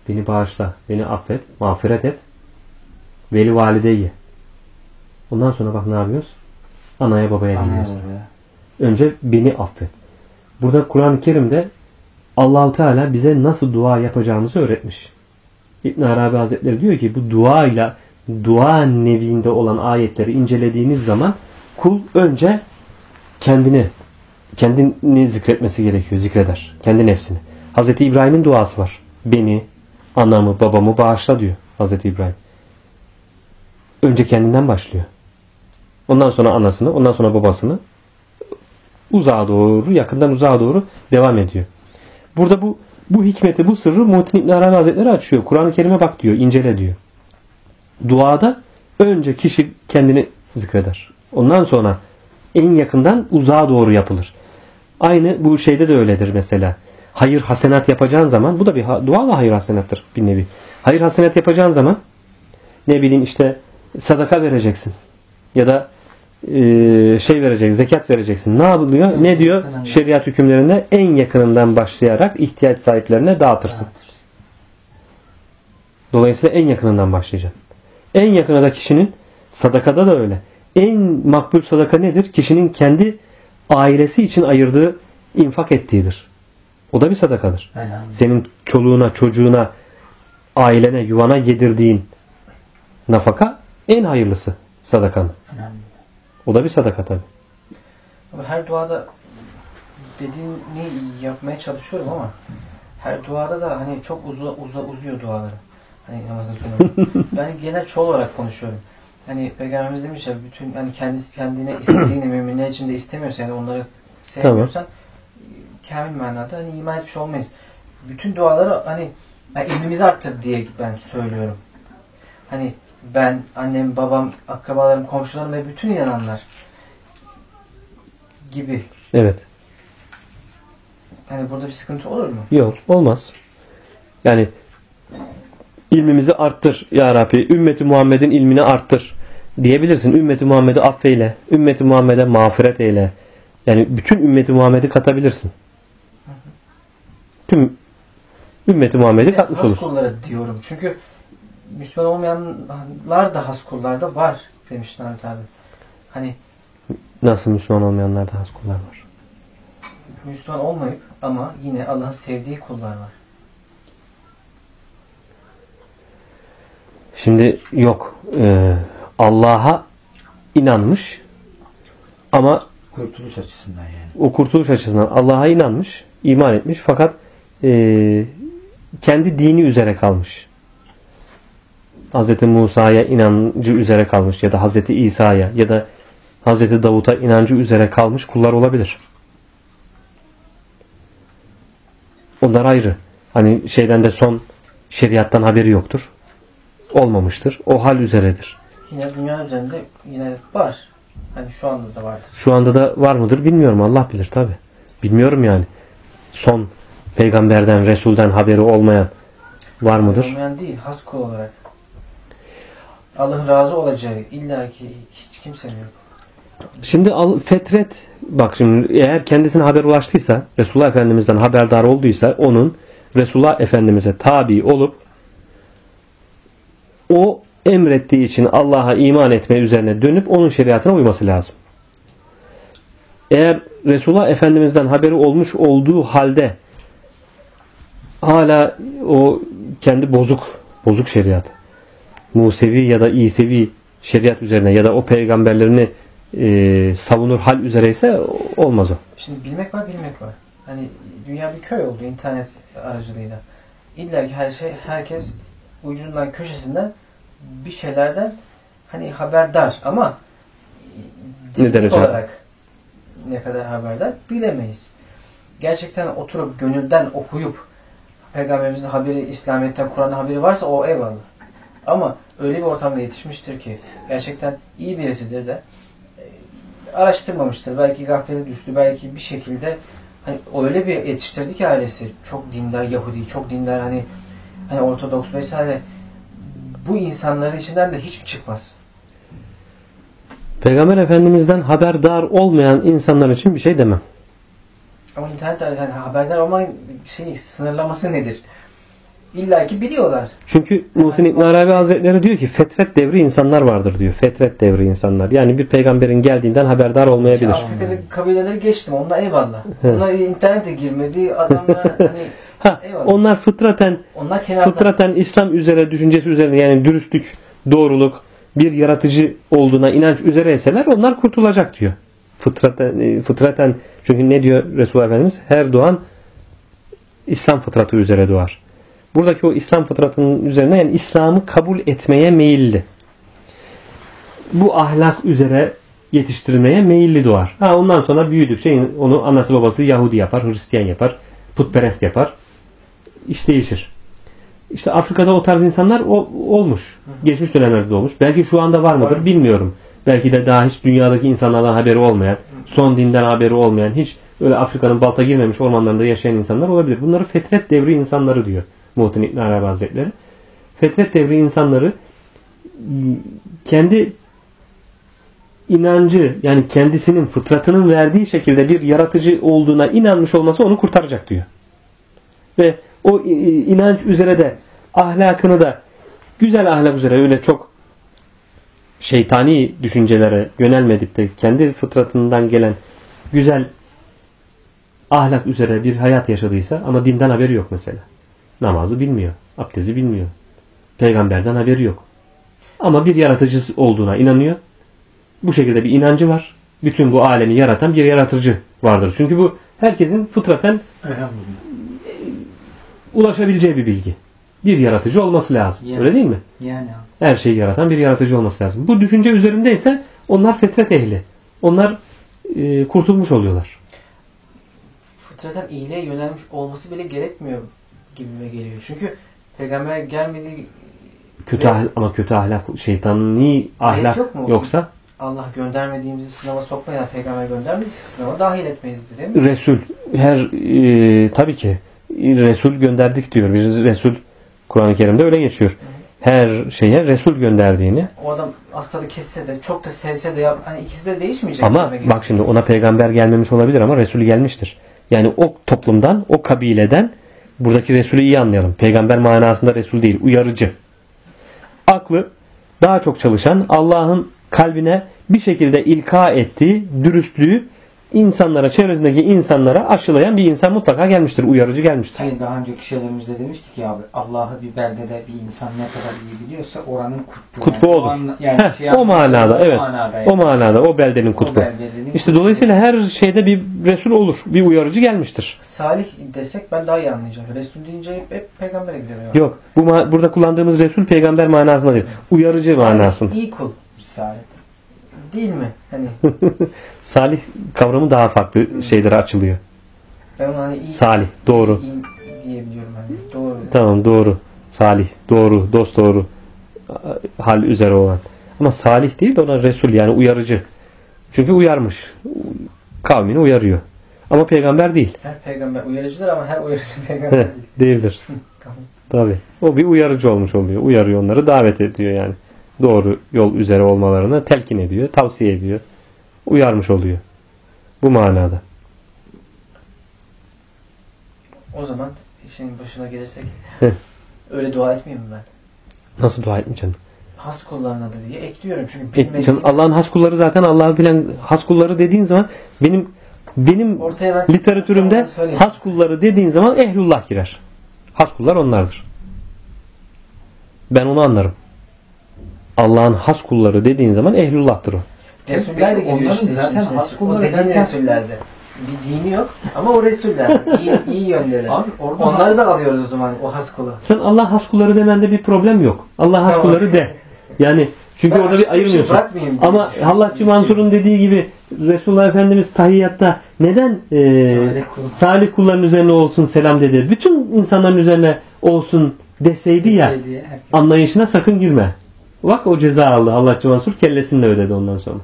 Beni bağışla. Beni affet. Mağfiret et. Veli valideyye. Ondan sonra bak ne yapıyoruz? Anaya babaya Anaya babaya. Önce beni affet. Burada Kur'an-ı Kerim'de Allahu Teala bize nasıl dua yapacağımızı öğretmiş. İbn Arabi Hazretleri diyor ki bu duayla dua nevinde olan ayetleri incelediğiniz zaman kul önce kendini kendini zikretmesi gerekiyor. Zikreder. Kendi nefsini. Hazreti İbrahim'in duası var. Beni, anamı, babamı bağışla diyor Hazreti İbrahim. Önce kendinden başlıyor. Ondan sonra anasını, ondan sonra babasını uzağa doğru, yakından uzağa doğru devam ediyor. Burada bu bu hikmeti, bu sırrı Muhittin İbn Arabi Hazretleri açıyor. Kur'an-ı Kerim'e bak diyor, incele diyor. Duada önce kişi kendini zikreder. Ondan sonra en yakından uzağa doğru yapılır. Aynı bu şeyde de öyledir mesela. Hayır hasenat yapacağın zaman, bu da bir dua da hayır hasenattır bir nevi. Hayır hasenat yapacağın zaman ne bileyim işte sadaka vereceksin. Ya da şey verecek, zekat vereceksin. Ne yapılıyor? Ne diyor? Şeriat hükümlerinde en yakınından başlayarak ihtiyaç sahiplerine dağıtırsın. Dolayısıyla en yakınından başlayacaksın. En yakını da kişinin sadakada da öyle. En makbul sadaka nedir? Kişinin kendi ailesi için ayırdığı, infak ettiğidir. O da bir sadakadır. Senin çoluğuna, çocuğuna, ailene, yuvana yedirdiğin nafaka en hayırlısı sadakanın. Elhamdülillah. O da bir sadaka tabi. Her duada dediğini yapmaya çalışıyorum ama her duada da hani çok uza, uza uzuyor duaları. Hani namazın sonu. ben genel çoğul olarak konuşuyorum. Hani Peygamberimiz demiş ya bütün hani kendisi kendine istediğini müminler için de istemiyorsa yani onları sevmiyorsan kamil manada hani iman etmiş olmayız. Bütün duaları hani yani ilmimizi arttır diye ben söylüyorum. Hani ben, annem, babam, akrabalarım, komşularım ve bütün inananlar gibi. Evet. Hani burada bir sıkıntı olur mu? Yok olmaz. Yani ilmimizi arttır ya Rabbi. Ümmeti Muhammed'in ilmini arttır diyebilirsin. Ümmeti Muhammed'i affeyle. Ümmeti Muhammed'e mağfiret eyle. Yani bütün ümmeti Muhammed'i katabilirsin. Tüm ümmeti Muhammed'i katmış olursun. kulları diyorum. Çünkü Müslüman olmayanlar da has kullarda var demiş Nabi abi. Hani Nasıl Müslüman olmayanlarda has kullar var. Müslüman olmayıp ama yine Allah'ın sevdiği kullar var. Şimdi yok. Ee, Allah'a inanmış ama Kurtuluş açısından yani. o kurtuluş açısından Allah'a inanmış, iman etmiş fakat e, kendi dini üzere kalmış. Hz. Musa'ya inancı üzere kalmış ya da Hz. İsa'ya ya da Hz. Davut'a inancı üzere kalmış kullar olabilir. Onlar ayrı. Hani şeyden de son şeriattan haberi yoktur. Olmamıştır. O hal üzeredir. Yine dünya üzerinde yine var. Hani şu anda da vardır. Şu anda da var mıdır bilmiyorum. Allah bilir tabi. Bilmiyorum yani. Son peygamberden, Resul'den haberi olmayan var mıdır? Olmayan değil, has kul olarak. Allah'ın razı olacağı illa ki hiç kimsenin yok. Şimdi al, fetret bak şimdi eğer kendisine haber ulaştıysa Resulullah Efendimiz'den haberdar olduysa onun Resulullah Efendimiz'e tabi olup o emrettiği için Allah'a iman etme üzerine dönüp onun şeriatına uyması lazım. Eğer Resulullah Efendimiz'den haberi olmuş olduğu halde hala o kendi bozuk bozuk şeriat Musevi ya da İsevi şeriat üzerine ya da o peygamberlerini e, savunur hal üzereyse olmaz o. Şimdi bilmek var, bilmek var. Hani dünya bir köy oldu internet aracılığıyla. İlla ki her şey, herkes ucundan, köşesinden bir şeylerden hani haberdar ama Ne derece? olarak ne kadar haberdar bilemeyiz. Gerçekten oturup gönülden okuyup Peygamberimizin haberi, İslamiyet'ten, Kur'an'da haberi varsa o eyvallah. Ama öyle bir ortamda yetişmiştir ki gerçekten iyi birisidir de e, araştırmamıştır. Belki gaflete düştü. Belki bir şekilde hani öyle bir yetiştirdi ki ailesi. Çok dindar Yahudi, çok dindar hani hani Ortodoks vesaire. Bu insanların içinden de hiç çıkmaz. Peygamber Efendimiz'den haberdar olmayan insanlar için bir şey demem. Ama internet yani haberdar olmanın şey, sınırlaması nedir? İlla ki biliyorlar. Çünkü Muhsin İbn Arabi Hazretleri diyor ki fetret devri insanlar vardır diyor. Fetret devri insanlar. Yani bir peygamberin geldiğinden haberdar olmayabilir. Afrika'daki kabileleri geçtim. Onlar eyvallah. Onlar internete girmedi. Adamlar hani Ha, Eyvallah. onlar fıtraten onlar kenarda. fıtraten İslam üzere düşüncesi üzerine yani dürüstlük, doğruluk, bir yaratıcı olduğuna inanç üzereyseler onlar kurtulacak diyor. Fıtraten, e, fıtraten çünkü ne diyor Resulullah Efendimiz? Her doğan İslam fıtratı üzere doğar. Buradaki o İslam fıtratının üzerine yani İslam'ı kabul etmeye meyilli. Bu ahlak üzere yetiştirilmeye meyilli doğar. Ha ondan sonra büyüdükçe onu anası babası Yahudi yapar, Hristiyan yapar, putperest yapar. İş değişir. İşte Afrika'da o tarz insanlar o, olmuş. Geçmiş dönemlerde de olmuş. Belki şu anda var mıdır bilmiyorum. Belki de daha hiç dünyadaki insanlardan haberi olmayan, son dinden haberi olmayan, hiç öyle Afrika'nın balta girmemiş ormanlarında yaşayan insanlar olabilir. Bunları fetret devri insanları diyor Muhittin İbn Arabi Hazretleri. Fetret devri insanları kendi inancı yani kendisinin fıtratının verdiği şekilde bir yaratıcı olduğuna inanmış olması onu kurtaracak diyor. Ve o i- inanç üzere de ahlakını da güzel ahlak üzere öyle çok şeytani düşüncelere yönelmedip de kendi fıtratından gelen güzel ahlak üzere bir hayat yaşadıysa ama dinden haberi yok mesela. Namazı bilmiyor, abdesti bilmiyor. Peygamberden haberi yok. Ama bir yaratıcısı olduğuna inanıyor. Bu şekilde bir inancı var. Bütün bu alemi yaratan bir yaratıcı vardır. Çünkü bu herkesin fıtraten ulaşabileceği bir bilgi. Bir yaratıcı olması lazım. Yani. Öyle değil mi? Yani Her şeyi yaratan bir yaratıcı olması lazım. Bu düşünce üzerindeyse onlar fetret ehli. Onlar e, kurtulmuş oluyorlar. Fıtraten iyiliğe yönelmiş olması bile gerekmiyor gibime geliyor. Çünkü peygamber gelmediği Kötü Ve- ahl- ama kötü ahlak, şeytani ahlak yok mu? yoksa Allah göndermediğimizi sınava sokmayan peygamber göndermediyse sınava dahil etmeyiz değil mi? Resul her e, tabii ki Resul gönderdik diyor. Bir Resul Kur'an-ı Kerim'de öyle geçiyor. Her şeye Resul gönderdiğini O adam hastalığı kesse de çok da sevse de yap, hani ikisi de değişmeyecek. ama bak şimdi ona peygamber gelmemiş olabilir ama Resul gelmiştir. Yani o toplumdan, o kabileden buradaki Resulü iyi anlayalım. Peygamber manasında Resul değil, uyarıcı. Aklı daha çok çalışan, Allah'ın kalbine bir şekilde ilka ettiği dürüstlüğü insanlara, çevresindeki insanlara aşılayan bir insan mutlaka gelmiştir. Uyarıcı gelmiştir. Hani daha önceki şeylerimizde demiştik ya abi Allah'ı bir beldede bir insan ne kadar iyi biliyorsa oranın kutbu. Kutbu yani. olur. O, an- yani Heh, şey o manada, o evet. manada yani. O manada, o beldenin O kutbu. beldenin İşte kutbu. dolayısıyla her şeyde bir Resul olur. Bir uyarıcı gelmiştir. Salih desek ben daha iyi anlayacağım. Resul deyince hep, hep peygambere gidiyor. Yok. Bu burada kullandığımız Resul peygamber manasında değil. Uyarıcı manasında. İyi kul. Risalet. Değil mi? Hani Salih kavramı daha farklı şeylere açılıyor. ben hani iyi, Salih, doğru. iyi diyebiliyorum hani. Doğru. Tamam doğru. Salih, doğru, dost doğru. Hal üzere olan. Ama salih değil de ona Resul yani uyarıcı. Çünkü uyarmış. Kavmini uyarıyor. Ama peygamber değil. Her peygamber uyarıcıdır ama her uyarıcı peygamber değil. Değildir. Tamam. Tabi. O bir uyarıcı olmuş oluyor. Uyarıyor onları, davet ediyor yani. Doğru yol üzere olmalarını telkin ediyor, tavsiye ediyor. Uyarmış oluyor. Bu manada. O zaman işin başına gelirsek öyle dua etmeyeyim mi ben? Nasıl dua etmeyeceksin? has kullarına da diye ekliyorum. Çünkü E, bilmediğim canım, Allah'ın has kulları zaten Allah'ı bilen has kulları dediğin zaman benim benim ortaya ben literatürümde has kulları dediğin zaman ehlullah girer. Has kullar onlardır. Ben onu anlarım. Allah'ın has kulları dediğin zaman ehlullah'tır o. Resuller de geliyor işte. zaten has kulları O dediğin Resullerde. Bir dini yok ama o Resuller. iyi, iyi yöndeler. Abi orada Onları da alıyoruz o zaman o has kulu. Sen Allah has kulları demende bir problem yok. Allah has Tamam. kulları de. Yani çünkü Ben orada bir şey ayırmıyorsun. Ama. Hallatçı Mansur'un dediği gibi Resulullah Efendimiz tahiyyatta neden e, Salih kul. salih kulların üzerine olsun selam dedi. Bütün insanların üzerine olsun deseydi ya Şey diye herkes- anlayışına sakın girme. Bak o ceza aldı. Hallatçı Mansur kellesini de ödedi ondan sonra.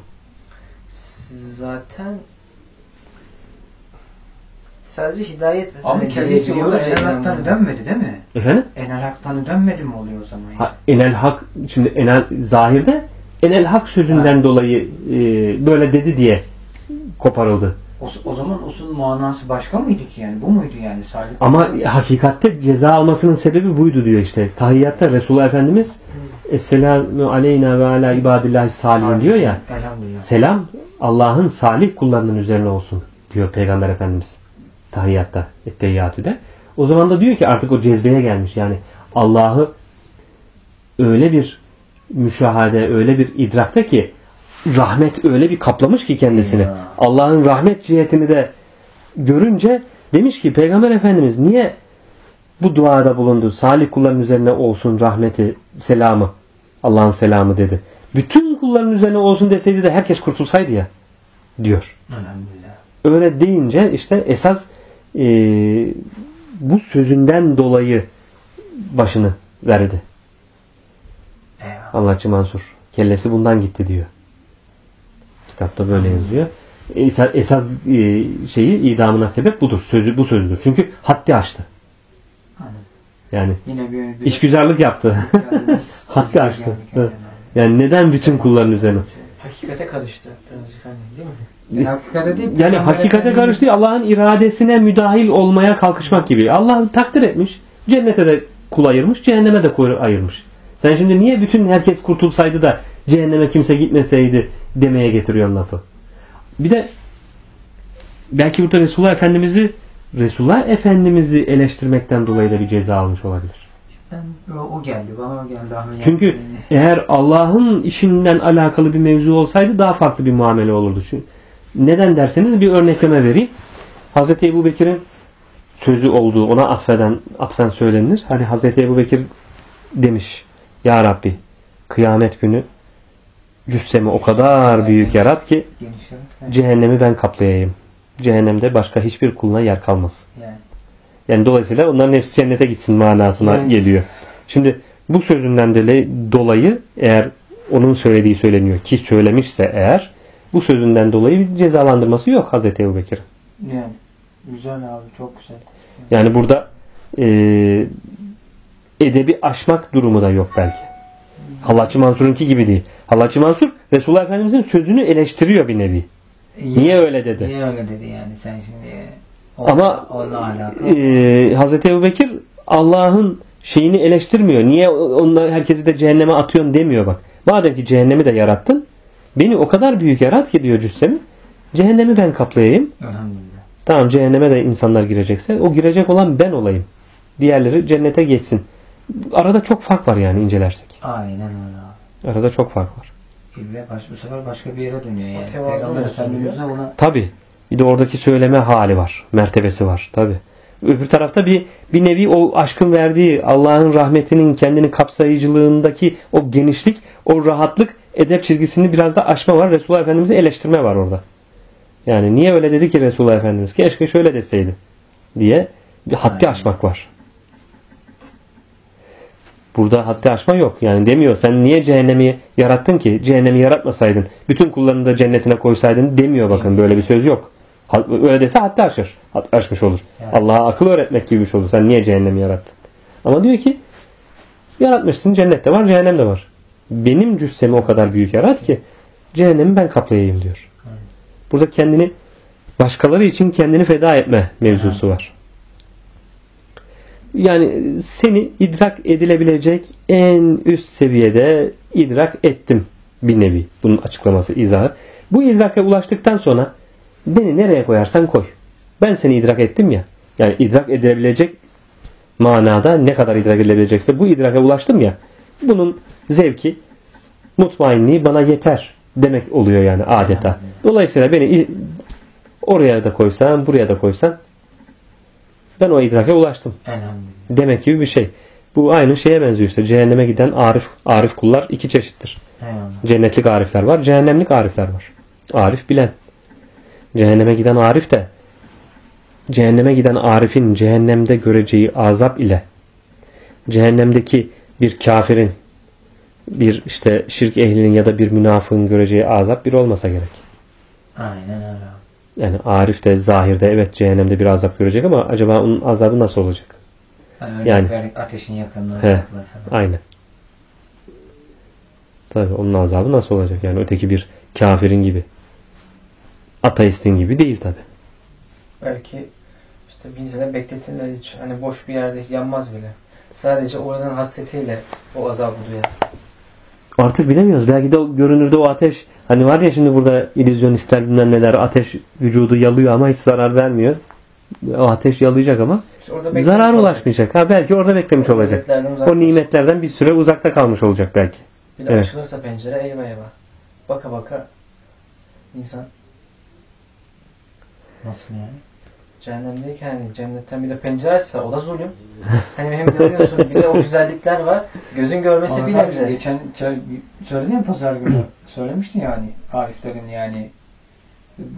Zaten sadece hidayet diyebiliyoruz orada ya enel haktan dönmedi değil mi? Efendim? Enel haktan dönmedi mi oluyor o zaman? Ha, enel hak şimdi enel zahirde enel hak sözünden dolayı e, böyle dedi diye koparıldı. O, o zaman usul manası başka mıydı ki yani? Bu muydu yani Salih? Ama hakikatte ceza almasının sebebi buydu diyor işte. Tahiyyatta Resulullah Efendimiz Esselamu aleyna ve ala ibadillahi salihin diyor ya. Selam Allah'ın salih kullarının üzerine olsun diyor Peygamber Efendimiz. Tahiyyatta, etteyyatüde. O zaman da diyor ki artık o cezbeye gelmiş. Yani Allah'ı öyle bir müşahade, öyle bir idrakta ki rahmet öyle bir kaplamış ki kendisini. Allah'ın rahmet cihetini de görünce demiş ki Peygamber Efendimiz niye bu duada bulundu? Salih kulların üzerine olsun rahmeti, selamı. Allah'ın selamı dedi. Bütün kulların üzerine olsun deseydi de herkes kurtulsaydı ya diyor. Öyle deyince işte esas e, bu sözünden dolayı başını verdi. Eyvallah. Allahçı Mansur. Kellesi bundan gitti diyor. Kitapta böyle yazıyor. Esas, esas e, şeyi idamına sebep budur. Sözü bu sözüdür. Çünkü haddi aştı. Yani Yine bir, bir işgüzarlık yaptı. Hakkı açtı. Evet. Yani neden bütün kulların üzerine? Hakikate karıştı birazcık hani değil mi? Yani hakikate değil. Yani hakikate karıştı Allah'ın iradesine müdahil olmaya kalkışmak gibi. Allah takdir etmiş. Cennete de kul ayırmış, cehenneme de kul ayırmış. Sen şimdi niye bütün herkes kurtulsaydı da cehenneme kimse gitmeseydi demeye getiriyorsun lafı. Bir de belki burada Resulullah Efendimiz'i Resulullah Efendimiz'i eleştirmekten dolayı da bir ceza almış olabilir. Ben, o, geldi. Bana o geldi. Ahmet Çünkü yani. eğer Allah'ın işinden alakalı bir mevzu olsaydı daha farklı bir muamele olurdu. Çünkü neden derseniz bir örnekleme vereyim. Hazreti Ebu Bekir'in sözü olduğu ona atfeden atfen söylenir. Hani Hazreti Ebu Bekir demiş Ya Rabbi kıyamet günü cüssemi o kadar büyük yarat ki cehennemi ben kaplayayım. Cehennemde başka hiçbir kuluna yer kalmasın. Yani. Yani dolayısıyla onların hepsi cennete gitsin manasına Yani. geliyor. Şimdi bu sözünden dolayı, dolayı eğer onun söylediği söyleniyor ki söylemişse eğer bu sözünden dolayı bir cezalandırması yok Hazreti Ebu Bekir. yani. Güzel abi. Çok güzel. Yani burada e, edebi aşmak durumu da yok belki. Hallatçı Mansur'unki gibi değil. Hallatçı Mansur Resulullah Efendimiz'in sözünü eleştiriyor bir nevi. Niye öyle dedi? Niye öyle dedi yani sen şimdi Ama onunla alakalı. e, Hazreti Ebu Bekir Allah'ın şeyini eleştirmiyor. Niye onlar herkesi de cehenneme atıyorsun demiyor bak. Madem ki cehennemi de yarattın beni o kadar büyük yarat ki diyor cüssemi. Cehennemi ben kaplayayım. Elhamdülillah. Tamam cehenneme de insanlar girecekse o girecek olan ben olayım. Diğerleri cennete geçsin. Arada çok fark var yani incelersek. Aynen öyle. Arada çok fark var. Ve baş, bu sefer başka bir yere dönüyor yani. Peygamber ona Tabi. Bir de oradaki söyleme hali var. Mertebesi var. Tabi. Öbür tarafta bir bir nevi o aşkın verdiği Allah'ın rahmetinin kendini kapsayıcılığındaki o genişlik, o rahatlık, edep çizgisini biraz da aşma var. Resulullah Efendimiz'i eleştirme var orada. Yani niye öyle dedi ki Resulullah Efendimiz? Keşke şöyle deseydi diye bir haddi Aynen. aşmak var. Burada haddi aşma yok. Yani demiyor sen niye cehennemi yarattın ki? Cehennemi yaratmasaydın. Bütün kullarını da cennetine koysaydın demiyor bakın. Böyle bir söz yok. Öyle dese haddi aşır. Haddi aşmış olur. Evet. Allah'a akıl öğretmek gibi bir şey olur. Sen niye cehennemi yarattın? Ama diyor ki yaratmışsın cennette var cehennem de var. Benim cüssemi o kadar büyük yarat ki cehennemi ben kaplayayım diyor. Burada kendini başkaları için kendini feda etme mevzusu var. Yani seni idrak edilebilecek en üst seviyede idrak ettim bir nevi. Bunun açıklaması, izahı. Bu idraka ulaştıktan sonra beni nereye koyarsan koy. Ben seni idrak ettim ya. Yani idrak edilebilecek manada ne kadar idrak edilebilecekse bu idraka ulaştım ya. Bunun zevki, mutmainliği bana yeter demek oluyor yani adeta. Dolayısıyla beni oraya da koysan, buraya da koysan ben o idraka ulaştım demek gibi bir şey. Bu aynı şeye benziyor işte. Cehenneme giden arif, arif kullar iki çeşittir. Eyvallah. Cennetlik arifler var, cehennemlik arifler var. Arif bilen. Cehenneme giden arif de cehenneme giden arifin cehennemde göreceği azap ile cehennemdeki bir kafirin bir işte şirk ehlinin ya da bir münafığın göreceği azap bir olmasa gerek. Aynen öyle. Yani Arif de zahirde evet cehennemde bir azap görecek ama acaba onun azabı nasıl olacak? Yani, Yani. verdik, ateşin yakınlığı. He. Aynen. Tabii onun azabı nasıl olacak? Yani öteki bir kafirin gibi. Ateistin gibi değil tabi. Belki işte bin sene bekletirler hiç. Hani boş bir yerde yanmaz bile. Sadece oradan hasretiyle o azabı duyar. Artık bilemiyoruz. Belki de o görünürde o ateş hani var ya şimdi burada illüzyonistler bilmem neler ateş vücudu yalıyor ama hiç zarar vermiyor. O ateş yalayacak ama İşte orada zarar ulaşmayacak. Ha belki orada beklemiş O olacak. O nimetlerden bir süre uzakta kalmış olacak belki. Bir de Evet. açılırsa pencere eyvah eyvah. Baka baka insan Nasıl yani? Cehennemdeyken hani cennetten bir de pencere açsa o da zulüm. Hani hem görüyorsun bir de o güzellikler var. Gözün görmesi abi, nebze. Geçen söyledin ya pazar günü. Söylemiştin yani. Ariflerin yani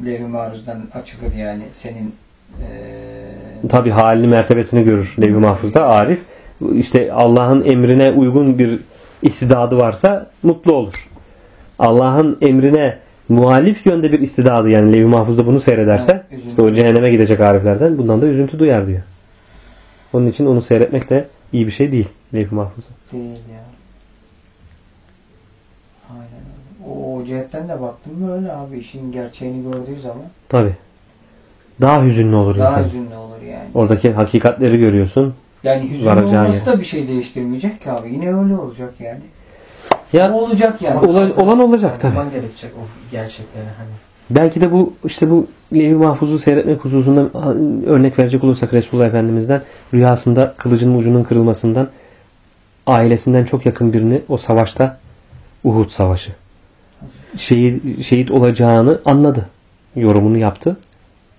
levi maruzdan açılır yani senin eee Tabi halini mertebesini görür Levi Mahfuz'da Arif. işte Allah'ın emrine uygun bir istidadı varsa mutlu olur. Allah'ın emrine muhalif yönde bir istidadı yani Levi Mahfuz'da bunu seyrederse Evet, işte o cehenneme gidecek Ariflerden bundan da üzüntü duyar diyor. Onun için onu seyretmek de iyi bir şey değil Levi Mahfuz'da. değil ya. Aynen öyle. O, o cihetten de baktım böyle abi işin gerçeğini gördüğü zaman Tabi. Daha hüzünlü olur daha insan. hüzünlü olur yani. Oradaki hakikatleri görüyorsun. Yani hüzünlü olması yer. da bir şey değiştirmeyecek ki abi. Yine öyle olacak yani. Ya O olacak yani. Ola- olan olacak tabi. Anlaman gerekecek o gerçekleri hani. Belki de bu işte bu Levi Mahfuz'u seyretmek hususunda örnek verecek olursak Resulullah Efendimiz'den rüyasında kılıcının ucunun kırılmasından ailesinden çok yakın birini o savaşta Uhud Savaşı şehit, şehit olacağını anladı. Yorumunu yaptı.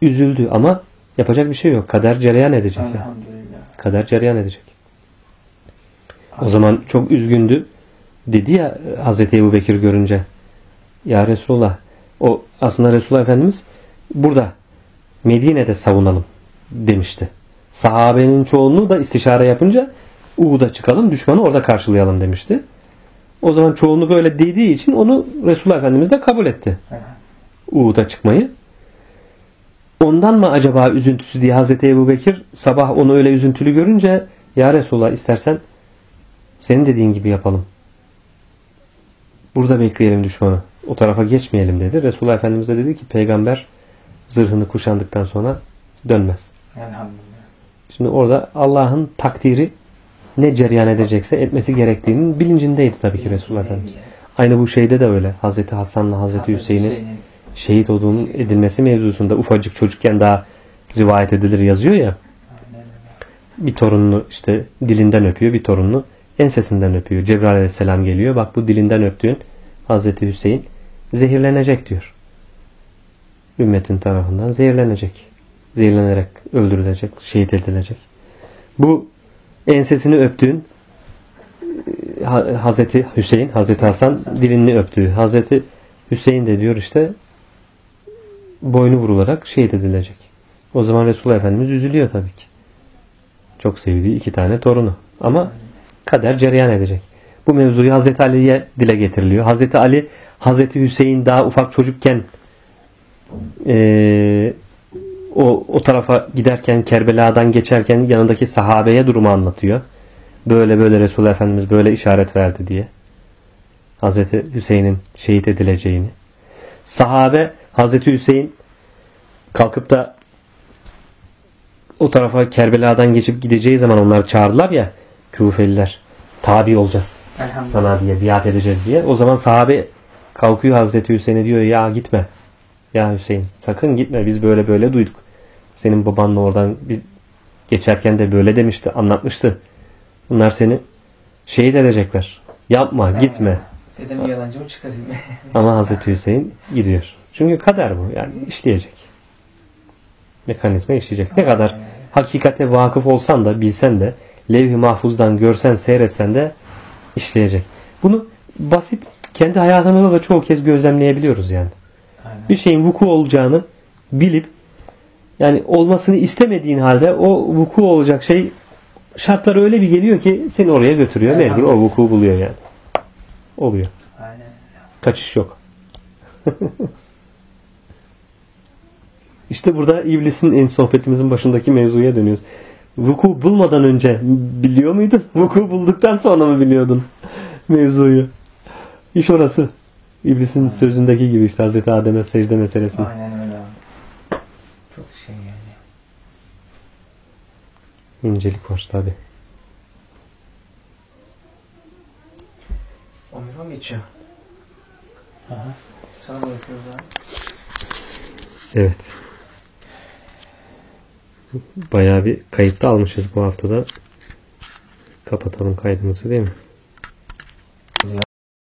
Üzüldü ama yapacak bir şey yok. Kader cereyan edecek. ya. Kader cereyan edecek. O zaman çok üzgündü. Dedi ya Hazreti Ebu Bekir görünce Ya Resulullah o aslında Resulullah Efendimiz burada Medine'de savunalım demişti. Sahabenin çoğunluğu da istişare yapınca Uhud'a çıkalım düşmanı orada karşılayalım demişti. O zaman çoğunluk öyle dediği için onu Resulullah Efendimiz de kabul etti. Uhud'a çıkmayı. Ondan mı acaba üzüntüsü diye Hazreti Ebu Bekir sabah onu öyle üzüntülü görünce Ya Resulullah istersen senin dediğin gibi yapalım. Burada bekleyelim düşmanı. O tarafa geçmeyelim dedi. Resulullah Efendimiz de dedi ki peygamber zırhını kuşandıktan sonra dönmez. Elhamdülillah. Şimdi orada Allah'ın takdiri ne cereyan edecekse etmesi gerektiğinin bilincindeydi tabii ki Resulullah Efendimiz. Aynı bu şeyde de öyle. Hazreti Hasan'la Hazreti Hüseyin'in şehit olduğunun edilmesi mevzusunda ufacık çocukken daha rivayet edilir yazıyor ya. Bir torununu işte dilinden öpüyor, bir torununu ensesinden öpüyor. Cebrail aleyhisselam geliyor. Bak bu dilinden öptüğün Hazreti Hüseyin zehirlenecek diyor. Ümmetin tarafından zehirlenecek. Zehirlenerek öldürülecek, şehit edilecek. Bu ensesini öptüğün e, Ha- Hazreti Hüseyin, Hazreti Hasan dilini öptüğü. Hazreti Hüseyin de diyor işte boynu vurularak şehit edilecek. O zaman Resulullah Efendimiz üzülüyor tabii ki. Çok sevdiği iki tane torunu. Ama kader cereyan edecek. Bu mevzuyu Hazreti Ali'ye dile getiriliyor. Hazreti Ali, Hazreti Hüseyin daha ufak çocukken eee, o, o tarafa giderken Kerbela'dan geçerken yanındaki sahabeye durumu anlatıyor. Böyle böyle Resulullah Efendimiz böyle işaret verdi diye. Hazreti Hüseyin'in şehit edileceğini. Sahabe Hazreti Hüseyin kalkıp da o tarafa Kerbela'dan geçip gideceği zaman onlar çağırdılar ya Kufeliler tabi olacağız sana diye biat edeceğiz diye. O zaman sahabe kalkıyor Hazreti Hüseyin'e diyor ya gitme. Ya Hüseyin sakın gitme biz böyle böyle duyduk. Senin babanla oradan bir geçerken de böyle demişti anlatmıştı. Bunlar seni şehit edecekler. Yapma gitme. Dedem yalancı mı çıkarayım? Ama Hazreti Hüseyin gidiyor. Çünkü kader bu. Yani işleyecek. Mekanizma işleyecek. Ne kadar hakikate vakıf olsan da bilsen de levh-i mahfuzdan görsen seyretsen de işleyecek. Bunu basit kendi hayatımızda da çoğu kez gözlemleyebiliyoruz yani. Aynen. Bir şeyin vuku olacağını bilip yani olmasını istemediğin halde o vuku olacak şey şartlar öyle bir geliyor ki seni oraya götürüyor. Mecbur o vuku buluyor yani. Oluyor. Aynen. Kaçış yok. işte burada iblisin en sohbetimizin başındaki mevzuya dönüyoruz. Vuku bulmadan önce biliyor muydun? Vuku bulduktan sonra mı biliyordun mevzuyu? İş orası. İblisin sözündeki gibi işte Hazreti Adem'e secde meselesi. Aynen öyle. Çok şey yani. İncelik var tabi. 11 mi geçiyor? Aha. Sana bırakıyoruz abi. Evet. Bayağı bir kayıt da almışız bu haftada. Kapatalım kaydımızı değil mi?